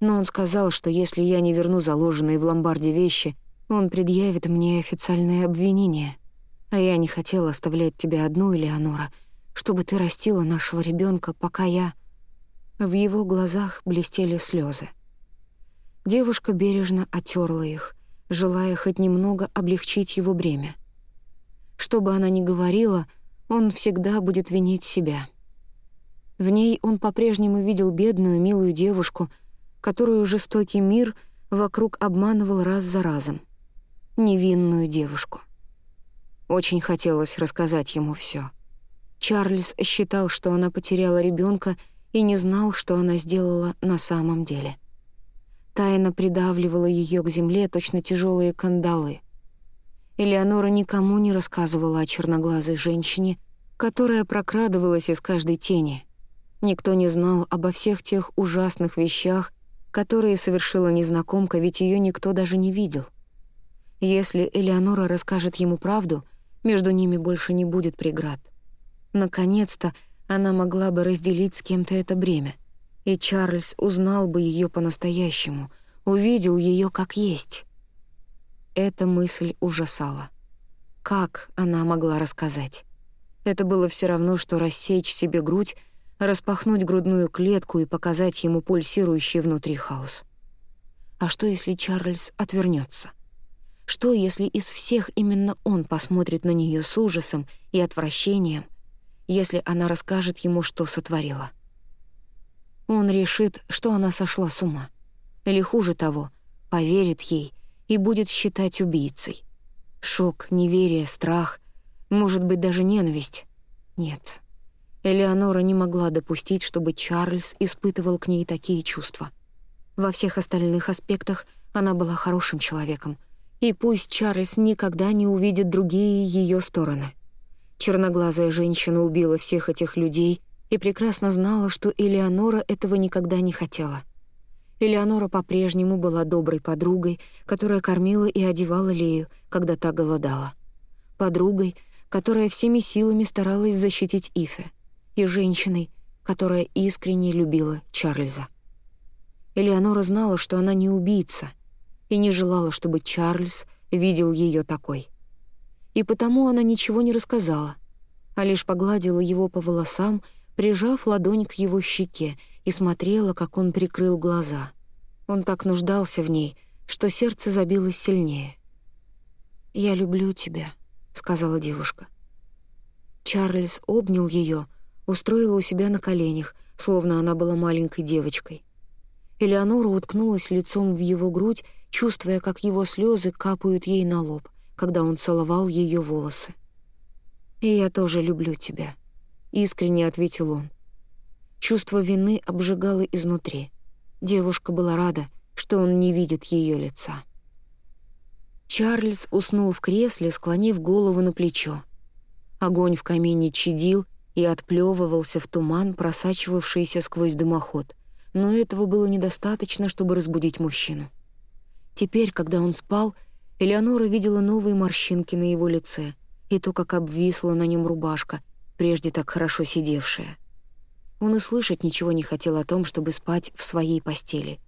Speaker 1: но он сказал, что если я не верну заложенные в ломбарде вещи, он предъявит мне официальное обвинение. А я не хотела оставлять тебя одну, Элеонора, чтобы ты растила нашего ребенка, пока я...» В его глазах блестели слезы. Девушка бережно отерла их, желая хоть немного облегчить его бремя. Что бы она ни говорила, он всегда будет винить себя. В ней он по-прежнему видел бедную, милую девушку — которую жестокий мир вокруг обманывал раз за разом. Невинную девушку. Очень хотелось рассказать ему все. Чарльз считал, что она потеряла ребенка и не знал, что она сделала на самом деле. Тайна придавливала ее к земле точно тяжелые кандалы. Элеонора никому не рассказывала о черноглазой женщине, которая прокрадывалась из каждой тени. Никто не знал обо всех тех ужасных вещах, которые совершила незнакомка, ведь ее никто даже не видел. Если Элеонора расскажет ему правду, между ними больше не будет преград. Наконец-то она могла бы разделить с кем-то это бремя, и Чарльз узнал бы ее по-настоящему, увидел ее как есть. Эта мысль ужасала. Как она могла рассказать? Это было все равно, что рассечь себе грудь распахнуть грудную клетку и показать ему пульсирующий внутри хаос. А что, если Чарльз отвернется? Что, если из всех именно он посмотрит на нее с ужасом и отвращением, если она расскажет ему, что сотворила? Он решит, что она сошла с ума. Или хуже того, поверит ей и будет считать убийцей. Шок, неверие, страх, может быть, даже ненависть. Нет, Элеонора не могла допустить, чтобы Чарльз испытывал к ней такие чувства. Во всех остальных аспектах она была хорошим человеком, и пусть Чарльз никогда не увидит другие ее стороны. Черноглазая женщина убила всех этих людей и прекрасно знала, что Элеонора этого никогда не хотела. Элеонора по-прежнему была доброй подругой, которая кормила и одевала Лею, когда та голодала. Подругой, которая всеми силами старалась защитить Ифе, и женщиной, которая искренне любила Чарльза. Элеонора знала, что она не убийца, и не желала, чтобы Чарльз видел ее такой. И потому она ничего не рассказала, а лишь погладила его по волосам, прижав ладонь к его щеке, и смотрела, как он прикрыл глаза. Он так нуждался в ней, что сердце забилось сильнее. «Я люблю тебя», — сказала девушка. Чарльз обнял ее, устроил у себя на коленях, словно она была маленькой девочкой. Элеонора уткнулась лицом в его грудь, чувствуя, как его слезы капают ей на лоб, когда он целовал ее волосы. «И я тоже люблю тебя», — искренне ответил он. Чувство вины обжигало изнутри. Девушка была рада, что он не видит ее лица. Чарльз уснул в кресле, склонив голову на плечо. Огонь в камине чадил и отплевывался в туман, просачивавшийся сквозь дымоход. Но этого было недостаточно, чтобы разбудить мужчину. Теперь, когда он спал, Элеонора видела новые морщинки на его лице и то, как обвисла на нем рубашка, прежде так хорошо сидевшая. Он и слышать ничего не хотел о том, чтобы спать в своей постели.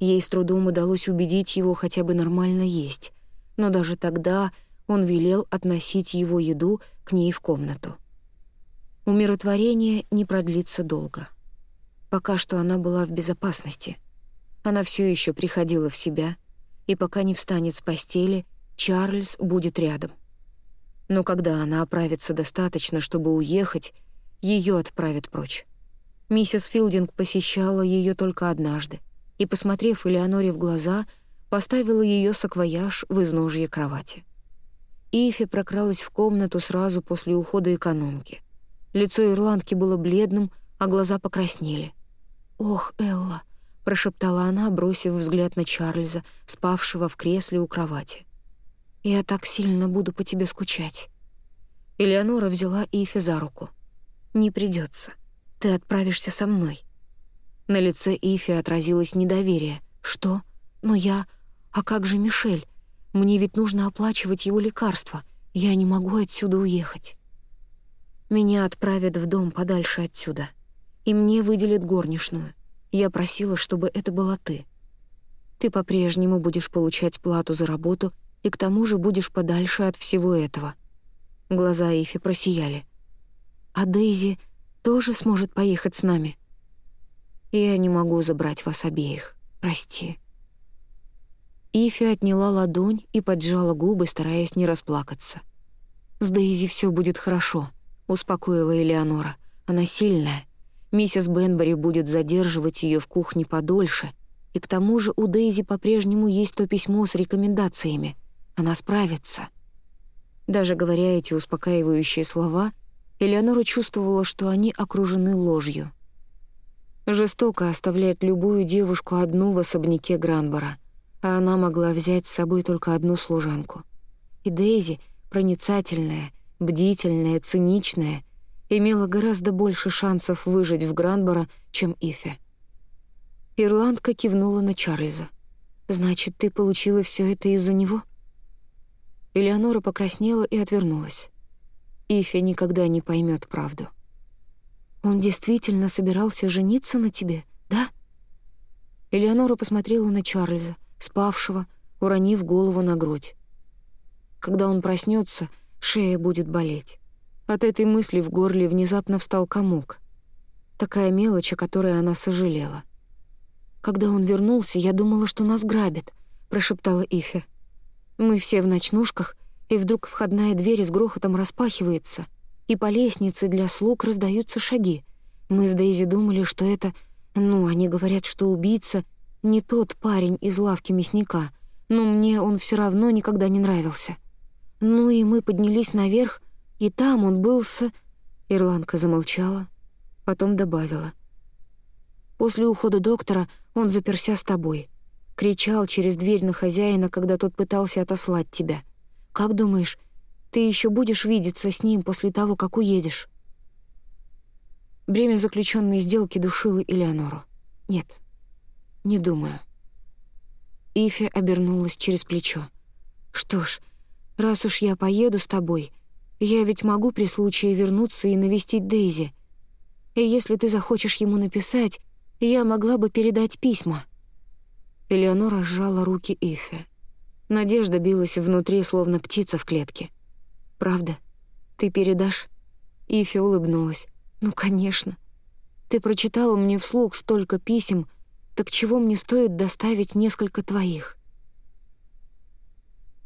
Speaker 1: Ей с трудом удалось убедить его хотя бы нормально есть но даже тогда он велел относить его еду к ней в комнату. Умиротворение не продлится долго. Пока что она была в безопасности. Она все еще приходила в себя, и пока не встанет с постели, Чарльз будет рядом. Но когда она оправится достаточно, чтобы уехать, ее отправят прочь. Миссис Филдинг посещала ее только однажды, и, посмотрев Элеоноре в глаза, поставила ее саквояж в изножье кровати. Ифи прокралась в комнату сразу после ухода экономки. Лицо ирландки было бледным, а глаза покраснели. «Ох, Элла!» — прошептала она, бросив взгляд на Чарльза, спавшего в кресле у кровати. «Я так сильно буду по тебе скучать». Элеонора взяла Ифи за руку. «Не придется. Ты отправишься со мной». На лице Ифи отразилось недоверие. «Что? Но я...» «А как же Мишель? Мне ведь нужно оплачивать его лекарства. Я не могу отсюда уехать». Меня отправят в дом подальше отсюда. И мне выделят горничную. Я просила, чтобы это была ты. Ты по-прежнему будешь получать плату за работу и к тому же будешь подальше от всего этого. Глаза Ифи просияли. А Дейзи тоже сможет поехать с нами. Я не могу забрать вас обеих. Прости. Ифи отняла ладонь и поджала губы, стараясь не расплакаться. «С Дейзи все будет хорошо», — успокоила Элеонора. «Она сильная. Миссис Бенбери будет задерживать ее в кухне подольше, и к тому же у Дейзи по-прежнему есть то письмо с рекомендациями. Она справится». Даже говоря эти успокаивающие слова, Элеонора чувствовала, что они окружены ложью. Жестоко оставлять любую девушку одну в особняке Гранбора — а она могла взять с собой только одну служанку. И Дейзи, проницательная, бдительная, циничная, имела гораздо больше шансов выжить в Гранборо, чем Ифе. Ирландка кивнула на Чарльза. «Значит, ты получила все это из-за него?» Элеонора покраснела и отвернулась. Ифе никогда не поймет правду. «Он действительно собирался жениться на тебе, да?» Элеонора посмотрела на Чарльза — спавшего, уронив голову на грудь. Когда он проснется, шея будет болеть. От этой мысли в горле внезапно встал комок. Такая мелочь, о которой она сожалела. «Когда он вернулся, я думала, что нас грабят», — прошептала Ифе. «Мы все в ночнушках, и вдруг входная дверь с грохотом распахивается, и по лестнице для слуг раздаются шаги. Мы с Дейзи думали, что это... Ну, они говорят, что убийца не тот парень из лавки мясника, но мне он все равно никогда не нравился. Ну и мы поднялись наверх, и там он был с... Ирландка замолчала, Потом добавила. «После ухода доктора он заперся с тобой. Кричал через дверь на хозяина, когда тот пытался отослать тебя. Как думаешь, ты еще будешь видеться с ним после того, как уедешь?» Бремя заключенной сделки душило Элеонору. «Нет, не думаю». Ифи обернулась через плечо. «Что ж, раз уж я поеду с тобой, я ведь могу при случае вернуться и навестить Дейзи. И если ты захочешь ему написать, я могла бы передать письма». Элеонора сжала руки Ифи. Надежда билась внутри, словно птица в клетке. «Правда? Ты передашь?» Ифи улыбнулась. «Ну, конечно. Ты прочитала мне вслух столько писем, так чего мне стоит доставить несколько твоих?»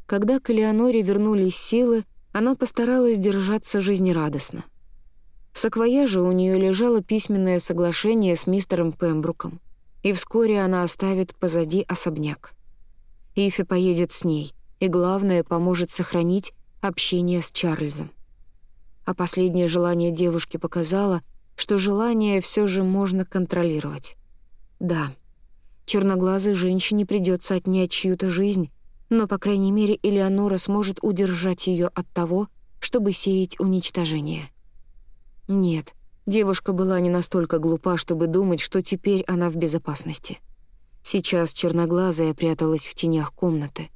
Speaker 1: Когда к Элеоноре вернулись силы, она постаралась держаться жизнерадостно. В саквояже у нее лежало письменное соглашение с мистером Пембруком, и вскоре она оставит позади особняк. Ифи поедет с ней, и, главное, поможет сохранить общение с Чарльзом. А последнее желание девушки показало, что желание все же можно контролировать. Да, черноглазой женщине придется отнять чью-то жизнь, но, по крайней мере, Элеонора сможет удержать ее от того, чтобы сеять уничтожение. Нет, девушка была не настолько глупа, чтобы думать, что теперь она в безопасности. Сейчас черноглазая пряталась в тенях комнаты.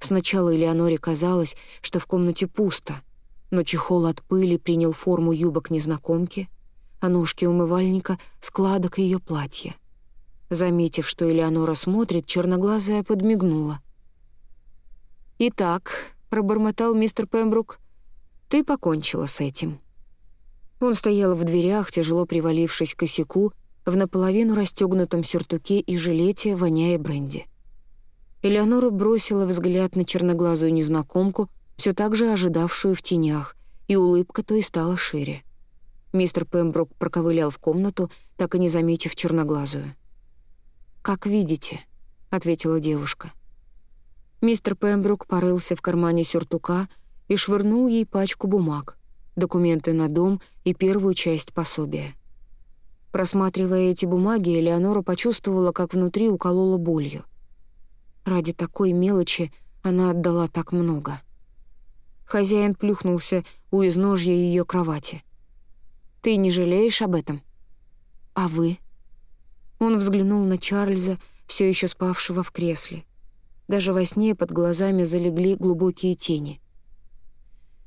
Speaker 1: Сначала Элеоноре казалось, что в комнате пусто, но чехол от пыли принял форму юбок незнакомки, а ножки умывальника — складок ее платья. Заметив, что Элеонора смотрит, черноглазая подмигнула. «Итак», — пробормотал мистер Пембрук, — «ты покончила с этим». Он стоял в дверях, тяжело привалившись к косяку, в наполовину расстегнутом сюртуке и жилете, воняя бренди. Элеонора бросила взгляд на черноглазую незнакомку, все так же ожидавшую в тенях, и улыбка то и стала шире. Мистер Пембрук проковылял в комнату, так и не заметив черноглазую. «Как видите», — ответила девушка. — Мистер Пембрук порылся в кармане сюртука и швырнул ей пачку бумаг, документы на дом и первую часть пособия. Просматривая эти бумаги, Элеонора почувствовала, как внутри уколола болью. Ради такой мелочи она отдала так много. Хозяин плюхнулся у изножья ее кровати. «Ты не жалеешь об этом?» «А вы?» Он взглянул на Чарльза, все еще спавшего в кресле. Даже во сне под глазами залегли глубокие тени.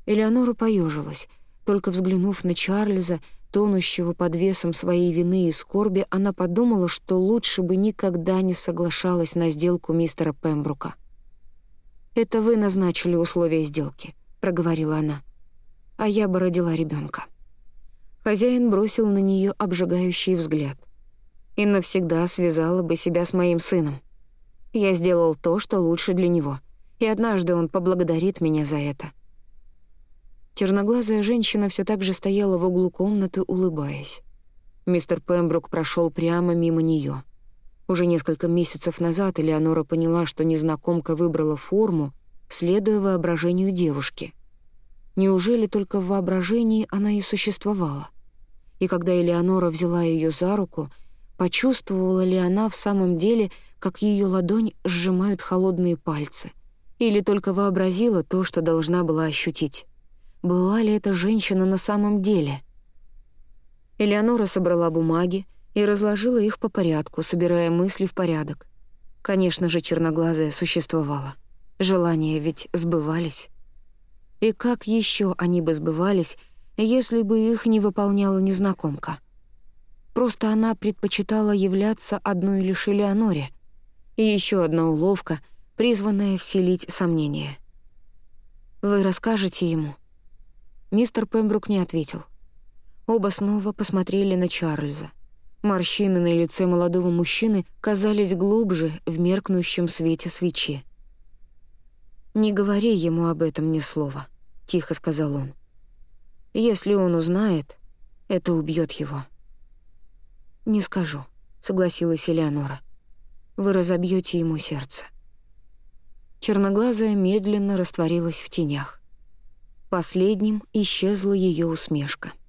Speaker 1: Элеонора поежилась. Только взглянув на Чарльза, тонущего под весом своей вины и скорби, она подумала, что лучше бы никогда не соглашалась на сделку мистера Пембрука. «Это вы назначили условия сделки», — проговорила она. «А я бы родила ребенка. Хозяин бросил на нее обжигающий взгляд. «И навсегда связала бы себя с моим сыном. Я сделал то, что лучше для него, и однажды он поблагодарит меня за это. Черноглазая женщина все так же стояла в углу комнаты, улыбаясь. Мистер Пембрук прошел прямо мимо нее. Уже несколько месяцев назад Элеонора поняла, что незнакомка выбрала форму, следуя воображению девушки. Неужели только в воображении она и существовала? И когда Элеонора взяла ее за руку, почувствовала ли она в самом деле, как ее ладонь сжимают холодные пальцы. Или только вообразила то, что должна была ощутить. Была ли эта женщина на самом деле? Элеонора собрала бумаги и разложила их по порядку, собирая мысли в порядок. Конечно же, черноглазая существовала. Желания ведь сбывались. И как еще они бы сбывались, если бы их не выполняла незнакомка? Просто она предпочитала являться одной лишь Элеоноре — и еще одна уловка, призванная вселить сомнения. «Вы расскажете ему?» Мистер Пембрук не ответил. Оба снова посмотрели на Чарльза. Морщины на лице молодого мужчины казались глубже в меркнущем свете свечи. «Не говори ему об этом ни слова», — тихо сказал он. «Если он узнает, это убьет его». «Не скажу», — согласилась Элеонора вы разобьете ему сердце. Черноглазая медленно растворилась в тенях. Последним исчезла ее усмешка —